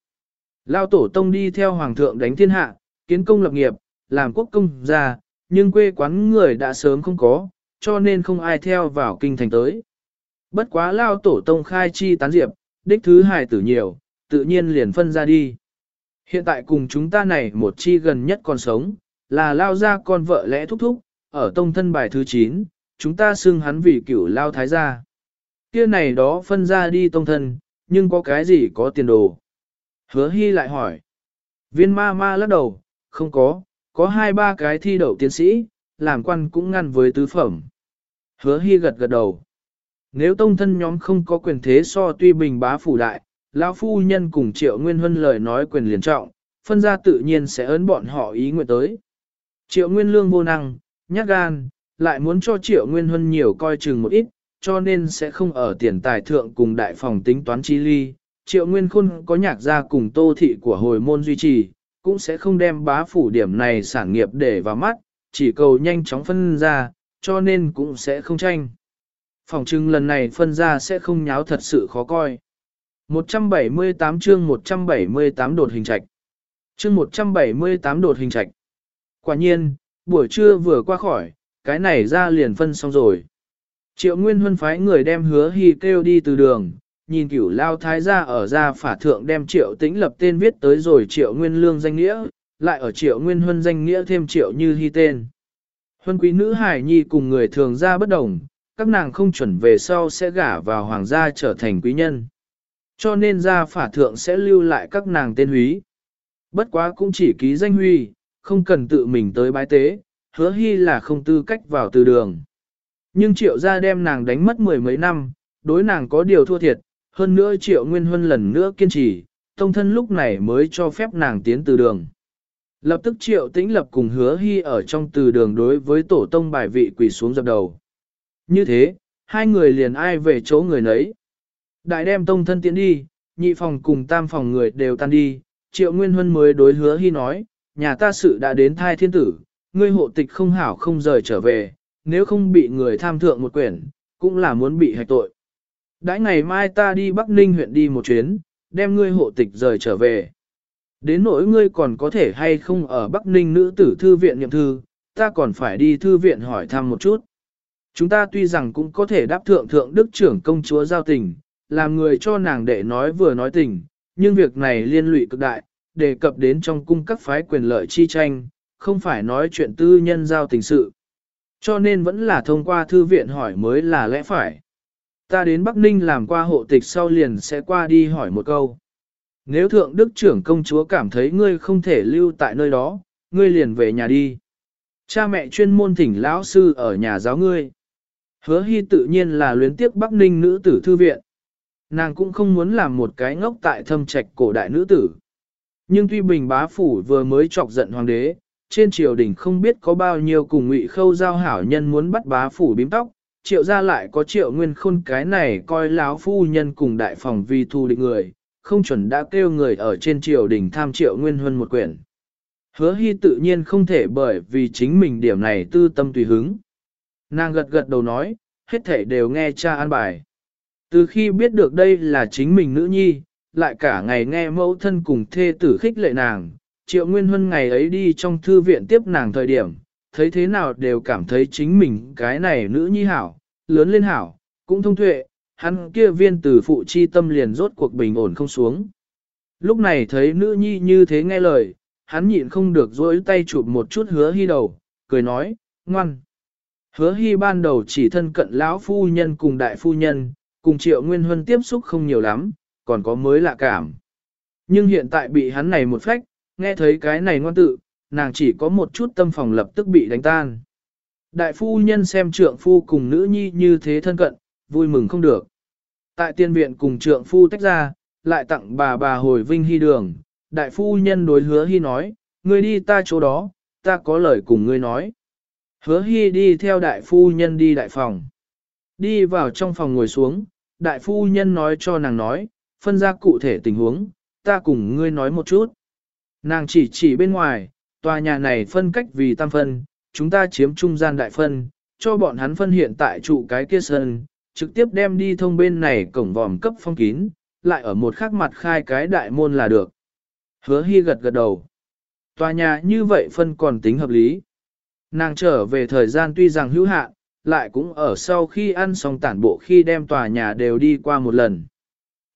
Lao tổ tông đi theo hoàng thượng đánh thiên hạ, kiến công lập nghiệp, làm quốc công gia, nhưng quê quán người đã sớm không có, cho nên không ai theo vào kinh thành tới. Bất quá lao tổ tông khai chi tán diệp, đích thứ hài tử nhiều, tự nhiên liền phân ra đi. Hiện tại cùng chúng ta này một chi gần nhất còn sống, là lao ra con vợ lẽ thúc thúc, ở tông thân bài thứ 9, chúng ta xưng hắn vì cửu lao thái gia. Kia này đó phân ra đi tông thân, nhưng có cái gì có tiền đồ? Hứa hy lại hỏi. Viên ma ma lắc đầu, không có, có hai ba cái thi đậu tiến sĩ, làm quan cũng ngăn với tứ phẩm. Hứa hy gật gật đầu. Nếu tông thân nhóm không có quyền thế so tuy bình bá phủ đại, lão phu nhân cùng triệu nguyên huân lời nói quyền liền trọng, phân ra tự nhiên sẽ ấn bọn họ ý nguyện tới. Triệu nguyên lương vô năng, nhát gan, lại muốn cho triệu nguyên huân nhiều coi chừng một ít, cho nên sẽ không ở tiền tài thượng cùng đại phòng tính toán chi ly. Triệu nguyên khôn có nhạc gia cùng tô thị của hồi môn duy trì, cũng sẽ không đem bá phủ điểm này sản nghiệp để vào mắt, chỉ cầu nhanh chóng phân ra, cho nên cũng sẽ không tranh. Phòng trưng lần này phân ra sẽ không nháo thật sự khó coi. 178 chương 178 đột hình trạch. Chương 178 đột hình trạch. Quả nhiên, buổi trưa vừa qua khỏi, cái này ra liền phân xong rồi. Triệu Nguyên Huân phái người đem hứa hy kêu đi từ đường, nhìn cửu lao thái gia ở gia phả thượng đem triệu tĩnh lập tên viết tới rồi triệu nguyên lương danh nghĩa, lại ở triệu nguyên huân danh nghĩa thêm triệu như hy tên. Huân quý nữ hải nhi cùng người thường ra bất đồng, các nàng không chuẩn về sau sẽ gả vào hoàng gia trở thành quý nhân. Cho nên gia phả thượng sẽ lưu lại các nàng tên húy. Bất quá cũng chỉ ký danh huy, không cần tự mình tới bái tế, hứa hy là không tư cách vào từ đường. Nhưng triệu gia đem nàng đánh mất mười mấy năm, đối nàng có điều thua thiệt, hơn nữa triệu nguyên huân lần nữa kiên trì, tông thân lúc này mới cho phép nàng tiến từ đường. Lập tức triệu tĩnh lập cùng hứa hy ở trong từ đường đối với tổ tông bài vị quỳ xuống dập đầu. Như thế, hai người liền ai về chỗ người nấy. Đại đem tông thân tiến đi, nhị phòng cùng tam phòng người đều tan đi, triệu nguyên huân mới đối hứa hy nói, nhà ta sự đã đến thai thiên tử, ngươi hộ tịch không hảo không rời trở về, nếu không bị người tham thượng một quyển, cũng là muốn bị hạch tội. Đãi ngày mai ta đi Bắc Ninh huyện đi một chuyến, đem ngươi hộ tịch rời trở về. Đến nỗi ngươi còn có thể hay không ở Bắc Ninh nữ tử thư viện nhậm thư, ta còn phải đi thư viện hỏi thăm một chút. Chúng ta tuy rằng cũng có thể đáp thượng thượng đức trưởng công chúa giao tình, làm người cho nàng đệ nói vừa nói tình, nhưng việc này liên lụy cực đại, đề cập đến trong cung các phái quyền lợi chi tranh, không phải nói chuyện tư nhân giao tình sự. Cho nên vẫn là thông qua thư viện hỏi mới là lẽ phải. Ta đến Bắc Ninh làm qua hộ tịch sau liền sẽ qua đi hỏi một câu. Nếu thượng đức trưởng công chúa cảm thấy ngươi không thể lưu tại nơi đó, ngươi liền về nhà đi. Cha mẹ chuyên môn thỉnh lão sư ở nhà giáo ngươi. Hứa hy tự nhiên là luyến tiếc Bắc Ninh nữ tử thư viện. Nàng cũng không muốn làm một cái ngốc tại thâm trạch cổ đại nữ tử. Nhưng tuy bình bá phủ vừa mới chọc giận hoàng đế, trên triều đình không biết có bao nhiêu cùng ngụy khâu giao hảo nhân muốn bắt bá phủ bím tóc, triệu ra lại có triệu nguyên khôn cái này coi láo phu nhân cùng đại phòng vì thù địch người, không chuẩn đã kêu người ở trên triều đình tham triệu nguyên huân một quyển. Hứa hy tự nhiên không thể bởi vì chính mình điểm này tư tâm tùy hứng. Nàng gật gật đầu nói, hết thể đều nghe cha an bài. Từ khi biết được đây là chính mình nữ nhi, lại cả ngày nghe mẫu thân cùng thê tử khích lệ nàng, triệu nguyên huân ngày ấy đi trong thư viện tiếp nàng thời điểm, thấy thế nào đều cảm thấy chính mình cái này nữ nhi hảo, lớn lên hảo, cũng thông tuệ, hắn kia viên tử phụ chi tâm liền rốt cuộc bình ổn không xuống. Lúc này thấy nữ nhi như thế nghe lời, hắn nhịn không được dối tay chụp một chút hứa hy đầu, cười nói, ngoan. Hứa hy ban đầu chỉ thân cận lão phu nhân cùng đại phu nhân, cùng triệu nguyên huân tiếp xúc không nhiều lắm, còn có mới lạ cảm. Nhưng hiện tại bị hắn này một phách, nghe thấy cái này ngoan tự, nàng chỉ có một chút tâm phòng lập tức bị đánh tan. Đại phu nhân xem trượng phu cùng nữ nhi như thế thân cận, vui mừng không được. Tại tiên viện cùng trượng phu tách ra, lại tặng bà bà hồi vinh hy đường, đại phu nhân đối hứa hy nói, ngươi đi ta chỗ đó, ta có lời cùng ngươi nói. Hứa hy đi theo đại phu nhân đi đại phòng. Đi vào trong phòng ngồi xuống, đại phu nhân nói cho nàng nói, phân ra cụ thể tình huống, ta cùng ngươi nói một chút. Nàng chỉ chỉ bên ngoài, tòa nhà này phân cách vì tam phân, chúng ta chiếm trung gian đại phân, cho bọn hắn phân hiện tại trụ cái kia sân, trực tiếp đem đi thông bên này cổng vòm cấp phong kín, lại ở một khắc mặt khai cái đại môn là được. Hứa hy gật gật đầu. Tòa nhà như vậy phân còn tính hợp lý. Nàng trở về thời gian tuy rằng hữu hạn, lại cũng ở sau khi ăn xong tản bộ khi đem tòa nhà đều đi qua một lần.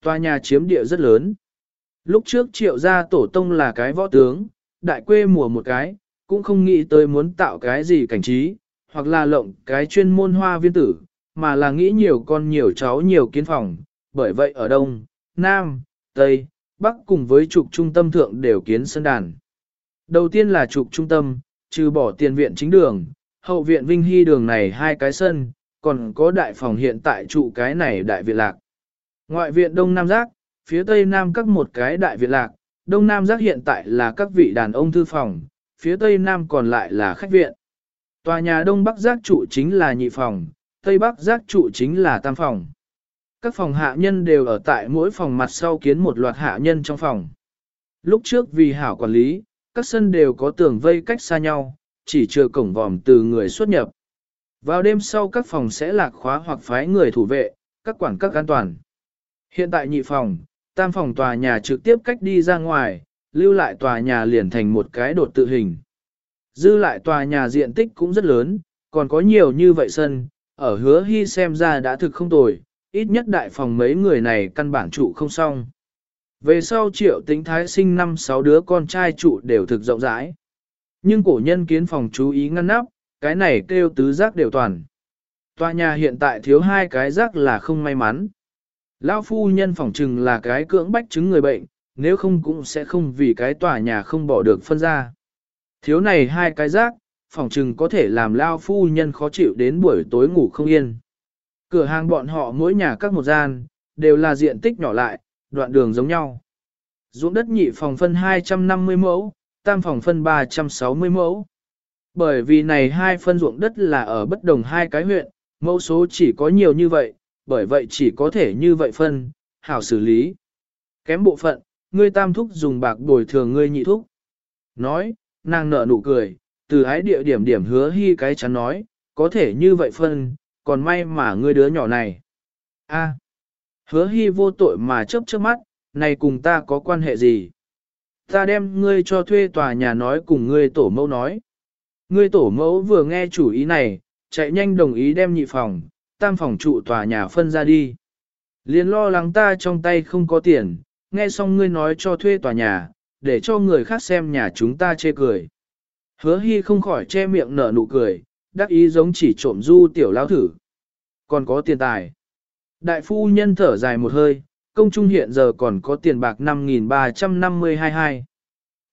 Tòa nhà chiếm địa rất lớn. Lúc trước triệu gia tổ tông là cái võ tướng, đại quê mùa một cái, cũng không nghĩ tới muốn tạo cái gì cảnh trí, hoặc là lộng cái chuyên môn hoa viên tử, mà là nghĩ nhiều con nhiều cháu nhiều kiến phòng, bởi vậy ở Đông, Nam, Tây, Bắc cùng với trục trung tâm thượng đều kiến sân đàn. Đầu tiên là trục trung tâm, trừ bỏ tiền viện chính đường, hậu viện Vinh Hy đường này hai cái sân, còn có đại phòng hiện tại trụ cái này đại viện lạc. Ngoại viện Đông Nam Giác, phía Tây Nam các một cái đại viện lạc, Đông Nam Giác hiện tại là các vị đàn ông thư phòng, phía Tây Nam còn lại là khách viện. Tòa nhà Đông Bắc Giác trụ chính là nhị phòng, Tây Bắc Giác trụ chính là tam phòng. Các phòng hạ nhân đều ở tại mỗi phòng mặt sau kiến một loạt hạ nhân trong phòng. Lúc trước vì hảo quản lý, các sân đều có tường vây cách xa nhau, chỉ chưa cổng vòm từ người xuất nhập. Vào đêm sau các phòng sẽ lạc khóa hoặc phái người thủ vệ, các quản các an toàn. Hiện tại nhị phòng, tam phòng tòa nhà trực tiếp cách đi ra ngoài, lưu lại tòa nhà liền thành một cái đột tự hình. Dư lại tòa nhà diện tích cũng rất lớn, còn có nhiều như vậy sân, ở hứa hy xem ra đã thực không tồi, ít nhất đại phòng mấy người này căn bản trụ không xong. Về sau triệu tính thái sinh năm sáu đứa con trai trụ đều thực rộng rãi. Nhưng cổ nhân kiến phòng chú ý ngăn nắp, cái này kêu tứ giác đều toàn. Tòa nhà hiện tại thiếu hai cái giác là không may mắn. Lão phu nhân phòng trừng là cái cưỡng bách chứng người bệnh, nếu không cũng sẽ không vì cái tòa nhà không bỏ được phân ra. Thiếu này hai cái giác, phòng trừng có thể làm Lao phu nhân khó chịu đến buổi tối ngủ không yên. Cửa hàng bọn họ mỗi nhà các một gian, đều là diện tích nhỏ lại, đoạn đường giống nhau. Dũng đất nhị phòng phân 250 mẫu, tam phòng phân 360 mẫu. Bởi vì này hai phân ruộng đất là ở bất đồng hai cái huyện, mẫu số chỉ có nhiều như vậy, bởi vậy chỉ có thể như vậy phân, hảo xử lý. Kém bộ phận, ngươi tam thúc dùng bạc bồi thường ngươi nhị thúc. Nói, nàng nở nụ cười, từ ái địa điểm điểm hứa hy cái chắn nói, có thể như vậy phân, còn may mà ngươi đứa nhỏ này. a hứa hy vô tội mà chớp chớp mắt, này cùng ta có quan hệ gì? Ta đem ngươi cho thuê tòa nhà nói cùng ngươi tổ mẫu nói. Ngươi tổ mẫu vừa nghe chủ ý này, chạy nhanh đồng ý đem nhị phòng, tam phòng trụ tòa nhà phân ra đi. Liên lo lắng ta trong tay không có tiền, nghe xong ngươi nói cho thuê tòa nhà, để cho người khác xem nhà chúng ta chê cười. Hứa hy không khỏi che miệng nở nụ cười, đắc ý giống chỉ trộm du tiểu lao thử. Còn có tiền tài. Đại phu nhân thở dài một hơi, công trung hiện giờ còn có tiền bạc 5.352.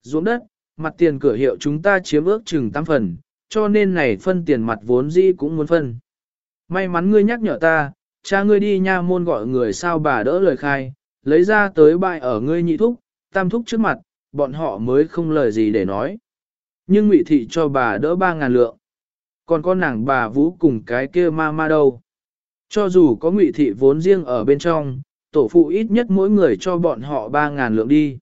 Dũng đất, mặt tiền cửa hiệu chúng ta chiếm ước chừng 8 phần, cho nên này phân tiền mặt vốn dĩ cũng muốn phân. May mắn ngươi nhắc nhở ta, cha ngươi đi nha môn gọi người sao bà đỡ lời khai, lấy ra tới bại ở ngươi nhị thúc, tam thúc trước mặt, bọn họ mới không lời gì để nói. Nhưng ngụy thị cho bà đỡ ba ngàn lượng. Còn có nàng bà vũ cùng cái kia ma ma đâu. Cho dù có ngụy thị vốn riêng ở bên trong, tổ phụ ít nhất mỗi người cho bọn họ 3.000 lượng đi.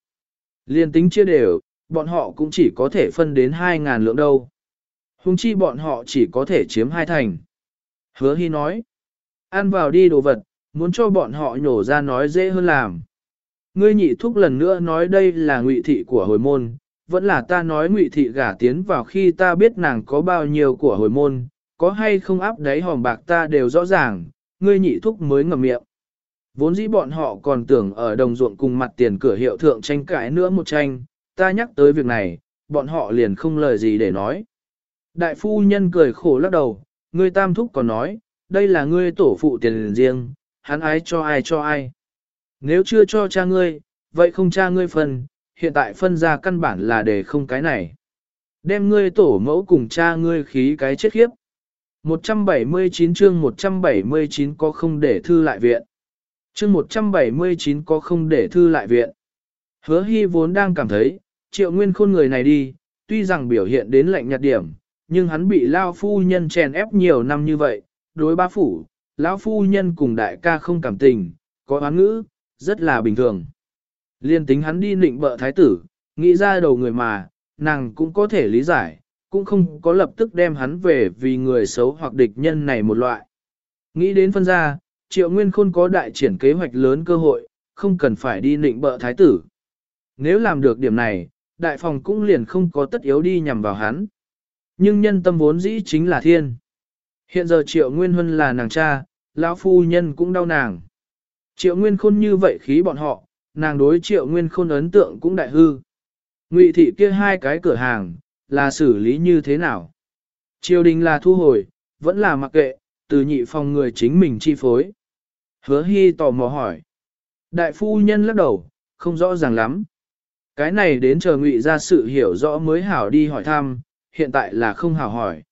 Liên tính chia đều, bọn họ cũng chỉ có thể phân đến 2.000 lượng đâu. Hùng chi bọn họ chỉ có thể chiếm hai thành. Hứa Hy nói, ăn vào đi đồ vật, muốn cho bọn họ nhổ ra nói dễ hơn làm. Ngươi nhị thúc lần nữa nói đây là ngụy thị của hồi môn, vẫn là ta nói ngụy thị gả tiến vào khi ta biết nàng có bao nhiêu của hồi môn, có hay không áp đáy hòm bạc ta đều rõ ràng, ngươi nhị thúc mới ngậm miệng. Vốn dĩ bọn họ còn tưởng ở đồng ruộng cùng mặt tiền cửa hiệu thượng tranh cãi nữa một tranh, ta nhắc tới việc này, bọn họ liền không lời gì để nói. Đại phu nhân cười khổ lắc đầu, ngươi tam thúc còn nói, đây là ngươi tổ phụ tiền riêng, hắn ái cho ai cho ai. Nếu chưa cho cha ngươi, vậy không cha ngươi phân, hiện tại phân ra căn bản là để không cái này. Đem ngươi tổ mẫu cùng cha ngươi khí cái chết khiếp. 179 chương 179 có không để thư lại viện. Chương 179 có không để thư lại viện. Hứa hy vốn đang cảm thấy, triệu nguyên khôn người này đi, tuy rằng biểu hiện đến lạnh nhạt điểm, nhưng hắn bị lao phu nhân chèn ép nhiều năm như vậy, đối ba phủ, lão phu nhân cùng đại ca không cảm tình, có oán ngữ, rất là bình thường. Liên tính hắn đi nịnh bợ thái tử, nghĩ ra đầu người mà, nàng cũng có thể lý giải, cũng không có lập tức đem hắn về vì người xấu hoặc địch nhân này một loại. Nghĩ đến phân ra, triệu nguyên khôn có đại triển kế hoạch lớn cơ hội, không cần phải đi nịnh bợ thái tử. Nếu làm được điểm này, đại phòng cũng liền không có tất yếu đi nhằm vào hắn. Nhưng nhân tâm vốn dĩ chính là thiên. Hiện giờ triệu nguyên huân là nàng cha, lão phu nhân cũng đau nàng. Triệu nguyên khôn như vậy khí bọn họ, nàng đối triệu nguyên khôn ấn tượng cũng đại hư. Ngụy thị kia hai cái cửa hàng, là xử lý như thế nào? Triều đình là thu hồi, vẫn là mặc kệ, từ nhị phòng người chính mình chi phối. Hứa hy tò mò hỏi. Đại phu nhân lắc đầu, không rõ ràng lắm. Cái này đến chờ ngụy ra sự hiểu rõ mới hảo đi hỏi thăm, hiện tại là không hảo hỏi.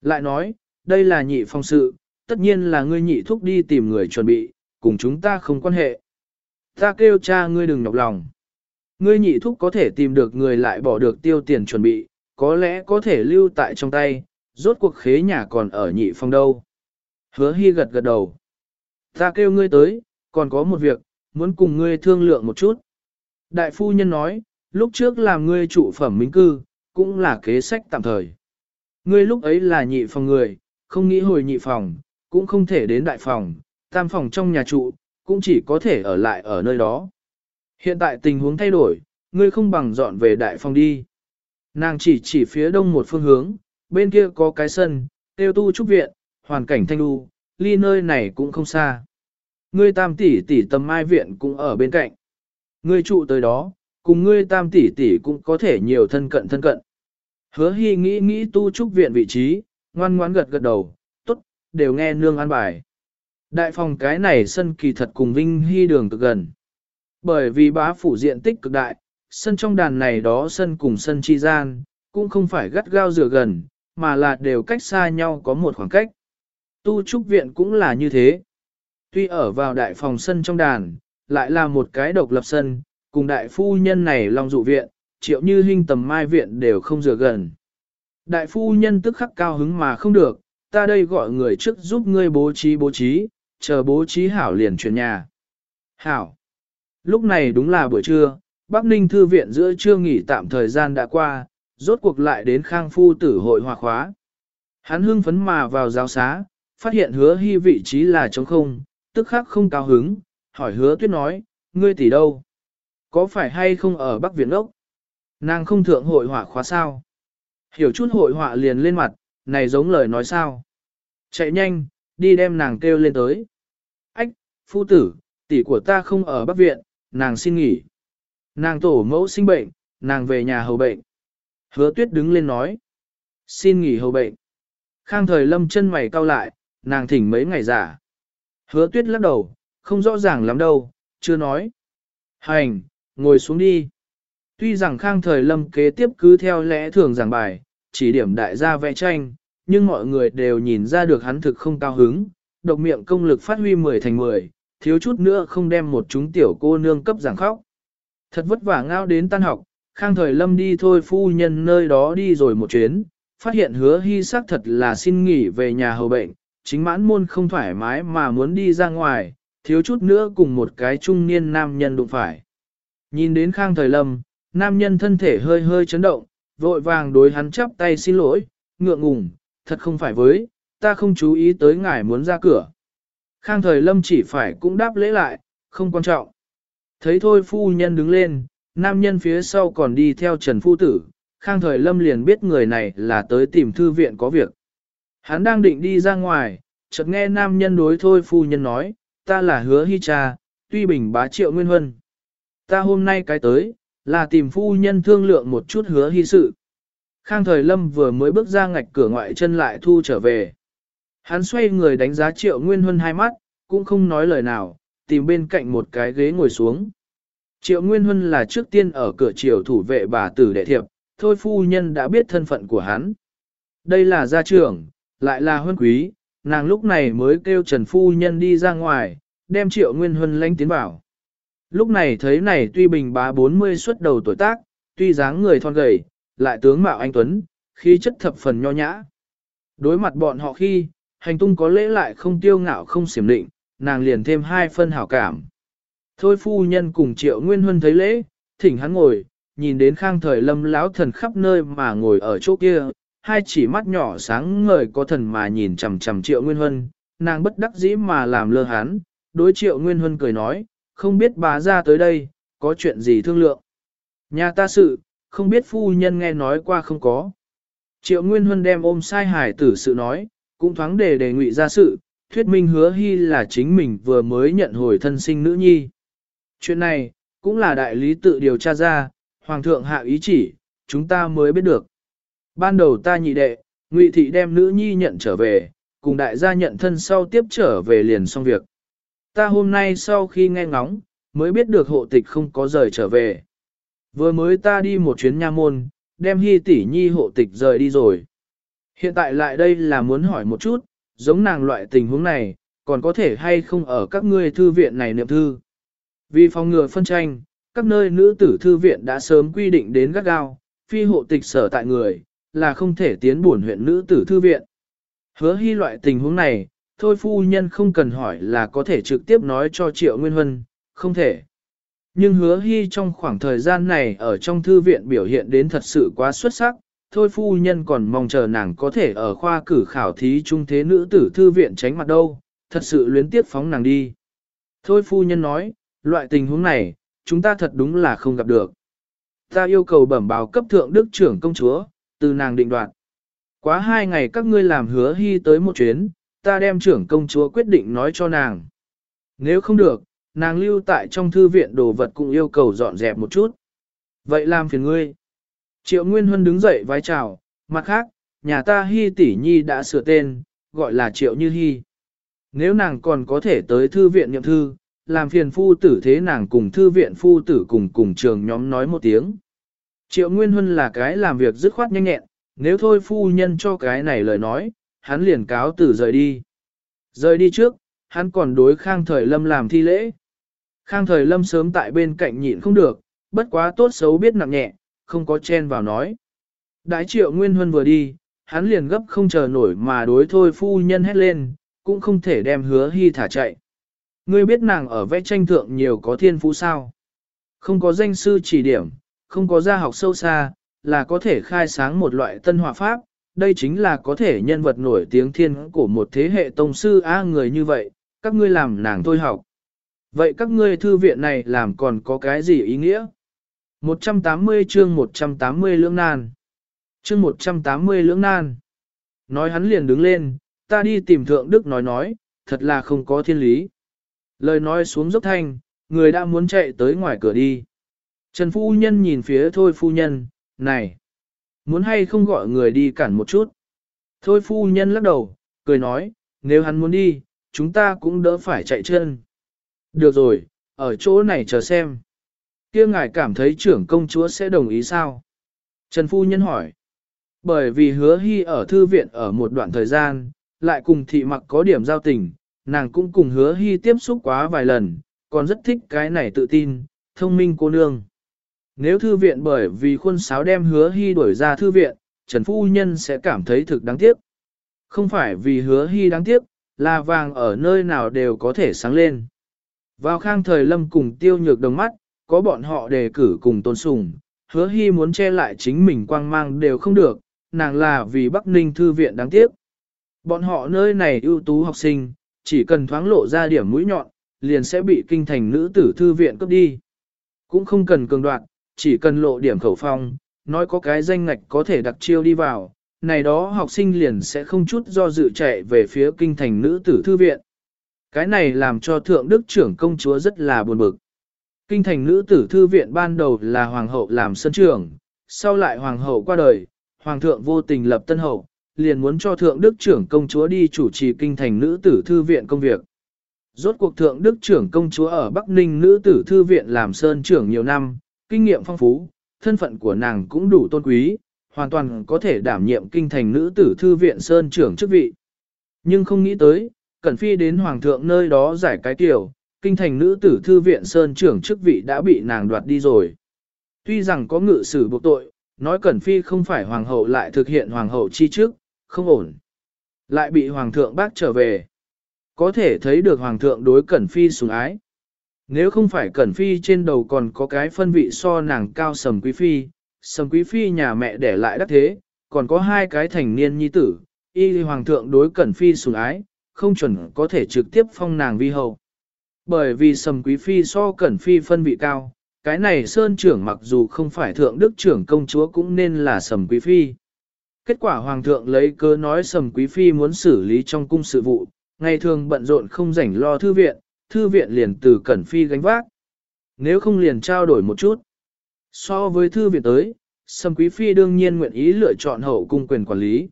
Lại nói, đây là nhị phong sự, tất nhiên là ngươi nhị thúc đi tìm người chuẩn bị, cùng chúng ta không quan hệ. Ta kêu cha ngươi đừng nhọc lòng. Ngươi nhị thúc có thể tìm được người lại bỏ được tiêu tiền chuẩn bị, có lẽ có thể lưu tại trong tay, rốt cuộc khế nhà còn ở nhị phong đâu. Hứa hy gật gật đầu. Ta kêu ngươi tới, còn có một việc, muốn cùng ngươi thương lượng một chút. Đại phu nhân nói, lúc trước làm ngươi trụ phẩm minh cư, cũng là kế sách tạm thời. Ngươi lúc ấy là nhị phòng người, không nghĩ hồi nhị phòng, cũng không thể đến đại phòng, tam phòng trong nhà trụ, cũng chỉ có thể ở lại ở nơi đó. Hiện tại tình huống thay đổi, ngươi không bằng dọn về đại phòng đi. Nàng chỉ chỉ phía đông một phương hướng, bên kia có cái sân, tiêu tu trúc viện, hoàn cảnh thanh đu, ly nơi này cũng không xa. Ngươi tam tỷ tỷ tầm mai viện cũng ở bên cạnh. Ngươi trụ tới đó, cùng ngươi tam tỷ tỷ cũng có thể nhiều thân cận thân cận. Hứa hy nghĩ nghĩ tu trúc viện vị trí, ngoan ngoãn gật gật đầu, tốt, đều nghe nương an bài. Đại phòng cái này sân kỳ thật cùng Vinh Hy đường cực gần. Bởi vì bá phủ diện tích cực đại, sân trong đàn này đó sân cùng sân chi gian, cũng không phải gắt gao rửa gần, mà là đều cách xa nhau có một khoảng cách. Tu trúc viện cũng là như thế. Tuy ở vào đại phòng sân trong đàn, lại là một cái độc lập sân, cùng đại phu nhân này long dụ viện, triệu như hình tầm mai viện đều không rửa gần. Đại phu nhân tức khắc cao hứng mà không được, ta đây gọi người trước giúp ngươi bố trí bố trí, chờ bố trí hảo liền chuyển nhà. Hảo. Lúc này đúng là buổi trưa, Bắc Ninh Thư viện giữa trưa nghỉ tạm thời gian đã qua, rốt cuộc lại đến khang phu tử hội hòa khóa. Hắn hưng phấn mà vào giáo xá, phát hiện hứa hy vị trí là trống không, tức khắc không cao hứng, hỏi hứa tuyết nói, ngươi tỷ đâu? Có phải hay không ở Bắc Viện ốc? Nàng không thượng hội họa khóa sao? Hiểu chút hội họa liền lên mặt, này giống lời nói sao? Chạy nhanh, đi đem nàng kêu lên tới. Ách, phu tử, tỷ của ta không ở Bắc Viện, nàng xin nghỉ. Nàng tổ mẫu sinh bệnh, nàng về nhà hầu bệnh. Hứa tuyết đứng lên nói. Xin nghỉ hầu bệnh. Khang thời lâm chân mày cau lại, nàng thỉnh mấy ngày giả. Hứa tuyết lắc đầu, không rõ ràng lắm đâu, chưa nói. Hành, ngồi xuống đi. Tuy rằng khang thời lâm kế tiếp cứ theo lẽ thường giảng bài, chỉ điểm đại gia vẽ tranh, nhưng mọi người đều nhìn ra được hắn thực không cao hứng, độc miệng công lực phát huy 10 thành 10, thiếu chút nữa không đem một chúng tiểu cô nương cấp giảng khóc. Thật vất vả ngao đến tan học, khang thời lâm đi thôi phu nhân nơi đó đi rồi một chuyến, phát hiện hứa hy sắc thật là xin nghỉ về nhà hầu bệnh, chính mãn môn không thoải mái mà muốn đi ra ngoài, thiếu chút nữa cùng một cái trung niên nam nhân đụng phải. Nhìn đến Khang Thời Lâm, nam nhân thân thể hơi hơi chấn động, vội vàng đối hắn chắp tay xin lỗi, ngượng ngùng, thật không phải với, ta không chú ý tới ngài muốn ra cửa. Khang Thời Lâm chỉ phải cũng đáp lễ lại, không quan trọng. Thấy thôi phu nhân đứng lên, nam nhân phía sau còn đi theo Trần Phu Tử, Khang Thời Lâm liền biết người này là tới tìm thư viện có việc. Hắn đang định đi ra ngoài, chợt nghe nam nhân đối thôi phu nhân nói, ta là hứa hy cha, tuy bình bá triệu nguyên huân. Ta hôm nay cái tới, là tìm phu nhân thương lượng một chút hứa hy sự. Khang thời lâm vừa mới bước ra ngạch cửa ngoại chân lại thu trở về. Hắn xoay người đánh giá triệu nguyên huân hai mắt, cũng không nói lời nào, tìm bên cạnh một cái ghế ngồi xuống. Triệu Nguyên Huân là trước tiên ở cửa triều thủ vệ bà tử đệ thiệp, thôi phu nhân đã biết thân phận của hắn. Đây là gia trưởng, lại là huân quý, nàng lúc này mới kêu Trần Phu Nhân đi ra ngoài, đem Triệu Nguyên Huân lánh tiến vào. Lúc này thấy này tuy bình bá 40 xuất đầu tuổi tác, tuy dáng người thon gầy, lại tướng mạo anh Tuấn, khí chất thập phần nho nhã. Đối mặt bọn họ khi, hành tung có lễ lại không tiêu ngạo không xiểm định, nàng liền thêm hai phân hảo cảm. Thôi phu nhân cùng Triệu Nguyên Huân thấy lễ, thỉnh hắn ngồi, nhìn đến khang thời lâm lão thần khắp nơi mà ngồi ở chỗ kia, hai chỉ mắt nhỏ sáng ngời có thần mà nhìn chằm chằm triệu nguyên huân, nàng bất đắc dĩ mà làm lơ hắn, đối triệu nguyên huân cười nói, không biết bà ra tới đây, có chuyện gì thương lượng. Nhà ta sự, không biết phu nhân nghe nói qua không có. Triệu Nguyên Huân đem ôm sai hải tử sự nói, cũng thoáng đề đề nghị ra sự, thuyết minh hứa hy là chính mình vừa mới nhận hồi thân sinh nữ nhi. Chuyện này, cũng là đại lý tự điều tra ra, Hoàng thượng hạ ý chỉ, chúng ta mới biết được. Ban đầu ta nhị đệ, Ngụy thị đem nữ nhi nhận trở về, cùng đại gia nhận thân sau tiếp trở về liền xong việc. Ta hôm nay sau khi nghe ngóng, mới biết được hộ tịch không có rời trở về. Vừa mới ta đi một chuyến nha môn, đem hy tỷ nhi hộ tịch rời đi rồi. Hiện tại lại đây là muốn hỏi một chút, giống nàng loại tình huống này, còn có thể hay không ở các ngươi thư viện này niệm thư. Vì phòng ngừa phân tranh, các nơi nữ tử thư viện đã sớm quy định đến gắt gao, phi hộ tịch sở tại người, là không thể tiến buồn huyện nữ tử thư viện. Hứa hy loại tình huống này, thôi phu nhân không cần hỏi là có thể trực tiếp nói cho Triệu Nguyên Huân, không thể. Nhưng hứa hy trong khoảng thời gian này ở trong thư viện biểu hiện đến thật sự quá xuất sắc, thôi phu nhân còn mong chờ nàng có thể ở khoa cử khảo thí trung thế nữ tử thư viện tránh mặt đâu, thật sự luyến tiếc phóng nàng đi. Thôi phu nhân nói, loại tình huống này, chúng ta thật đúng là không gặp được. Ta yêu cầu bẩm báo cấp thượng đức trưởng công chúa, từ nàng định đoạt. Quá hai ngày các ngươi làm hứa hy tới một chuyến, ta đem trưởng công chúa quyết định nói cho nàng. Nếu không được, nàng lưu tại trong thư viện đồ vật cũng yêu cầu dọn dẹp một chút. Vậy làm phiền ngươi. Triệu Nguyên Huân đứng dậy vái chào, mặt khác, nhà ta Hy tỷ nhi đã sửa tên, gọi là Triệu Như Hy. Nếu nàng còn có thể tới thư viện nhậm thư, làm phiền phu tử thế nàng cùng thư viện phu tử cùng cùng trường nhóm nói một tiếng. Triệu Nguyên Huân là cái làm việc dứt khoát nhanh nhẹn, nếu thôi phu nhân cho cái này lời nói, hắn liền cáo tử rời đi. Rời đi trước, hắn còn đối Khang Thời Lâm làm thi lễ. Khang Thời Lâm sớm tại bên cạnh nhịn không được, bất quá tốt xấu biết nặng nhẹ, không có chen vào nói. Đái Triệu Nguyên Huân vừa đi, hắn liền gấp không chờ nổi mà đối thôi phu nhân hét lên, cũng không thể đem hứa hy thả chạy. Ngươi biết nàng ở vẽ tranh thượng nhiều có thiên phú sao? Không có danh sư chỉ điểm, không có gia học sâu xa, là có thể khai sáng một loại tân họa pháp, đây chính là có thể nhân vật nổi tiếng thiên của một thế hệ tông sư A người như vậy, các ngươi làm nàng thôi học. Vậy các ngươi thư viện này làm còn có cái gì ý nghĩa? 180 chương 180 lưỡng nan. Chương 180 lưỡng nan. Nói hắn liền đứng lên, ta đi tìm thượng đức nói nói, thật là không có thiên lý. Lời nói xuống dốc thanh, người đã muốn chạy tới ngoài cửa đi. Trần Phu Nhân nhìn phía Thôi Phu Nhân, này, muốn hay không gọi người đi cản một chút. Thôi Phu Nhân lắc đầu, cười nói, nếu hắn muốn đi, chúng ta cũng đỡ phải chạy chân. Được rồi, ở chỗ này chờ xem. kia ngài cảm thấy trưởng công chúa sẽ đồng ý sao? Trần Phu Nhân hỏi. Bởi vì hứa hy ở thư viện ở một đoạn thời gian, lại cùng thị mặc có điểm giao tình, nàng cũng cùng hứa hy tiếp xúc quá vài lần, còn rất thích cái này tự tin, thông minh cô nương. Nếu thư viện bởi vì khuôn sáo đem hứa hy đuổi ra thư viện, Trần Phu Nhân sẽ cảm thấy thực đáng tiếc. Không phải vì hứa hy đáng tiếc, là vàng ở nơi nào đều có thể sáng lên. Vào khang thời lâm cùng tiêu nhược đồng mắt, có bọn họ đề cử cùng tôn sùng, hứa hy muốn che lại chính mình quang mang đều không được, nàng là vì Bắc Ninh Thư viện đáng tiếc. Bọn họ nơi này ưu tú học sinh, chỉ cần thoáng lộ ra điểm mũi nhọn, liền sẽ bị kinh thành nữ tử thư viện cướp đi. Cũng không cần cường đoạn, chỉ cần lộ điểm khẩu phong, nói có cái danh ngạch có thể đặc chiêu đi vào, này đó học sinh liền sẽ không chút do dự chạy về phía kinh thành nữ tử thư viện. Cái này làm cho thượng đức trưởng công chúa rất là buồn bực. Kinh thành nữ tử thư viện ban đầu là hoàng hậu làm sân trưởng, sau lại hoàng hậu qua đời, hoàng thượng vô tình lập tân hậu, liền muốn cho thượng đức trưởng công chúa đi chủ trì kinh thành nữ tử thư viện công việc. Rốt cuộc thượng đức trưởng công chúa ở Bắc Ninh nữ tử thư viện làm sơn trưởng nhiều năm, kinh nghiệm phong phú, thân phận của nàng cũng đủ tôn quý, hoàn toàn có thể đảm nhiệm kinh thành nữ tử thư viện sơn trưởng chức vị. Nhưng không nghĩ tới, Cẩn Phi đến Hoàng thượng nơi đó giải cái tiểu, kinh thành nữ tử thư viện sơn trưởng chức vị đã bị nàng đoạt đi rồi. Tuy rằng có ngự sử buộc tội, nói Cẩn Phi không phải Hoàng hậu lại thực hiện Hoàng hậu chi trước, không ổn. Lại bị Hoàng thượng bác trở về. Có thể thấy được Hoàng thượng đối Cẩn Phi sủng ái. Nếu không phải Cẩn Phi trên đầu còn có cái phân vị so nàng cao sầm quý phi, sầm quý phi nhà mẹ để lại đắc thế, còn có hai cái thành niên nhi tử, y hoàng thượng đối Cẩn Phi sủng ái, không chuẩn có thể trực tiếp phong nàng vi hậu. Bởi vì sầm quý phi so Cẩn Phi phân vị cao, cái này sơn trưởng mặc dù không phải thượng đức trưởng công chúa cũng nên là sầm quý phi. Kết quả hoàng thượng lấy cơ nói sầm quý phi muốn xử lý trong cung sự vụ, ngày thường bận rộn không rảnh lo thư viện, thư viện liền từ Cẩn Phi gánh vác. Nếu không liền trao đổi một chút. So với thư viện tới, Sầm Quý Phi đương nhiên nguyện ý lựa chọn hậu cung quyền quản lý.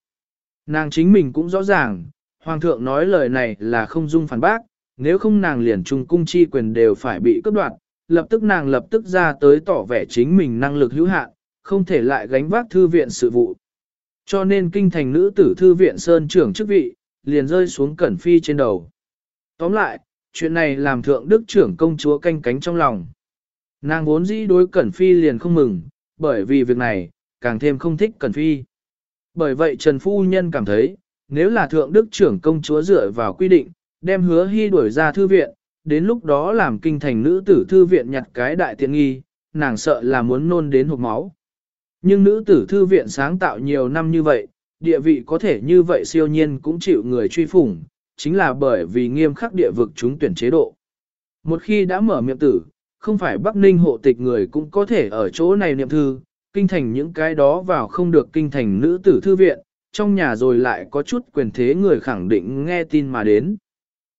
Nàng chính mình cũng rõ ràng, Hoàng thượng nói lời này là không dung phản bác, nếu không nàng liền trung cung chi quyền đều phải bị cấp đoạt, lập tức nàng lập tức ra tới tỏ vẻ chính mình năng lực hữu hạn, không thể lại gánh vác thư viện sự vụ. Cho nên kinh thành nữ tử thư viện sơn trưởng chức vị, liền rơi xuống Cẩn Phi trên đầu. Tóm lại, chuyện này làm thượng đức trưởng công chúa canh cánh trong lòng. Nàng vốn dĩ đối Cẩn Phi liền không mừng, bởi vì việc này, càng thêm không thích Cẩn Phi. Bởi vậy Trần Phu Nhân cảm thấy, nếu là thượng đức trưởng công chúa dựa vào quy định, đem hứa hy đuổi ra thư viện, đến lúc đó làm kinh thành nữ tử thư viện nhặt cái đại tiện nghi, nàng sợ là muốn nôn đến hộp máu. Nhưng nữ tử thư viện sáng tạo nhiều năm như vậy, địa vị có thể như vậy siêu nhiên cũng chịu người truy phủng, chính là bởi vì nghiêm khắc địa vực chúng tuyển chế độ. Một khi đã mở miệng tử, không phải Bắc Ninh hộ tịch người cũng có thể ở chỗ này niệm thư, kinh thành những cái đó vào không được kinh thành nữ tử thư viện, trong nhà rồi lại có chút quyền thế người khẳng định nghe tin mà đến.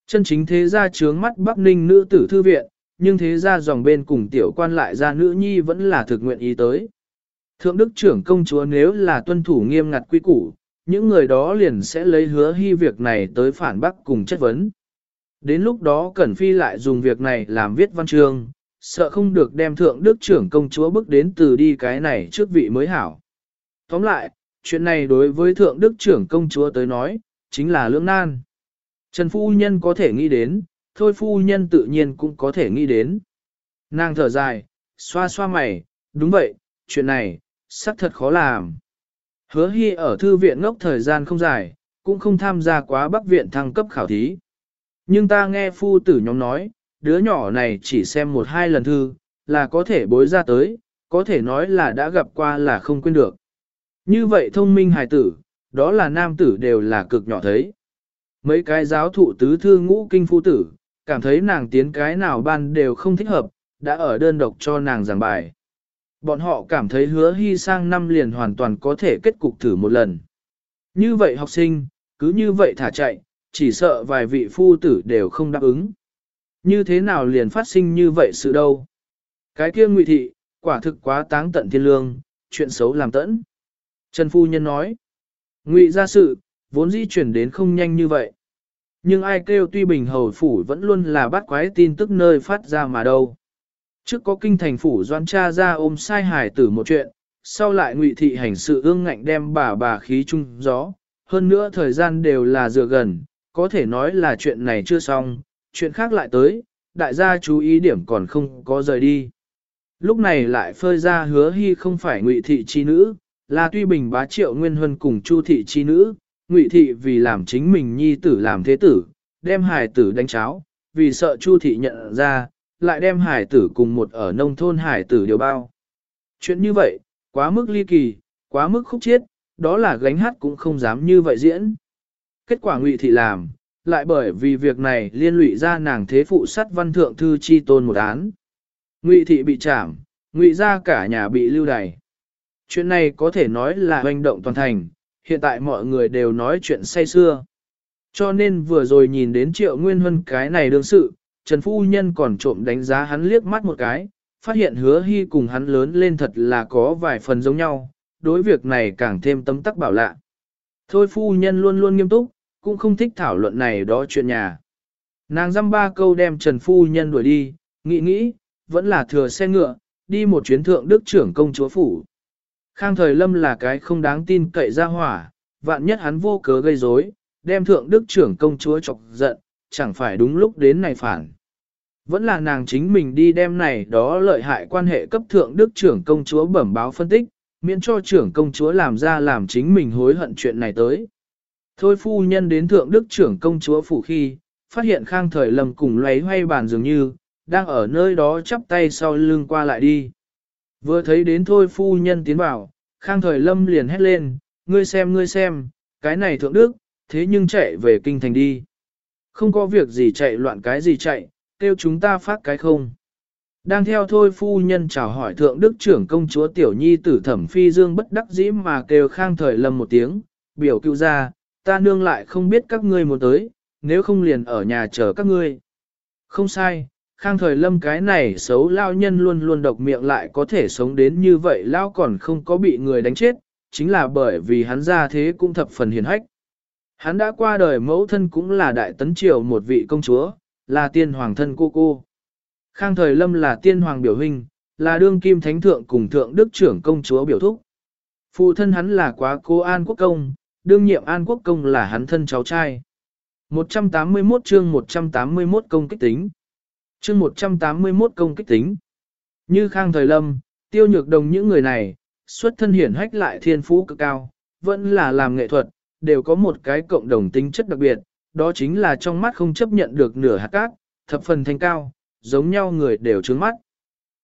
Chân chính thế gia trướng mắt Bắc Ninh nữ tử thư viện, nhưng thế gia dòng bên cùng tiểu quan lại gia nữ nhi vẫn là thực nguyện ý tới. Thượng đức trưởng công chúa nếu là tuân thủ nghiêm ngặt quy củ, những người đó liền sẽ lấy hứa hy việc này tới phản bác cùng chất vấn. Đến lúc đó Cẩn Phi lại dùng việc này làm viết văn chương, sợ không được đem thượng đức trưởng công chúa bước đến từ đi cái này trước vị mới hảo. Tóm lại, chuyện này đối với thượng đức trưởng công chúa tới nói, chính là lưỡng nan. Trần Phu Nhân có thể nghĩ đến, thôi Phu Nhân tự nhiên cũng có thể nghĩ đến. Nàng thở dài, xoa xoa mày, đúng vậy, chuyện này, xác thật khó làm. Hứa Hy ở thư viện ngốc thời gian không dài, cũng không tham gia quá bắc viện thăng cấp khảo thí. Nhưng ta nghe phu tử nhóm nói, đứa nhỏ này chỉ xem một hai lần thư, là có thể bối ra tới, có thể nói là đã gặp qua là không quên được. Như vậy thông minh hài tử, đó là nam tử đều là cực nhỏ thấy. Mấy cái giáo thụ tứ thư ngũ kinh phu tử, cảm thấy nàng tiến cái nào ban đều không thích hợp, đã ở đơn độc cho nàng giảng bài. Bọn họ cảm thấy hứa hy sang năm liền hoàn toàn có thể kết cục thử một lần. Như vậy học sinh, cứ như vậy thả chạy, chỉ sợ vài vị phu tử đều không đáp ứng. Như thế nào liền phát sinh như vậy sự đâu? Cái kia ngụy thị, quả thực quá táng tận thiên lương, chuyện xấu làm tẫn. Trần Phu Nhân nói, ngụy ra sự, vốn di chuyển đến không nhanh như vậy. Nhưng ai kêu tuy bình hầu phủ vẫn luôn là bắt quái tin tức nơi phát ra mà đâu. Trước có kinh thành phủ doan cha ra ôm sai hài tử một chuyện, sau lại ngụy thị hành sự ương ngạnh đem bà bà khí trung gió, hơn nữa thời gian đều là dựa gần, có thể nói là chuyện này chưa xong, chuyện khác lại tới, đại gia chú ý điểm còn không có rời đi. Lúc này lại phơi ra hứa hy không phải ngụy thị chi nữ, là tuy bình bá triệu nguyên huân cùng chu thị chi nữ, ngụy thị vì làm chính mình nhi tử làm thế tử, đem hài tử đánh cháo, vì sợ Chu thị nhận ra, lại đem hải tử cùng một ở nông thôn hải tử điều bao. Chuyện như vậy, quá mức ly kỳ, quá mức khúc chiết, đó là gánh hát cũng không dám như vậy diễn. Kết quả ngụy thị làm, lại bởi vì việc này liên lụy ra nàng thế phụ sắt văn thượng thư chi tôn một án. Ngụy thị bị trảm, ngụy ra cả nhà bị lưu đày. Chuyện này có thể nói là hành động toàn thành, hiện tại mọi người đều nói chuyện say xưa. Cho nên vừa rồi nhìn đến triệu nguyên huân cái này đương sự, Trần Phu Nhân còn trộm đánh giá hắn liếc mắt một cái, phát hiện hứa hy cùng hắn lớn lên thật là có vài phần giống nhau, đối việc này càng thêm tấm tắc bảo lạ. Thôi Phu Nhân luôn luôn nghiêm túc, cũng không thích thảo luận này đó chuyện nhà. Nàng dăm ba câu đem Trần Phu Nhân đuổi đi, nghĩ nghĩ, vẫn là thừa xe ngựa, đi một chuyến thượng đức trưởng công chúa phủ. Khang thời lâm là cái không đáng tin cậy ra hỏa, vạn nhất hắn vô cớ gây rối, đem thượng đức trưởng công chúa chọc giận, chẳng phải đúng lúc đến này phản. Vẫn là nàng chính mình đi đem này đó lợi hại quan hệ cấp thượng đức trưởng công chúa bẩm báo phân tích, miễn cho trưởng công chúa làm ra làm chính mình hối hận chuyện này tới. Thôi phu nhân đến thượng đức trưởng công chúa phủ khi, phát hiện khang thời lầm cùng lấy hoay bàn dường như, đang ở nơi đó chắp tay sau lưng qua lại đi. Vừa thấy đến thôi phu nhân tiến vào, khang thời lâm liền hét lên, ngươi xem ngươi xem, cái này thượng đức, thế nhưng chạy về kinh thành đi. Không có việc gì chạy loạn cái gì chạy, kêu chúng ta phát cái không. Đang theo thôi phu nhân chào hỏi thượng đức trưởng công chúa tiểu nhi tử thẩm phi dương bất đắc dĩ mà kêu khang thời lâm một tiếng, biểu cựu ra, ta nương lại không biết các ngươi muốn tới, nếu không liền ở nhà chờ các ngươi. Không sai, khang thời lâm cái này xấu lao nhân luôn luôn độc miệng lại có thể sống đến như vậy lao còn không có bị người đánh chết, chính là bởi vì hắn ra thế cũng thập phần hiền hách. Hắn đã qua đời mẫu thân cũng là đại tấn triều một vị công chúa, là tiên hoàng thân cô cô. Khang thời lâm là tiên hoàng biểu hình, là đương kim thánh thượng cùng thượng đức trưởng công chúa biểu thúc. Phụ thân hắn là quá cô An Quốc Công, đương nhiệm An Quốc Công là hắn thân cháu trai. 181 chương 181 công kích tính. Chương 181 công kích tính. Như Khang Thời Lâm, tiêu nhược đồng những người này, xuất thân hiển hách lại thiên phú cực cao, vẫn là làm nghệ thuật, đều có một cái cộng đồng tính chất đặc biệt, đó chính là trong mắt không chấp nhận được nửa hạt cát, thập phần thanh cao, giống nhau người đều trướng mắt.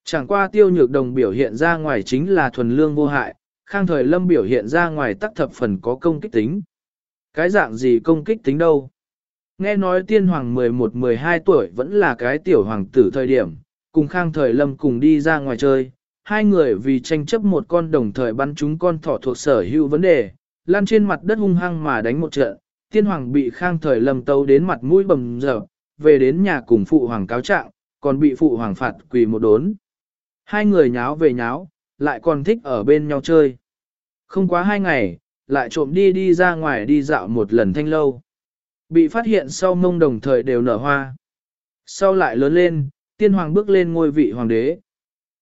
Chẳng qua tiêu nhược đồng biểu hiện ra ngoài chính là thuần lương vô hại, khang thời lâm biểu hiện ra ngoài tắc thập phần có công kích tính. Cái dạng gì công kích tính đâu? Nghe nói tiên hoàng 11-12 tuổi vẫn là cái tiểu hoàng tử thời điểm, cùng khang thời lâm cùng đi ra ngoài chơi, hai người vì tranh chấp một con đồng thời bắn chúng con thỏ thuộc sở hữu vấn đề, lan trên mặt đất hung hăng mà đánh một trận, tiên hoàng bị khang thời lâm tấu đến mặt mũi bầm dở, về đến nhà cùng phụ hoàng cáo trạng, còn bị phụ hoàng phạt quỳ một đốn. Hai người nháo về nháo, lại còn thích ở bên nhau chơi. Không quá hai ngày, lại trộm đi đi ra ngoài đi dạo một lần thanh lâu. Bị phát hiện sau mông đồng thời đều nở hoa. Sau lại lớn lên, tiên hoàng bước lên ngôi vị hoàng đế.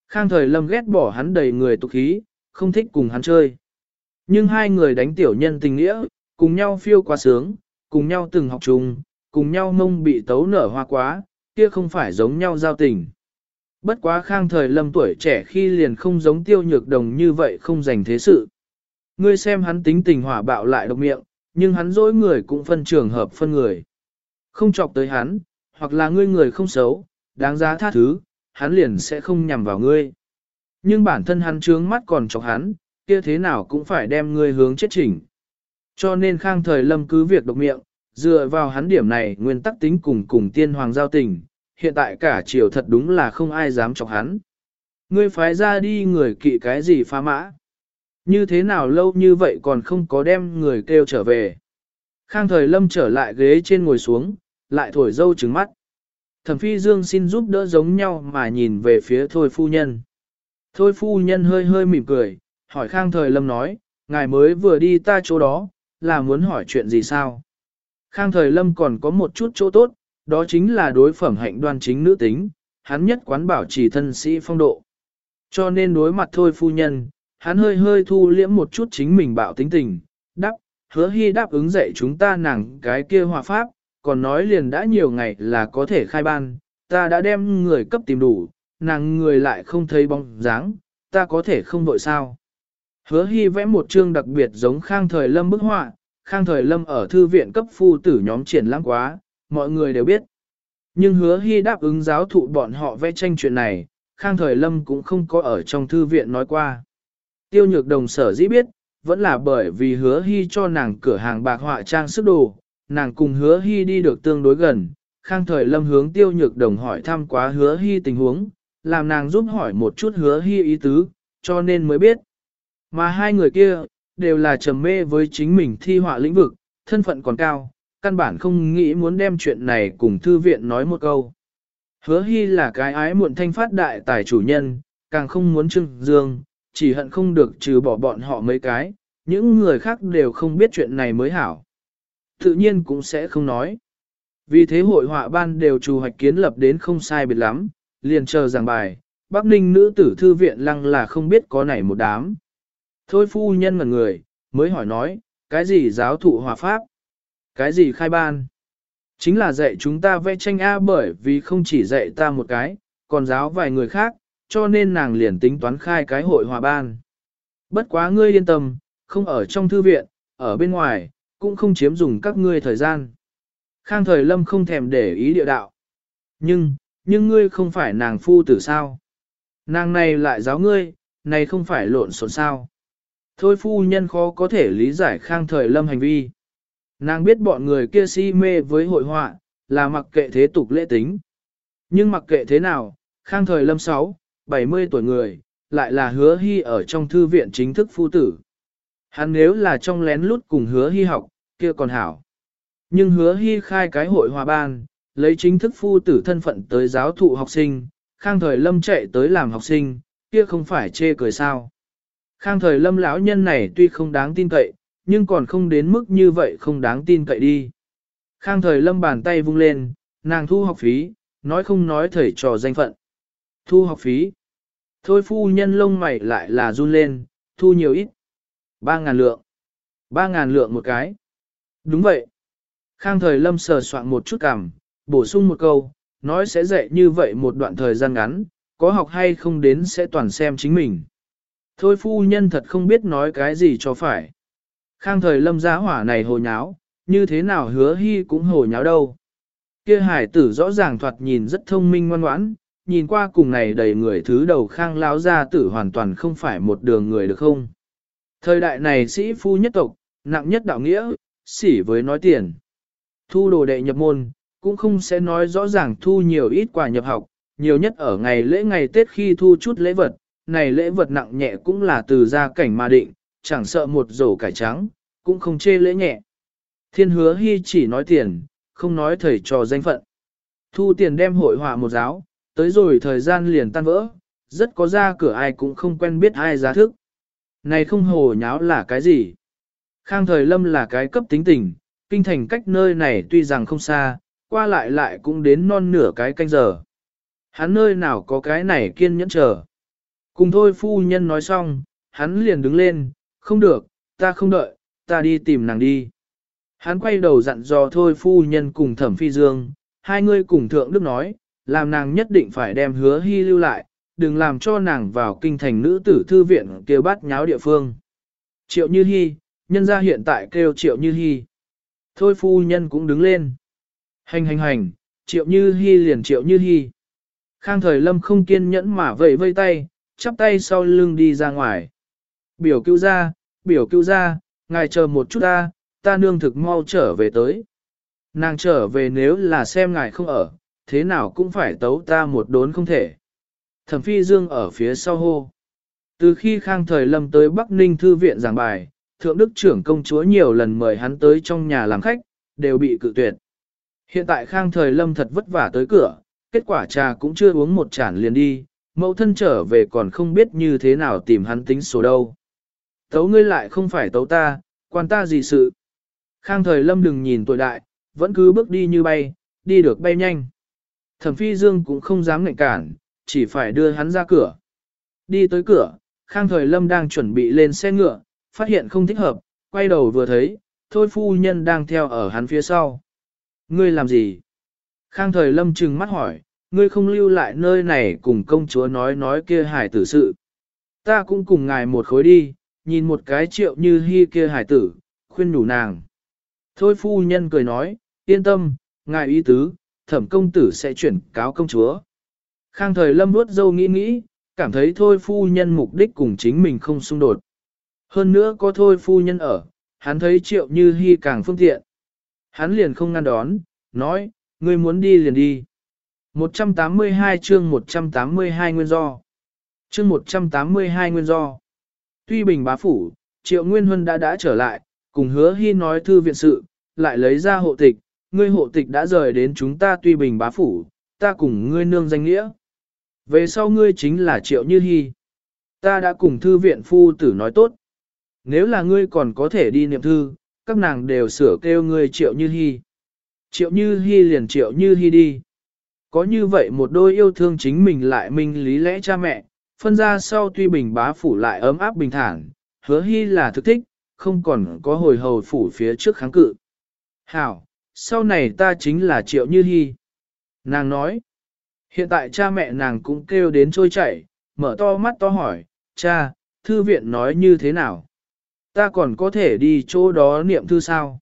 Khang thời lâm ghét bỏ hắn đầy người tục khí, không thích cùng hắn chơi. Nhưng hai người đánh tiểu nhân tình nghĩa, cùng nhau phiêu quá sướng, cùng nhau từng học chung, cùng nhau mông bị tấu nở hoa quá, kia không phải giống nhau giao tình. Bất quá khang thời lâm tuổi trẻ khi liền không giống tiêu nhược đồng như vậy không dành thế sự. Ngươi xem hắn tính tình hỏa bạo lại độc miệng, nhưng hắn dối người cũng phân trường hợp phân người. Không chọc tới hắn, hoặc là ngươi người không xấu, đáng giá tha thứ, hắn liền sẽ không nhằm vào ngươi. Nhưng bản thân hắn trướng mắt còn chọc hắn, kia thế nào cũng phải đem ngươi hướng chết chỉnh. Cho nên khang thời lâm cứ việc độc miệng, dựa vào hắn điểm này nguyên tắc tính cùng cùng tiên hoàng giao tình, hiện tại cả triều thật đúng là không ai dám chọc hắn. Ngươi phái ra đi người kỵ cái gì phá mã. Như thế nào lâu như vậy còn không có đem người kêu trở về. Khang thời lâm trở lại ghế trên ngồi xuống, lại thổi dâu trứng mắt. Thẩm phi dương xin giúp đỡ giống nhau mà nhìn về phía thôi phu nhân. Thôi phu nhân hơi hơi mỉm cười, hỏi khang thời lâm nói, ngài mới vừa đi ta chỗ đó, là muốn hỏi chuyện gì sao? Khang thời lâm còn có một chút chỗ tốt, đó chính là đối phẩm hạnh đoan chính nữ tính, hắn nhất quán bảo trì thân sĩ phong độ. Cho nên đối mặt thôi phu nhân, hắn hơi hơi thu liễm một chút chính mình bạo tính tình, đáp, hứa hy đáp ứng dạy chúng ta nàng cái kia hòa pháp, còn nói liền đã nhiều ngày là có thể khai ban, ta đã đem người cấp tìm đủ, nàng người lại không thấy bóng dáng, ta có thể không vội sao. Hứa hy vẽ một chương đặc biệt giống khang thời lâm bức họa, khang thời lâm ở thư viện cấp phu tử nhóm triển lãng quá, mọi người đều biết. Nhưng hứa hy đáp ứng giáo thụ bọn họ vẽ tranh chuyện này, Khang Thời Lâm cũng không có ở trong thư viện nói qua. Tiêu nhược đồng sở dĩ biết, vẫn là bởi vì hứa hy cho nàng cửa hàng bạc họa trang sức đồ, nàng cùng hứa hy đi được tương đối gần. Khang Thời Lâm hướng tiêu nhược đồng hỏi thăm quá hứa hy tình huống, làm nàng giúp hỏi một chút hứa hy ý tứ, cho nên mới biết. Mà hai người kia, đều là trầm mê với chính mình thi họa lĩnh vực, thân phận còn cao, căn bản không nghĩ muốn đem chuyện này cùng thư viện nói một câu. Hứa hy là cái ái muộn thanh phát đại tài chủ nhân, càng không muốn trưng dương, chỉ hận không được trừ bỏ bọn họ mấy cái, những người khác đều không biết chuyện này mới hảo. Tự nhiên cũng sẽ không nói. Vì thế hội họa ban đều trù hoạch kiến lập đến không sai biệt lắm, liền chờ giảng bài, Bắc Ninh nữ tử thư viện lăng là không biết có nảy một đám. Thôi phu nhân ngần người, mới hỏi nói, cái gì giáo thụ hòa pháp? Cái gì khai ban? Chính là dạy chúng ta vẽ tranh A bởi vì không chỉ dạy ta một cái, còn giáo vài người khác, cho nên nàng liền tính toán khai cái hội hòa ban. Bất quá ngươi yên tâm, không ở trong thư viện, ở bên ngoài, cũng không chiếm dùng các ngươi thời gian. Khang thời lâm không thèm để ý địa đạo. Nhưng, nhưng ngươi không phải nàng phu tử sao? Nàng này lại giáo ngươi, này không phải lộn xộn sao? Thôi phu nhân khó có thể lý giải khang thời lâm hành vi. Nàng biết bọn người kia si mê với hội họa, là mặc kệ thế tục lễ tính. Nhưng mặc kệ thế nào, khang thời lâm 6, 70 tuổi người, lại là hứa hy ở trong thư viện chính thức phu tử. Hắn nếu là trong lén lút cùng hứa hy học, kia còn hảo. Nhưng hứa hy khai cái hội hòa ban, lấy chính thức phu tử thân phận tới giáo thụ học sinh, khang thời lâm chạy tới làm học sinh, kia không phải chê cười sao. Khang thời lâm lão nhân này tuy không đáng tin cậy, nhưng còn không đến mức như vậy không đáng tin cậy đi. Khang thời lâm bàn tay vung lên, nàng thu học phí, nói không nói thầy trò danh phận. Thu học phí. Thôi phu nhân lông mày lại là run lên, thu nhiều ít. Ba ngàn lượng. Ba ngàn lượng một cái. Đúng vậy. Khang thời lâm sờ soạn một chút cảm, bổ sung một câu, nói sẽ dạy như vậy một đoạn thời gian ngắn, có học hay không đến sẽ toàn xem chính mình. Thôi phu nhân thật không biết nói cái gì cho phải. Khang thời lâm giá hỏa này hồ nháo, như thế nào hứa hy cũng hồ nháo đâu. Kia hải tử rõ ràng thoạt nhìn rất thông minh ngoan ngoãn, nhìn qua cùng này đầy người thứ đầu khang lão gia tử hoàn toàn không phải một đường người được không. Thời đại này sĩ phu nhất tộc, nặng nhất đạo nghĩa, sỉ với nói tiền. Thu đồ đệ nhập môn, cũng không sẽ nói rõ ràng thu nhiều ít quà nhập học, nhiều nhất ở ngày lễ ngày Tết khi thu chút lễ vật, này lễ vật nặng nhẹ cũng là từ gia cảnh mà định, chẳng sợ một rổ cải trắng, cũng không chê lễ nhẹ. Thiên hứa hy chỉ nói tiền, không nói thầy trò danh phận. Thu tiền đem hội họa một giáo, tới rồi thời gian liền tan vỡ, rất có ra cửa ai cũng không quen biết ai giá thức. Này không hồ nháo là cái gì? Khang thời lâm là cái cấp tính tình, kinh thành cách nơi này tuy rằng không xa, qua lại lại cũng đến non nửa cái canh giờ. Hắn nơi nào có cái này kiên nhẫn chờ. Cùng thôi phu nhân nói xong, hắn liền đứng lên, không được, ta không đợi, ta đi tìm nàng đi. Hắn quay đầu dặn dò thôi phu nhân cùng thẩm phi dương, hai người cùng thượng đức nói, làm nàng nhất định phải đem hứa hy lưu lại, đừng làm cho nàng vào kinh thành nữ tử thư viện kêu bắt nháo địa phương. Triệu Như Hi, nhân gia hiện tại kêu Triệu Như Hi. Thôi phu nhân cũng đứng lên. Hành hành hành, Triệu Như Hi liền Triệu Như Hi. Khang thời lâm không kiên nhẫn mà vẫy vây tay, chắp tay sau lưng đi ra ngoài. Biểu cứu ra, biểu cứu ra, ngài chờ một chút ta, ta nương thực mau trở về tới. Nàng trở về nếu là xem ngài không ở, thế nào cũng phải tấu ta một đốn không thể. Thẩm phi dương ở phía sau hô. Từ khi khang thời lâm tới Bắc Ninh Thư viện giảng bài, thượng đức trưởng công chúa nhiều lần mời hắn tới trong nhà làm khách, đều bị cự tuyệt. Hiện tại khang thời lâm thật vất vả tới cửa, kết quả trà cũng chưa uống một chản liền đi, mẫu thân trở về còn không biết như thế nào tìm hắn tính số đâu. Tấu ngươi lại không phải tấu ta, quan ta gì sự. Khang thời lâm đừng nhìn tuổi đại, vẫn cứ bước đi như bay, đi được bay nhanh. Thẩm phi dương cũng không dám ngạnh cản, chỉ phải đưa hắn ra cửa. Đi tới cửa, Khang Thời Lâm đang chuẩn bị lên xe ngựa, phát hiện không thích hợp, quay đầu vừa thấy, thôi phu nhân đang theo ở hắn phía sau. Ngươi làm gì? Khang Thời Lâm trừng mắt hỏi, ngươi không lưu lại nơi này cùng công chúa nói nói kia hải tử sự. Ta cũng cùng ngài một khối đi, nhìn một cái triệu như hy kia hải tử, khuyên đủ nàng. Thôi phu nhân cười nói, yên tâm, ngài ý tứ, thẩm công tử sẽ chuyển cáo công chúa. Khang thời lâm nuốt dâu nghĩ nghĩ, cảm thấy thôi phu nhân mục đích cùng chính mình không xung đột. Hơn nữa có thôi phu nhân ở, hắn thấy triệu như hy càng phương tiện. Hắn liền không ngăn đón, nói, ngươi muốn đi liền đi. 182 chương 182 nguyên do. Chương 182 nguyên do. Tuy bình bá phủ, triệu nguyên huân đã đã trở lại, cùng hứa hy nói thư viện sự, lại lấy ra hộ tịch, ngươi hộ tịch đã rời đến chúng ta tuy bình bá phủ, ta cùng ngươi nương danh nghĩa. Về sau ngươi chính là triệu như hy. Ta đã cùng thư viện phu tử nói tốt. Nếu là ngươi còn có thể đi niệm thư, các nàng đều sửa kêu ngươi triệu như hy. Triệu như hy liền triệu như hy đi. Có như vậy một đôi yêu thương chính mình lại minh lý lẽ cha mẹ, phân ra sau tuy bình bá phủ lại ấm áp bình thản, hứa hy là thực thích, không còn có hồi hầu phủ phía trước kháng cự. Hảo, sau này ta chính là triệu như hy. Nàng nói, hiện tại cha mẹ nàng cũng kêu đến trôi chảy, mở to mắt to hỏi, cha, thư viện nói như thế nào? Ta còn có thể đi chỗ đó niệm thư sao?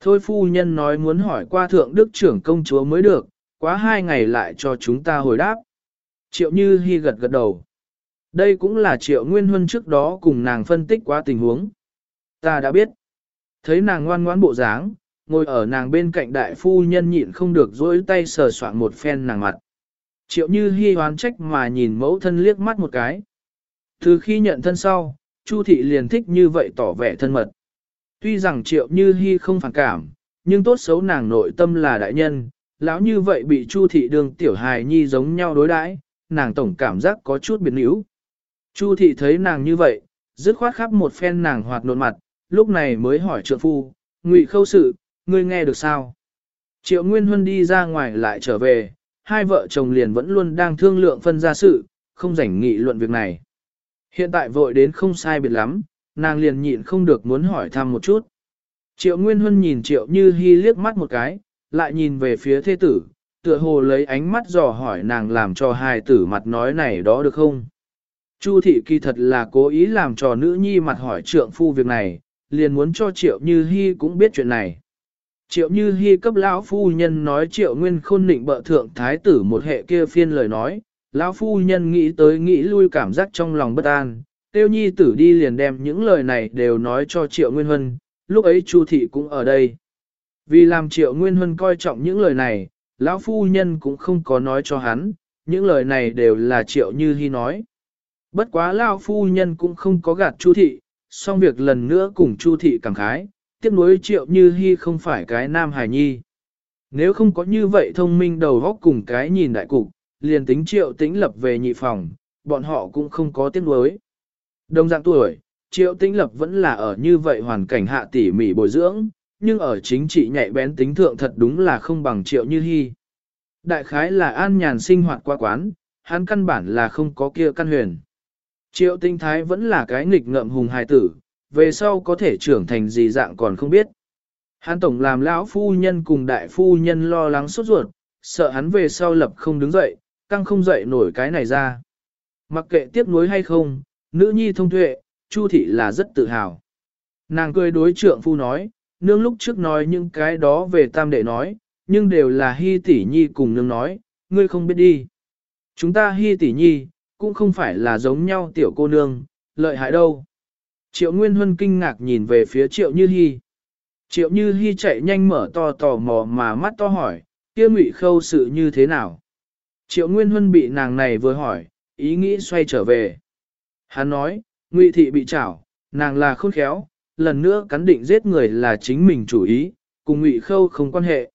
Thôi phu nhân nói muốn hỏi qua thượng đức trưởng công chúa mới được, quá hai ngày lại cho chúng ta hồi đáp. Triệu Như Hi gật gật đầu. Đây cũng là Triệu Nguyên Huân trước đó cùng nàng phân tích quá tình huống. Ta đã biết. Thấy nàng ngoan ngoãn bộ dáng, ngồi ở nàng bên cạnh đại phu nhân nhịn không được dối tay sờ soạn một phen nàng mặt. Triệu Như Hi hoán trách mà nhìn mẫu thân liếc mắt một cái. Từ khi nhận thân sau, Chu thị liền thích như vậy tỏ vẻ thân mật. Tuy rằng Triệu Như Hi không phản cảm, nhưng tốt xấu nàng nội tâm là đại nhân, lão như vậy bị Chu thị đường tiểu hài nhi giống nhau đối đãi, nàng tổng cảm giác có chút biệt níu. Chu thị thấy nàng như vậy, dứt khoát khắp một phen nàng hoạt nộn mặt, lúc này mới hỏi trượng phu, ngụy khâu sự, ngươi nghe được sao? Triệu Nguyên Huân đi ra ngoài lại trở về, hai vợ chồng liền vẫn luôn đang thương lượng phân ra sự, không rảnh nghị luận việc này. Hiện tại vội đến không sai biệt lắm, nàng liền nhịn không được muốn hỏi thăm một chút. Triệu Nguyên Huân nhìn Triệu Như Hi liếc mắt một cái, lại nhìn về phía thế tử, tựa hồ lấy ánh mắt dò hỏi nàng làm cho hài tử mặt nói này đó được không? Chu thị kỳ thật là cố ý làm cho nữ nhi mặt hỏi trượng phu việc này, liền muốn cho Triệu Như Hi cũng biết chuyện này. Triệu Như Hi cấp lão phu nhân nói Triệu Nguyên Khôn định bợ thượng thái tử một hệ kia phiên lời nói, lão phu nhân nghĩ tới nghĩ lui cảm giác trong lòng bất an, tiêu nhi tử đi liền đem những lời này đều nói cho Triệu Nguyên Huân, lúc ấy Chu thị cũng ở đây. Vì làm Triệu Nguyên Huân coi trọng những lời này, lão phu nhân cũng không có nói cho hắn, những lời này đều là Triệu Như hy nói. Bất quá lão phu nhân cũng không có gạt Chu thị, xong việc lần nữa cùng Chu thị cảm khái, tiếc nuối Triệu Như hy không phải cái nam hài nhi. Nếu không có như vậy thông minh đầu góc cùng cái nhìn đại cục, liền tính Triệu Tĩnh lập về nhị phòng, bọn họ cũng không có tiếc nuối. Đồng dạng tuổi, Triệu Tĩnh lập vẫn là ở như vậy hoàn cảnh hạ tỉ mỉ bồi dưỡng, nhưng ở chính trị nhạy bén tính thượng thật đúng là không bằng Triệu Như Hi. Đại khái là an nhàn sinh hoạt qua quán, hắn căn bản là không có kia căn huyền. Triệu tinh thái vẫn là cái nghịch ngợm hùng hài tử, về sau có thể trưởng thành gì dạng còn không biết. Hắn tổng làm lão phu nhân cùng đại phu nhân lo lắng sốt ruột, sợ hắn về sau lập không đứng dậy, căng không dậy nổi cái này ra. Mặc kệ tiếc nuối hay không, nữ nhi thông tuệ, Chu thị là rất tự hào. Nàng cười đối trượng phu nói, nương lúc trước nói những cái đó về tam đệ nói, nhưng đều là hy tỷ nhi cùng nương nói, ngươi không biết đi. Chúng ta hy tỷ nhi, cũng không phải là giống nhau tiểu cô nương, lợi hại đâu. Triệu Nguyên Huân kinh ngạc nhìn về phía Triệu Như Hi. Triệu Như Hi chạy nhanh mở to tò mò mà mắt to hỏi, kia ngụy khâu sự như thế nào? Triệu Nguyên Huân bị nàng này vừa hỏi, ý nghĩ xoay trở về. Hắn nói, ngụy thị bị chảo, nàng là khôn khéo, lần nữa cắn định giết người là chính mình chủ ý, cùng ngụy khâu không quan hệ.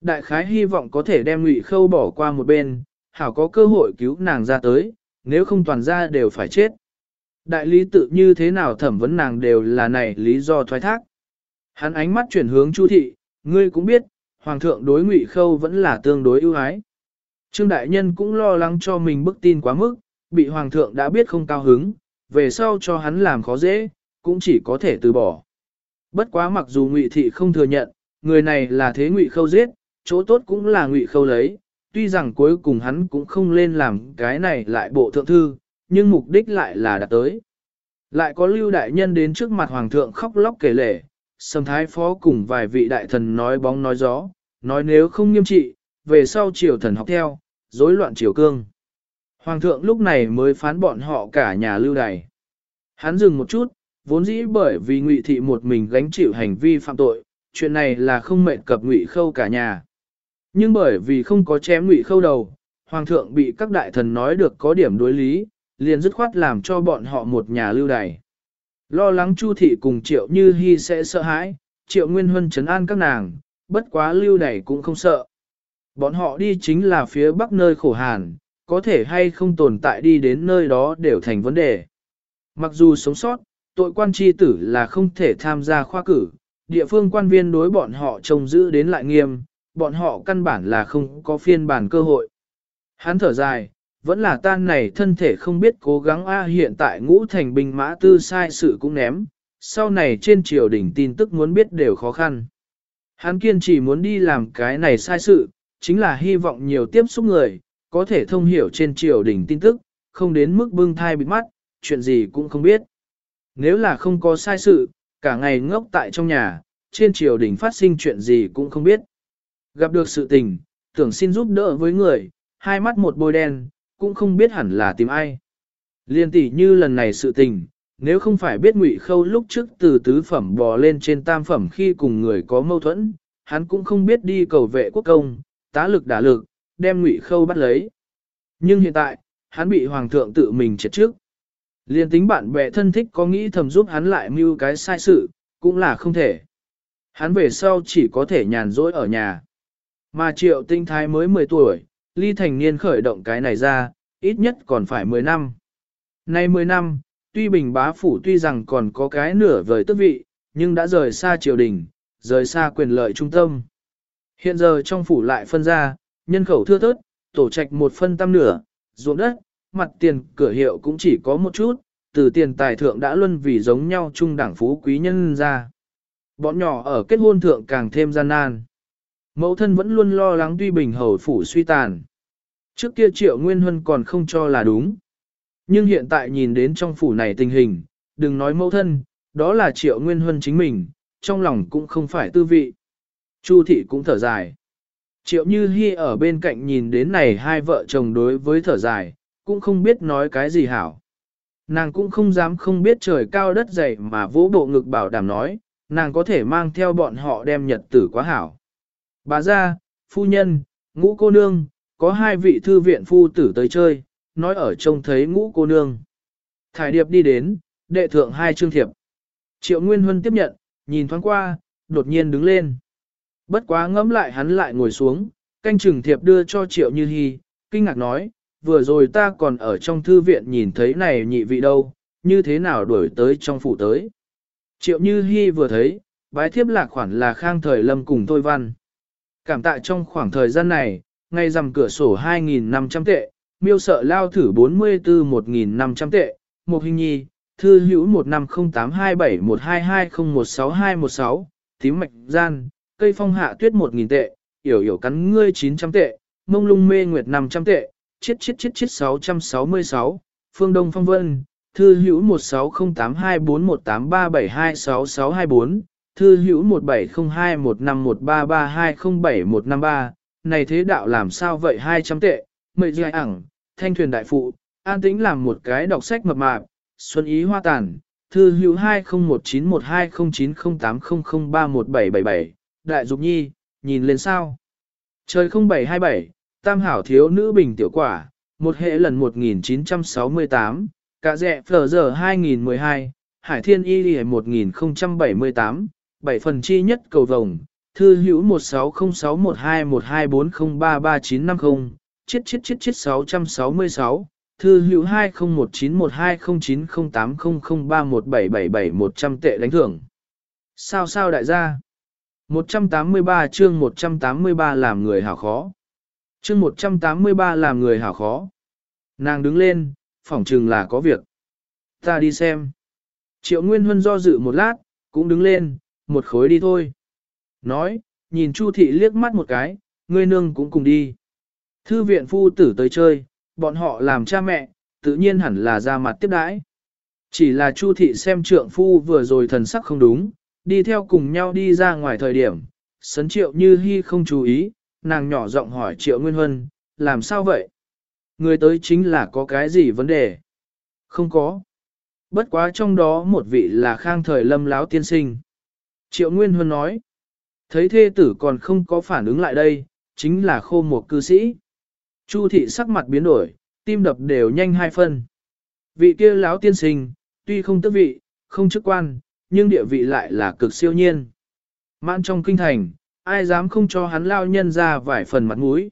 Đại khái hy vọng có thể đem ngụy khâu bỏ qua một bên, hảo có cơ hội cứu nàng ra tới, nếu không toàn ra đều phải chết. Đại lý tự như thế nào thẩm vấn nàng đều là này lý do thoái thác. Hắn ánh mắt chuyển hướng Chu thị, ngươi cũng biết, hoàng thượng đối ngụy khâu vẫn là tương đối ưu ái. Trương đại nhân cũng lo lắng cho mình bức tin quá mức, bị hoàng thượng đã biết không cao hứng, về sau cho hắn làm khó dễ, cũng chỉ có thể từ bỏ. Bất quá mặc dù ngụy thị không thừa nhận, người này là thế ngụy khâu giết, chỗ tốt cũng là ngụy khâu lấy, tuy rằng cuối cùng hắn cũng không lên làm cái này lại bộ thượng thư, nhưng mục đích lại là đạt tới. Lại có lưu đại nhân đến trước mặt hoàng thượng khóc lóc kể lể, sầm thái phó cùng vài vị đại thần nói bóng nói gió, nói nếu không nghiêm trị, về sau triều thần học theo, rối loạn triều cương. Hoàng thượng lúc này mới phán bọn họ cả nhà lưu đày. Hắn dừng một chút, vốn dĩ bởi vì ngụy thị một mình gánh chịu hành vi phạm tội, chuyện này là không mệnh cập ngụy khâu cả nhà. Nhưng bởi vì không có chém ngụy khâu đầu, hoàng thượng bị các đại thần nói được có điểm đối lý, liền dứt khoát làm cho bọn họ một nhà lưu đày. Lo lắng Chu thị cùng Triệu Như Hi sẽ sợ hãi, Triệu Nguyên Huân trấn an các nàng, bất quá lưu đày cũng không sợ. Bọn họ đi chính là phía bắc nơi khổ hàn, có thể hay không tồn tại đi đến nơi đó đều thành vấn đề. Mặc dù sống sót, tội quan tri tử là không thể tham gia khoa cử, địa phương quan viên đối bọn họ trông giữ đến lại nghiêm, bọn họ căn bản là không có phiên bản cơ hội. Hắn thở dài, vẫn là tan này thân thể không biết cố gắng a hiện tại ngũ thành binh mã tư sai sự cũng ném, sau này trên triều đình tin tức muốn biết đều khó khăn. Hắn kiên trì muốn đi làm cái này sai sự, chính là hy vọng nhiều tiếp xúc người, có thể thông hiểu trên triều đình tin tức, không đến mức bưng thai bịt mắt, chuyện gì cũng không biết. Nếu là không có sai sự, cả ngày ngốc tại trong nhà, trên triều đình phát sinh chuyện gì cũng không biết. Gặp được sự tình, tưởng xin giúp đỡ với người, hai mắt một bôi đen, cũng không biết hẳn là tìm ai. Liên tỷ như lần này sự tình, nếu không phải biết ngụy khâu lúc trước từ tứ phẩm bò lên trên tam phẩm khi cùng người có mâu thuẫn, hắn cũng không biết đi cầu vệ quốc công, tá lực đả lực, đem ngụy khâu bắt lấy. Nhưng hiện tại, hắn bị hoàng thượng tự mình chết trước. Liên tính bạn bè thân thích có nghĩ thầm giúp hắn lại mưu cái sai sự, cũng là không thể. Hắn về sau chỉ có thể nhàn rỗi ở nhà. Mà triệu tinh thái mới 10 tuổi, ly thành niên khởi động cái này ra, ít nhất còn phải 10 năm. Nay 10 năm, tuy bình bá phủ tuy rằng còn có cái nửa vời tước vị, nhưng đã rời xa triều đình, rời xa quyền lợi trung tâm. Hiện giờ trong phủ lại phân ra, nhân khẩu thưa thớt, tổ trạch một phân tam nửa, ruộng đất, mặt tiền cửa hiệu cũng chỉ có một chút, từ tiền tài thượng đã luân vì giống nhau chung đảng phú quý nhân ra. Bọn nhỏ ở kết hôn thượng càng thêm gian nan. Mẫu thân vẫn luôn lo lắng tuy bình hầu phủ suy tàn. Trước kia triệu nguyên huân còn không cho là đúng. Nhưng hiện tại nhìn đến trong phủ này tình hình, đừng nói mẫu thân, đó là triệu nguyên huân chính mình, trong lòng cũng không phải tư vị. Chu thị cũng thở dài. Triệu Như Hi ở bên cạnh nhìn đến này hai vợ chồng đối với thở dài, cũng không biết nói cái gì hảo. Nàng cũng không dám không biết trời cao đất dày mà vỗ bộ ngực bảo đảm nói, nàng có thể mang theo bọn họ đem nhật tử quá hảo. Bà ra, phu nhân, ngũ cô nương, có hai vị thư viện phu tử tới chơi, nói ở trông thấy ngũ cô nương. Thải điệp đi đến, đệ thượng hai chương thiệp. Triệu Nguyên Huân tiếp nhận, nhìn thoáng qua, đột nhiên đứng lên. Bất quá ngẫm lại hắn lại ngồi xuống, canh chừng thiệp đưa cho Triệu Như Hi, kinh ngạc nói, vừa rồi ta còn ở trong thư viện nhìn thấy này nhị vị đâu, như thế nào đuổi tới trong phủ tới. Triệu Như Hi vừa thấy, bái thiếp lạc khoản là khang thời lâm cùng tôi văn. Cảm tạ trong khoảng thời gian này, ngay rằm cửa sổ 2.500 tệ, miêu sợ lao thử 44 1.500 tệ, một hình nhi, thư hữu 1508271220162116, tím mạch gian, cây phong hạ tuyết 1.000 tệ, yểu yểu cắn ngươi 900 tệ, mông lung mê nguyệt 500 tệ, chết chết chết chết 666, phương đông phong vân, thư hữu 1608241837266624, thư hữu 1702151332071153, này thế đạo làm sao vậy 200 tệ, mệnh dài ẳng, thanh thuyền đại phụ, an tĩnh làm một cái đọc sách mập mạp, xuân ý hoa tàn, thư hữu 201912090800317777, đại dục nhi, nhìn lên sao. Trời 0727, tam hảo thiếu nữ bình tiểu quả, một hệ lần 1968, cả rẹ phở giờ 2012, hải thiên y lì 1078, bảy phần chi nhất cầu vồng, thư hữu 1606121240339950, chiết chiết chiết chiết 666, thư hữu 20191209080031777100 tệ đánh thưởng. Sao sao đại gia? 183 chương 183 làm người hảo khó. Chương 183 làm người hảo khó. Nàng đứng lên, phỏng chừng là có việc. Ta đi xem. Triệu Nguyên Huân do dự một lát, cũng đứng lên, một khối đi thôi. Nói, nhìn Chu thị liếc mắt một cái, ngươi nương cũng cùng đi. Thư viện phu tử tới chơi, bọn họ làm cha mẹ, tự nhiên hẳn là ra mặt tiếp đãi. Chỉ là Chu thị xem trượng phu vừa rồi thần sắc không đúng, đi theo cùng nhau đi ra ngoài thời điểm, sấn triệu như hy không chú ý, nàng nhỏ giọng hỏi Triệu Nguyên Huân, làm sao vậy? Người tới chính là có cái gì vấn đề? Không có. Bất quá trong đó một vị là khang thời lâm láo tiên sinh. Triệu Nguyên Huân nói, thấy thê tử còn không có phản ứng lại đây, chính là khô một cư sĩ. Chu thị sắc mặt biến đổi, tim đập đều nhanh hai phân. Vị kia láo tiên sinh, tuy không tước vị, không chức quan, nhưng địa vị lại là cực siêu nhiên. Mãn trong kinh thành, ai dám không cho hắn lao nhân ra vài phần mặt mũi.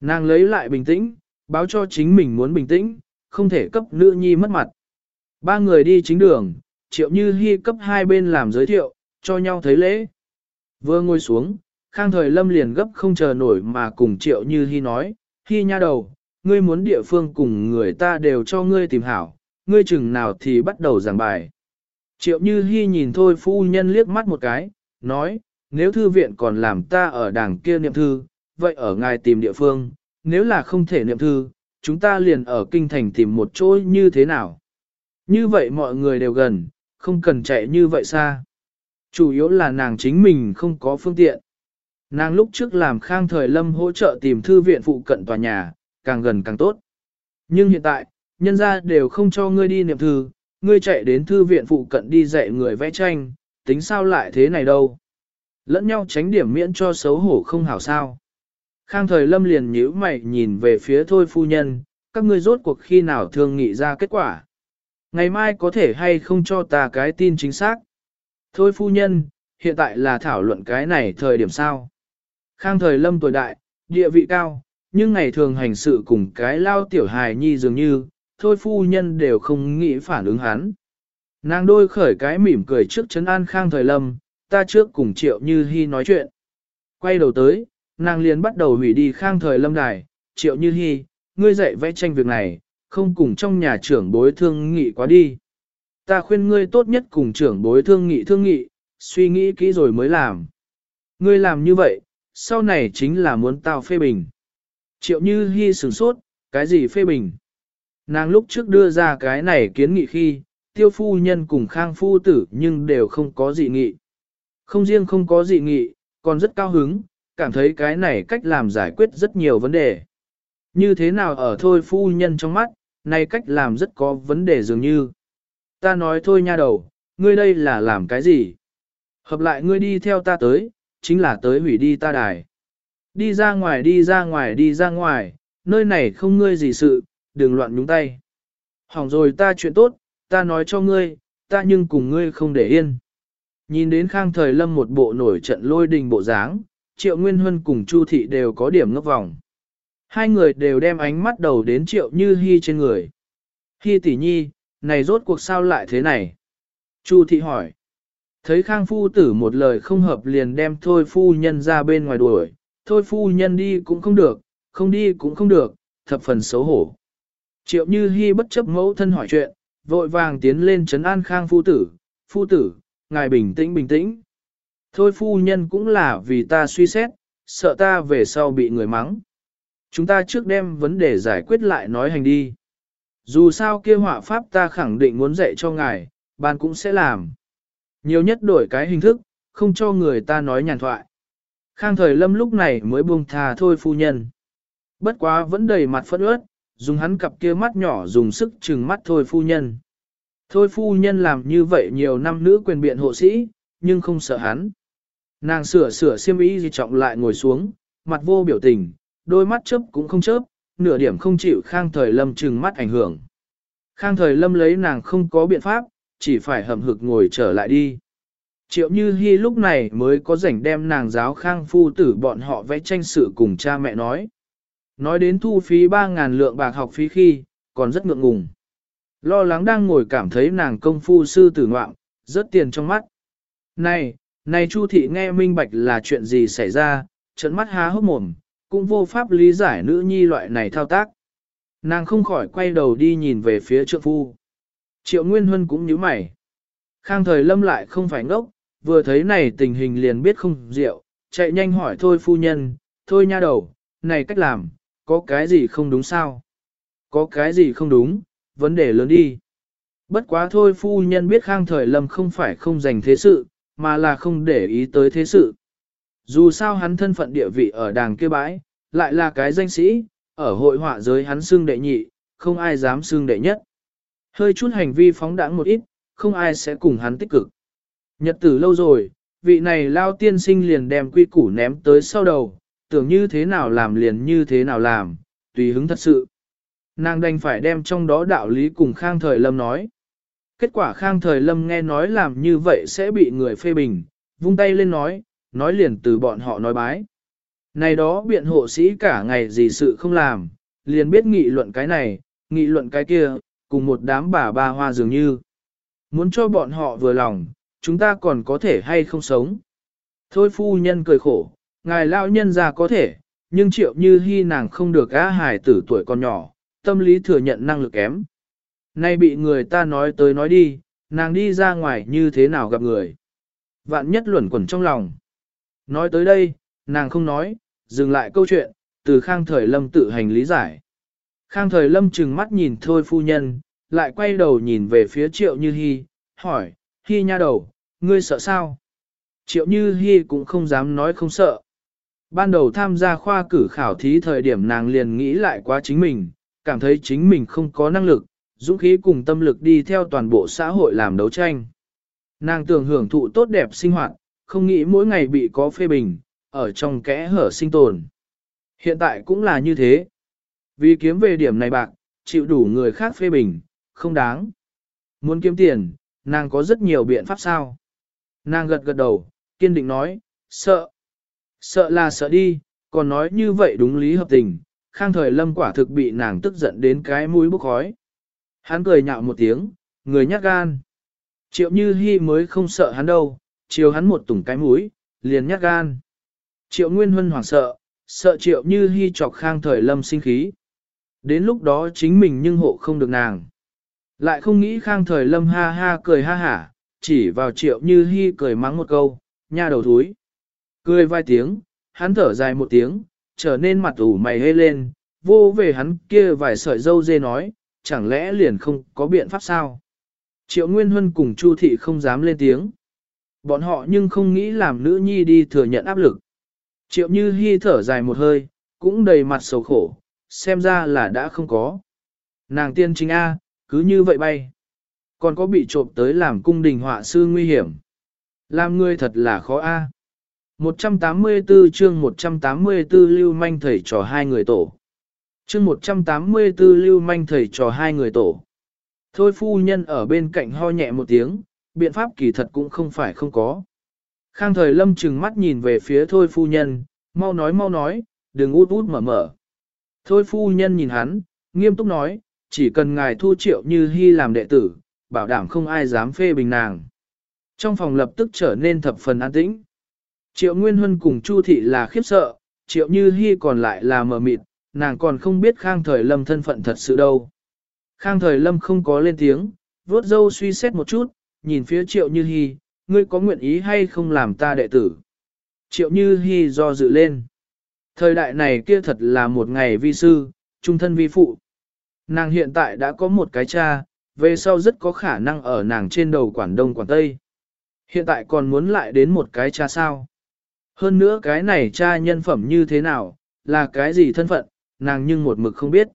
Nàng lấy lại bình tĩnh, báo cho chính mình muốn bình tĩnh, không thể cấp nữ nhi mất mặt. Ba người đi chính đường, triệu như hy cấp hai bên làm giới thiệu, cho nhau thấy lễ. Vừa ngồi xuống, khang thời lâm liền gấp không chờ nổi mà cùng triệu như hy nói, hy nha đầu, ngươi muốn địa phương cùng người ta đều cho ngươi tìm hảo, ngươi chừng nào thì bắt đầu giảng bài. Triệu như hy nhìn thôi phu nhân liếc mắt một cái, nói, nếu thư viện còn làm ta ở đảng kia niệm thư, vậy ở ngài tìm địa phương, nếu là không thể niệm thư, chúng ta liền ở kinh thành tìm một chỗ như thế nào. Như vậy mọi người đều gần, không cần chạy như vậy xa. Chủ yếu là nàng chính mình không có phương tiện. Nàng lúc trước làm khang thời lâm hỗ trợ tìm thư viện phụ cận tòa nhà, càng gần càng tốt. Nhưng hiện tại, nhân gia đều không cho ngươi đi niệm thư, ngươi chạy đến thư viện phụ cận đi dạy người vẽ tranh, tính sao lại thế này đâu. Lẫn nhau tránh điểm miễn cho xấu hổ không hảo sao. Khang thời lâm liền nhíu mày nhìn về phía thôi phu nhân, các ngươi rốt cuộc khi nào thường nghị ra kết quả. Ngày mai có thể hay không cho ta cái tin chính xác. Thôi phu nhân, hiện tại là thảo luận cái này thời điểm sao. Khang thời lâm tuổi đại, địa vị cao, nhưng ngày thường hành sự cùng cái lao tiểu hài nhi dường như, thôi phu nhân đều không nghĩ phản ứng hắn. Nàng đôi khởi cái mỉm cười trước chấn an khang thời lâm, ta trước cùng triệu như hy nói chuyện. Quay đầu tới, nàng liền bắt đầu hủy đi khang thời lâm đài, triệu như hy, ngươi dạy vẽ tranh việc này, không cùng trong nhà trưởng bối thương nghị quá đi. Ta khuyên ngươi tốt nhất cùng trưởng bối thương nghị thương nghị, suy nghĩ kỹ rồi mới làm. Ngươi làm như vậy, sau này chính là muốn tao phê bình. Triệu như hy sửng sốt, cái gì phê bình? Nàng lúc trước đưa ra cái này kiến nghị khi, tiêu phu nhân cùng khang phu tử nhưng đều không có dị nghị. Không riêng không có dị nghị, còn rất cao hứng, cảm thấy cái này cách làm giải quyết rất nhiều vấn đề. Như thế nào ở thôi phu nhân trong mắt, này cách làm rất có vấn đề dường như. Ta nói thôi nha đầu, ngươi đây là làm cái gì? Hợp lại ngươi đi theo ta tới, chính là tới hủy đi ta đài. Đi ra ngoài đi ra ngoài đi ra ngoài, nơi này không ngươi gì sự, đừng loạn nhúng tay. Hỏng rồi ta chuyện tốt, ta nói cho ngươi, ta nhưng cùng ngươi không để yên. Nhìn đến khang thời lâm một bộ nổi trận lôi đình bộ dáng, triệu nguyên huân cùng chu thị đều có điểm ngốc vòng. Hai người đều đem ánh mắt đầu đến triệu như hy trên người. Hy tỷ nhi, này rốt cuộc sao lại thế này? Chu thị hỏi. Thấy khang phu tử một lời không hợp liền đem thôi phu nhân ra bên ngoài đuổi, thôi phu nhân đi cũng không được, không đi cũng không được, thập phần xấu hổ. Triệu như hy bất chấp mẫu thân hỏi chuyện, vội vàng tiến lên trấn an khang phu tử, phu tử, ngài bình tĩnh bình tĩnh. Thôi phu nhân cũng là vì ta suy xét, sợ ta về sau bị người mắng. Chúng ta trước đem vấn đề giải quyết lại nói hành đi. Dù sao kia họa pháp ta khẳng định muốn dạy cho ngài, ban cũng sẽ làm. Nhiều nhất đổi cái hình thức, không cho người ta nói nhàn thoại. Khang thời lâm lúc này mới buông thà thôi phu nhân. Bất quá vẫn đầy mặt phẫn ướt, dùng hắn cặp kia mắt nhỏ dùng sức trừng mắt thôi phu nhân. Thôi phu nhân làm như vậy nhiều năm nữ quyền biện hộ sĩ, nhưng không sợ hắn. Nàng sửa sửa xiêm y gì trọng lại ngồi xuống, mặt vô biểu tình, đôi mắt chớp cũng không chớp, nửa điểm không chịu khang thời lâm trừng mắt ảnh hưởng. Khang thời lâm lấy nàng không có biện pháp, chỉ phải hầm hực ngồi trở lại đi. Triệu Như Hi lúc này mới có rảnh đem nàng giáo khang phu tử bọn họ vẽ tranh sự cùng cha mẹ nói. Nói đến thu phí 3.000 lượng bạc học phí khi, còn rất ngượng ngùng. Lo lắng đang ngồi cảm thấy nàng công phu sư tử ngoạm, rất tiền trong mắt. Này, này Chu thị nghe minh bạch là chuyện gì xảy ra, trận mắt há hốc mồm, cũng vô pháp lý giải nữ nhi loại này thao tác. Nàng không khỏi quay đầu đi nhìn về phía trượng phu. Triệu Nguyên Huân cũng nhíu mày. Khang thời lâm lại không phải ngốc, vừa thấy này tình hình liền biết không rượu, chạy nhanh hỏi thôi phu nhân, thôi nha đầu, này cách làm, có cái gì không đúng sao? Có cái gì không đúng, vấn đề lớn đi. Bất quá thôi phu nhân biết khang thời lâm không phải không dành thế sự, mà là không để ý tới thế sự. Dù sao hắn thân phận địa vị ở đàng kia bãi, lại là cái danh sĩ, ở hội họa giới hắn xương đệ nhị, không ai dám xương đệ nhất. Hơi chút hành vi phóng đãng một ít, không ai sẽ cùng hắn tích cực. Nhật tử lâu rồi, vị này lao tiên sinh liền đem quy củ ném tới sau đầu, tưởng như thế nào làm liền như thế nào làm, tùy hứng thật sự. Nàng đành phải đem trong đó đạo lý cùng Khang Thời Lâm nói. Kết quả Khang Thời Lâm nghe nói làm như vậy sẽ bị người phê bình, vung tay lên nói, nói liền từ bọn họ nói bái. Này đó biện hộ sĩ cả ngày gì sự không làm, liền biết nghị luận cái này, nghị luận cái kia, cùng một đám bà ba hoa dường như. Muốn cho bọn họ vừa lòng, chúng ta còn có thể hay không sống. Thôi phu nhân cười khổ, ngài lão nhân già có thể, nhưng triệu như hy nàng không được á hài tử tuổi còn nhỏ, tâm lý thừa nhận năng lực kém. Nay bị người ta nói tới nói đi, nàng đi ra ngoài như thế nào gặp người. Vạn nhất luẩn quẩn trong lòng. Nói tới đây, nàng không nói, dừng lại câu chuyện, từ khang thời lâm tự hành lý giải. Khang thời lâm trừng mắt nhìn thôi phu nhân, lại quay đầu nhìn về phía triệu như hy, hỏi, hy nha đầu, ngươi sợ sao? Triệu như hy cũng không dám nói không sợ. Ban đầu tham gia khoa cử khảo thí thời điểm nàng liền nghĩ lại quá chính mình, cảm thấy chính mình không có năng lực, dũng khí cùng tâm lực đi theo toàn bộ xã hội làm đấu tranh. Nàng tưởng hưởng thụ tốt đẹp sinh hoạt, không nghĩ mỗi ngày bị có phê bình, ở trong kẽ hở sinh tồn. Hiện tại cũng là như thế. Vì kiếm về điểm này bạc, chịu đủ người khác phê bình, không đáng. Muốn kiếm tiền, nàng có rất nhiều biện pháp sao. Nàng gật gật đầu, kiên định nói, sợ. Sợ là sợ đi, còn nói như vậy đúng lý hợp tình, khang thời lâm quả thực bị nàng tức giận đến cái mũi bốc khói. Hắn cười nhạo một tiếng, người nhát gan. Triệu như hy mới không sợ hắn đâu, chiều hắn một tủng cái mũi, liền nhát gan. Triệu nguyên huân hoảng sợ, sợ triệu như hy chọc khang thời lâm sinh khí. Đến lúc đó chính mình nhưng hộ không được nàng. Lại không nghĩ khang thời lâm ha ha cười ha hả, chỉ vào triệu như hy cười mắng một câu, nha đầu thúi. Cười vài tiếng, hắn thở dài một tiếng, trở nên mặt ủ mày hê lên, vô về hắn kia vài sợi dâu dê nói, chẳng lẽ liền không có biện pháp sao? Triệu Nguyên Huân cùng Chu Thị không dám lên tiếng. Bọn họ nhưng không nghĩ làm nữ nhi đi thừa nhận áp lực. Triệu Như Hi thở dài một hơi, cũng đầy mặt sầu khổ, xem ra là đã không có. Nàng tiên chính A, cứ như vậy bay. Còn có bị trộm tới làm cung đình họa sư nguy hiểm. Làm người thật là khó A. 184 chương 184 lưu manh thầy trò hai người tổ. Chương 184 lưu manh thầy trò hai người tổ. Thôi phu nhân ở bên cạnh ho nhẹ một tiếng, biện pháp kỳ thật cũng không phải không có. Khang thời lâm chừng mắt nhìn về phía thôi phu nhân, mau nói mau nói, đừng út út mở mở. Thôi phu nhân nhìn hắn, nghiêm túc nói, chỉ cần ngài thu triệu như hy làm đệ tử, bảo đảm không ai dám phê bình nàng. Trong phòng lập tức trở nên thập phần an tĩnh. Triệu Nguyên Huân cùng Chu Thị là khiếp sợ, Triệu Như Hi còn lại là mờ mịt, nàng còn không biết Khang Thời Lâm thân phận thật sự đâu. Khang Thời Lâm không có lên tiếng, vuốt dâu suy xét một chút, nhìn phía Triệu Như Hi, ngươi có nguyện ý hay không làm ta đệ tử. Triệu Như Hi do dự lên. Thời đại này kia thật là một ngày vi sư, trung thân vi phụ. Nàng hiện tại đã có một cái cha, về sau rất có khả năng ở nàng trên đầu quản đông quản tây. Hiện tại còn muốn lại đến một cái cha sao. Hơn nữa cái này cha nhân phẩm như thế nào, là cái gì thân phận, nàng nhưng một mực không biết.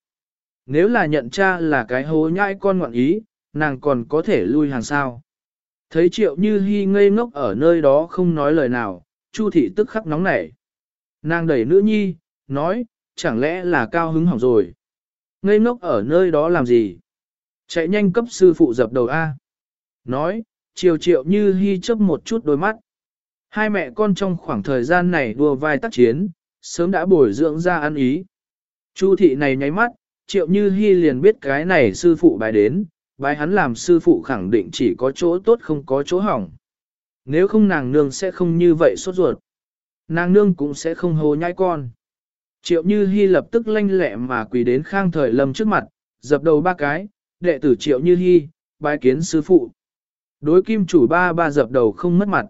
Nếu là nhận cha là cái hố nhãi con ngoạn ý, nàng còn có thể lui hàng sao. Thấy triệu như hy ngây ngốc ở nơi đó không nói lời nào, chu thị tức khắc nóng nảy. Nàng đẩy nữ nhi, nói, chẳng lẽ là cao hứng hỏng rồi. Ngây ngốc ở nơi đó làm gì? Chạy nhanh cấp sư phụ dập đầu A. Nói, chiều triệu như hy chấp một chút đôi mắt. Hai mẹ con trong khoảng thời gian này đua vai tác chiến, sớm đã bồi dưỡng ra ăn ý. Chu thị này nháy mắt, triệu như hy liền biết cái này sư phụ bài đến, bài hắn làm sư phụ khẳng định chỉ có chỗ tốt không có chỗ hỏng. Nếu không nàng nương sẽ không như vậy sốt ruột. Nàng nương cũng sẽ không hồ nhai con. Triệu như hy lập tức lanh lẹ mà quỳ đến khang thời lâm trước mặt, dập đầu ba cái, đệ tử triệu như hy, bái kiến sư phụ. Đối kim chủ ba ba dập đầu không mất mặt.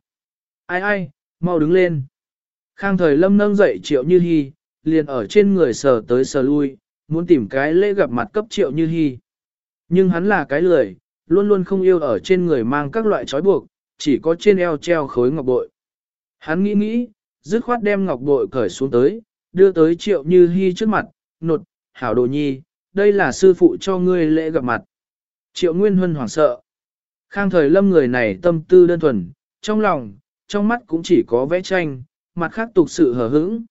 Ai ai, mau đứng lên. Khang thời lâm nâng dậy triệu như hy, liền ở trên người sờ tới sờ lui, muốn tìm cái lễ gặp mặt cấp triệu như hy. Nhưng hắn là cái lười, luôn luôn không yêu ở trên người mang các loại trói buộc, chỉ có trên eo treo khối ngọc bội. Hắn nghĩ nghĩ, Dứt khoát đem ngọc bội cởi xuống tới, đưa tới triệu như hy trước mặt, nột, hảo đồ nhi, đây là sư phụ cho ngươi lễ gặp mặt. Triệu Nguyên Huân hoảng sợ. Khang thời lâm người này tâm tư đơn thuần, trong lòng, trong mắt cũng chỉ có vẽ tranh, mặt khác tục sự hờ hững.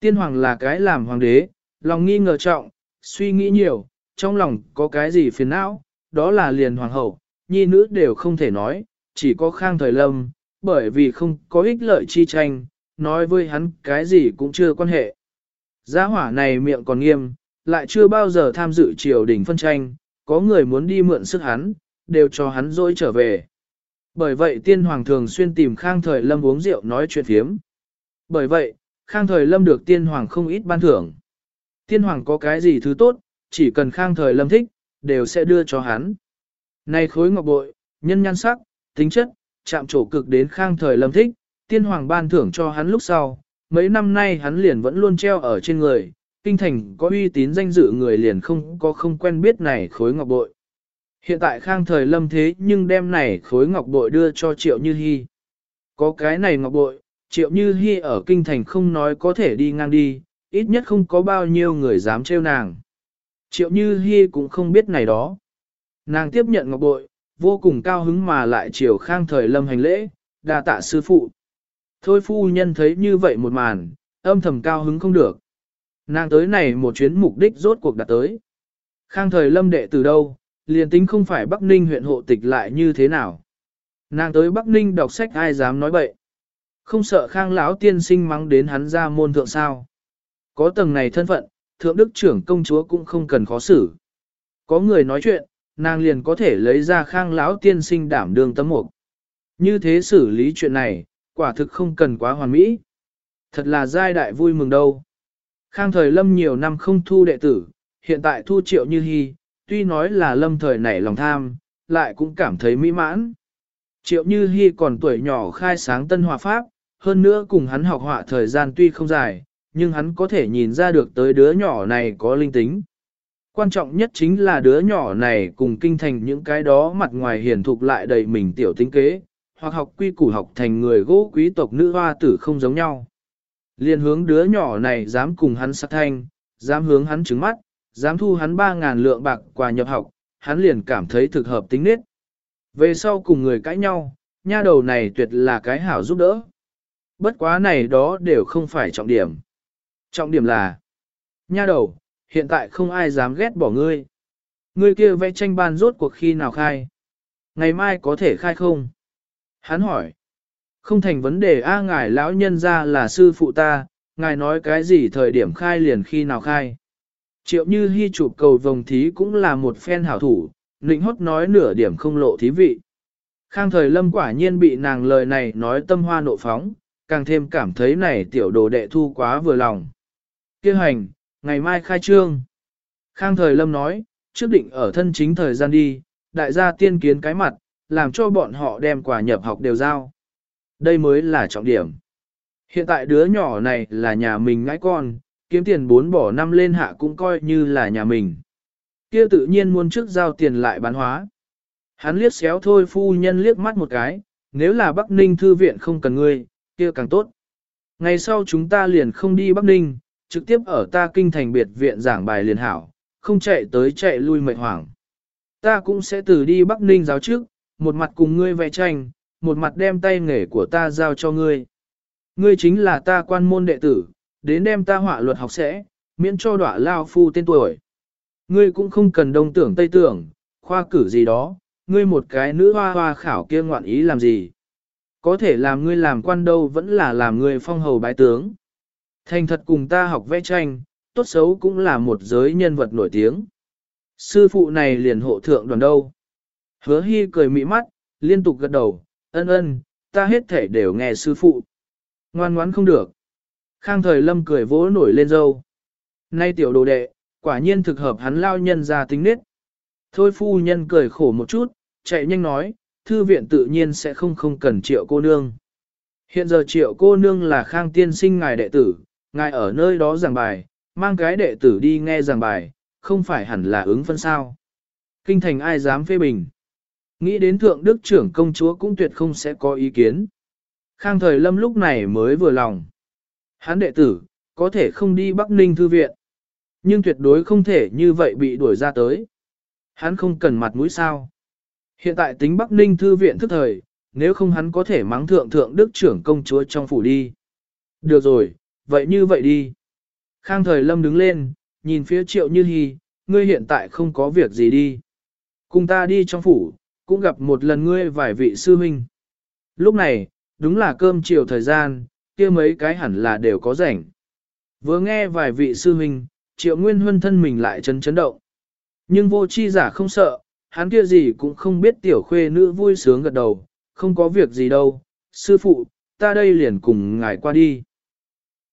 Tiên hoàng là cái làm hoàng đế, lòng nghi ngờ trọng, suy nghĩ nhiều, trong lòng có cái gì phiền não, đó là liền hoàng hậu, nhi nữ đều không thể nói, chỉ có khang thời lâm, bởi vì không có ích lợi chi tranh, nói với hắn cái gì cũng chưa quan hệ. Giá hỏa này miệng còn nghiêm, lại chưa bao giờ tham dự triều đình phân tranh, có người muốn đi mượn sức hắn, đều cho hắn dỗi trở về. Bởi vậy tiên hoàng thường xuyên tìm khang thời lâm uống rượu nói chuyện phiếm. Bởi vậy, khang thời lâm được tiên hoàng không ít ban thưởng. Tiên hoàng có cái gì thứ tốt, chỉ cần khang thời lâm thích, đều sẽ đưa cho hắn. Này khối ngọc bội, nhân nhan sắc, tính chất, chạm trổ cực đến khang thời lâm thích, tiên hoàng ban thưởng cho hắn lúc sau, mấy năm nay hắn liền vẫn luôn treo ở trên người, kinh thành có uy tín danh dự người liền không có không quen biết này khối ngọc bội. Hiện tại khang thời lâm thế nhưng đem này khối ngọc bội đưa cho triệu như hy. Có cái này ngọc bội, triệu như hy ở kinh thành không nói có thể đi ngang đi, ít nhất không có bao nhiêu người dám trêu nàng. Triệu như hy cũng không biết này đó. Nàng tiếp nhận ngọc bội, vô cùng cao hứng mà lại chiều khang thời lâm hành lễ, đa tạ sư phụ. Thôi phu nhân thấy như vậy một màn, âm thầm cao hứng không được. Nàng tới này một chuyến mục đích rốt cuộc đạt tới. Khang thời lâm đệ từ đâu, liền tính không phải Bắc Ninh huyện hộ tịch lại như thế nào. Nàng tới Bắc Ninh đọc sách ai dám nói bậy. Không sợ khang lão tiên sinh mắng đến hắn ra môn thượng sao. Có tầng này thân phận, thượng đức trưởng công chúa cũng không cần khó xử. Có người nói chuyện, nàng liền có thể lấy ra khang lão tiên sinh đảm đương tấm mục. Như thế xử lý chuyện này, quả thực không cần quá hoàn mỹ. Thật là giai đại vui mừng đâu. Khang thời lâm nhiều năm không thu đệ tử, hiện tại thu triệu như hy, tuy nói là lâm thời nảy lòng tham, lại cũng cảm thấy mỹ mãn. Triệu như hy còn tuổi nhỏ khai sáng tân hòa pháp, hơn nữa cùng hắn học họa thời gian tuy không dài, nhưng hắn có thể nhìn ra được tới đứa nhỏ này có linh tính. Quan trọng nhất chính là đứa nhỏ này cùng kinh thành những cái đó mặt ngoài hiển thục lại đầy mình tiểu tính kế, hoặc học quy củ học thành người gỗ quý tộc nữ hoa tử không giống nhau. Liên hướng đứa nhỏ này dám cùng hắn sát thanh, dám hướng hắn trứng mắt, dám thu hắn 3.000 lượng bạc quà nhập học, hắn liền cảm thấy thực hợp tính nết. Về sau cùng người cãi nhau, nha đầu này tuyệt là cái hảo giúp đỡ. Bất quá này đó đều không phải trọng điểm. Trọng điểm là, nha đầu, hiện tại không ai dám ghét bỏ ngươi. Ngươi kia vẽ tranh ban rốt cuộc khi nào khai? Ngày mai có thể khai không? Hắn hỏi. Không thành vấn đề a ngài lão nhân ra là sư phụ ta, ngài nói cái gì thời điểm khai liền khi nào khai. Triệu như hy chụp cầu vồng thí cũng là một phen hảo thủ, nịnh hót nói nửa điểm không lộ thí vị. Khang thời lâm quả nhiên bị nàng lời này nói tâm hoa nộ phóng, càng thêm cảm thấy này tiểu đồ đệ thu quá vừa lòng. Kêu hành, ngày mai khai trương. Khang thời lâm nói, trước định ở thân chính thời gian đi, đại gia tiên kiến cái mặt, làm cho bọn họ đem quà nhập học đều giao. Đây mới là trọng điểm. Hiện tại đứa nhỏ này là nhà mình ngãi con, kiếm tiền bốn bỏ năm lên hạ cũng coi như là nhà mình. Kia tự nhiên muốn trước giao tiền lại bán hóa. Hắn liếc xéo thôi phu nhân liếc mắt một cái, nếu là Bắc Ninh thư viện không cần ngươi, kia càng tốt. Ngày sau chúng ta liền không đi Bắc Ninh, trực tiếp ở ta kinh thành biệt viện giảng bài liền hảo, không chạy tới chạy lui mệt hoảng. Ta cũng sẽ từ đi Bắc Ninh giáo trước, một mặt cùng ngươi vẽ tranh, một mặt đem tay nghề của ta giao cho ngươi. Ngươi chính là ta quan môn đệ tử, đến đem ta họa luật học sẽ, miễn cho đọa lao phu tên tuổi. Ngươi cũng không cần đông tưởng tây tưởng, khoa cử gì đó, ngươi một cái nữ hoa hoa khảo kia ngoạn ý làm gì. Có thể làm ngươi làm quan đâu vẫn là làm ngươi phong hầu bái tướng. Thành thật cùng ta học vẽ tranh, tốt xấu cũng là một giới nhân vật nổi tiếng. Sư phụ này liền hộ thượng đoàn đâu. Hứa hy cười mỹ mắt, liên tục gật đầu, ân ân, ta hết thể đều nghe sư phụ. Ngoan ngoãn không được. Khang thời lâm cười vỗ nổi lên dâu. Nay tiểu đồ đệ, quả nhiên thực hợp hắn lao nhân ra tính nết. Thôi phu nhân cười khổ một chút, chạy nhanh nói, thư viện tự nhiên sẽ không không cần triệu cô nương. Hiện giờ triệu cô nương là khang tiên sinh ngài đệ tử, ngài ở nơi đó giảng bài, mang cái đệ tử đi nghe giảng bài, không phải hẳn là ứng phân sao. Kinh thành ai dám phê bình. Nghĩ đến thượng đức trưởng công chúa cũng tuyệt không sẽ có ý kiến. Khang thời lâm lúc này mới vừa lòng. Hắn đệ tử, có thể không đi Bắc Ninh Thư viện. Nhưng tuyệt đối không thể như vậy bị đuổi ra tới. Hắn không cần mặt mũi sao. Hiện tại tính Bắc Ninh Thư viện thức thời, nếu không hắn có thể mắng thượng thượng đức trưởng công chúa trong phủ đi. Được rồi, vậy như vậy đi. Khang thời lâm đứng lên, nhìn phía triệu như hy, ngươi hiện tại không có việc gì đi. Cùng ta đi trong phủ, cũng gặp một lần ngươi vài vị sư huynh. Lúc này, đúng là cơm chiều thời gian, kia mấy cái hẳn là đều có rảnh. Vừa nghe vài vị sư huynh, triệu nguyên huân thân mình lại chấn chấn động. Nhưng vô chi giả không sợ, hắn kia gì cũng không biết tiểu khuê nữ vui sướng gật đầu, không có việc gì đâu, sư phụ, ta đây liền cùng ngài qua đi.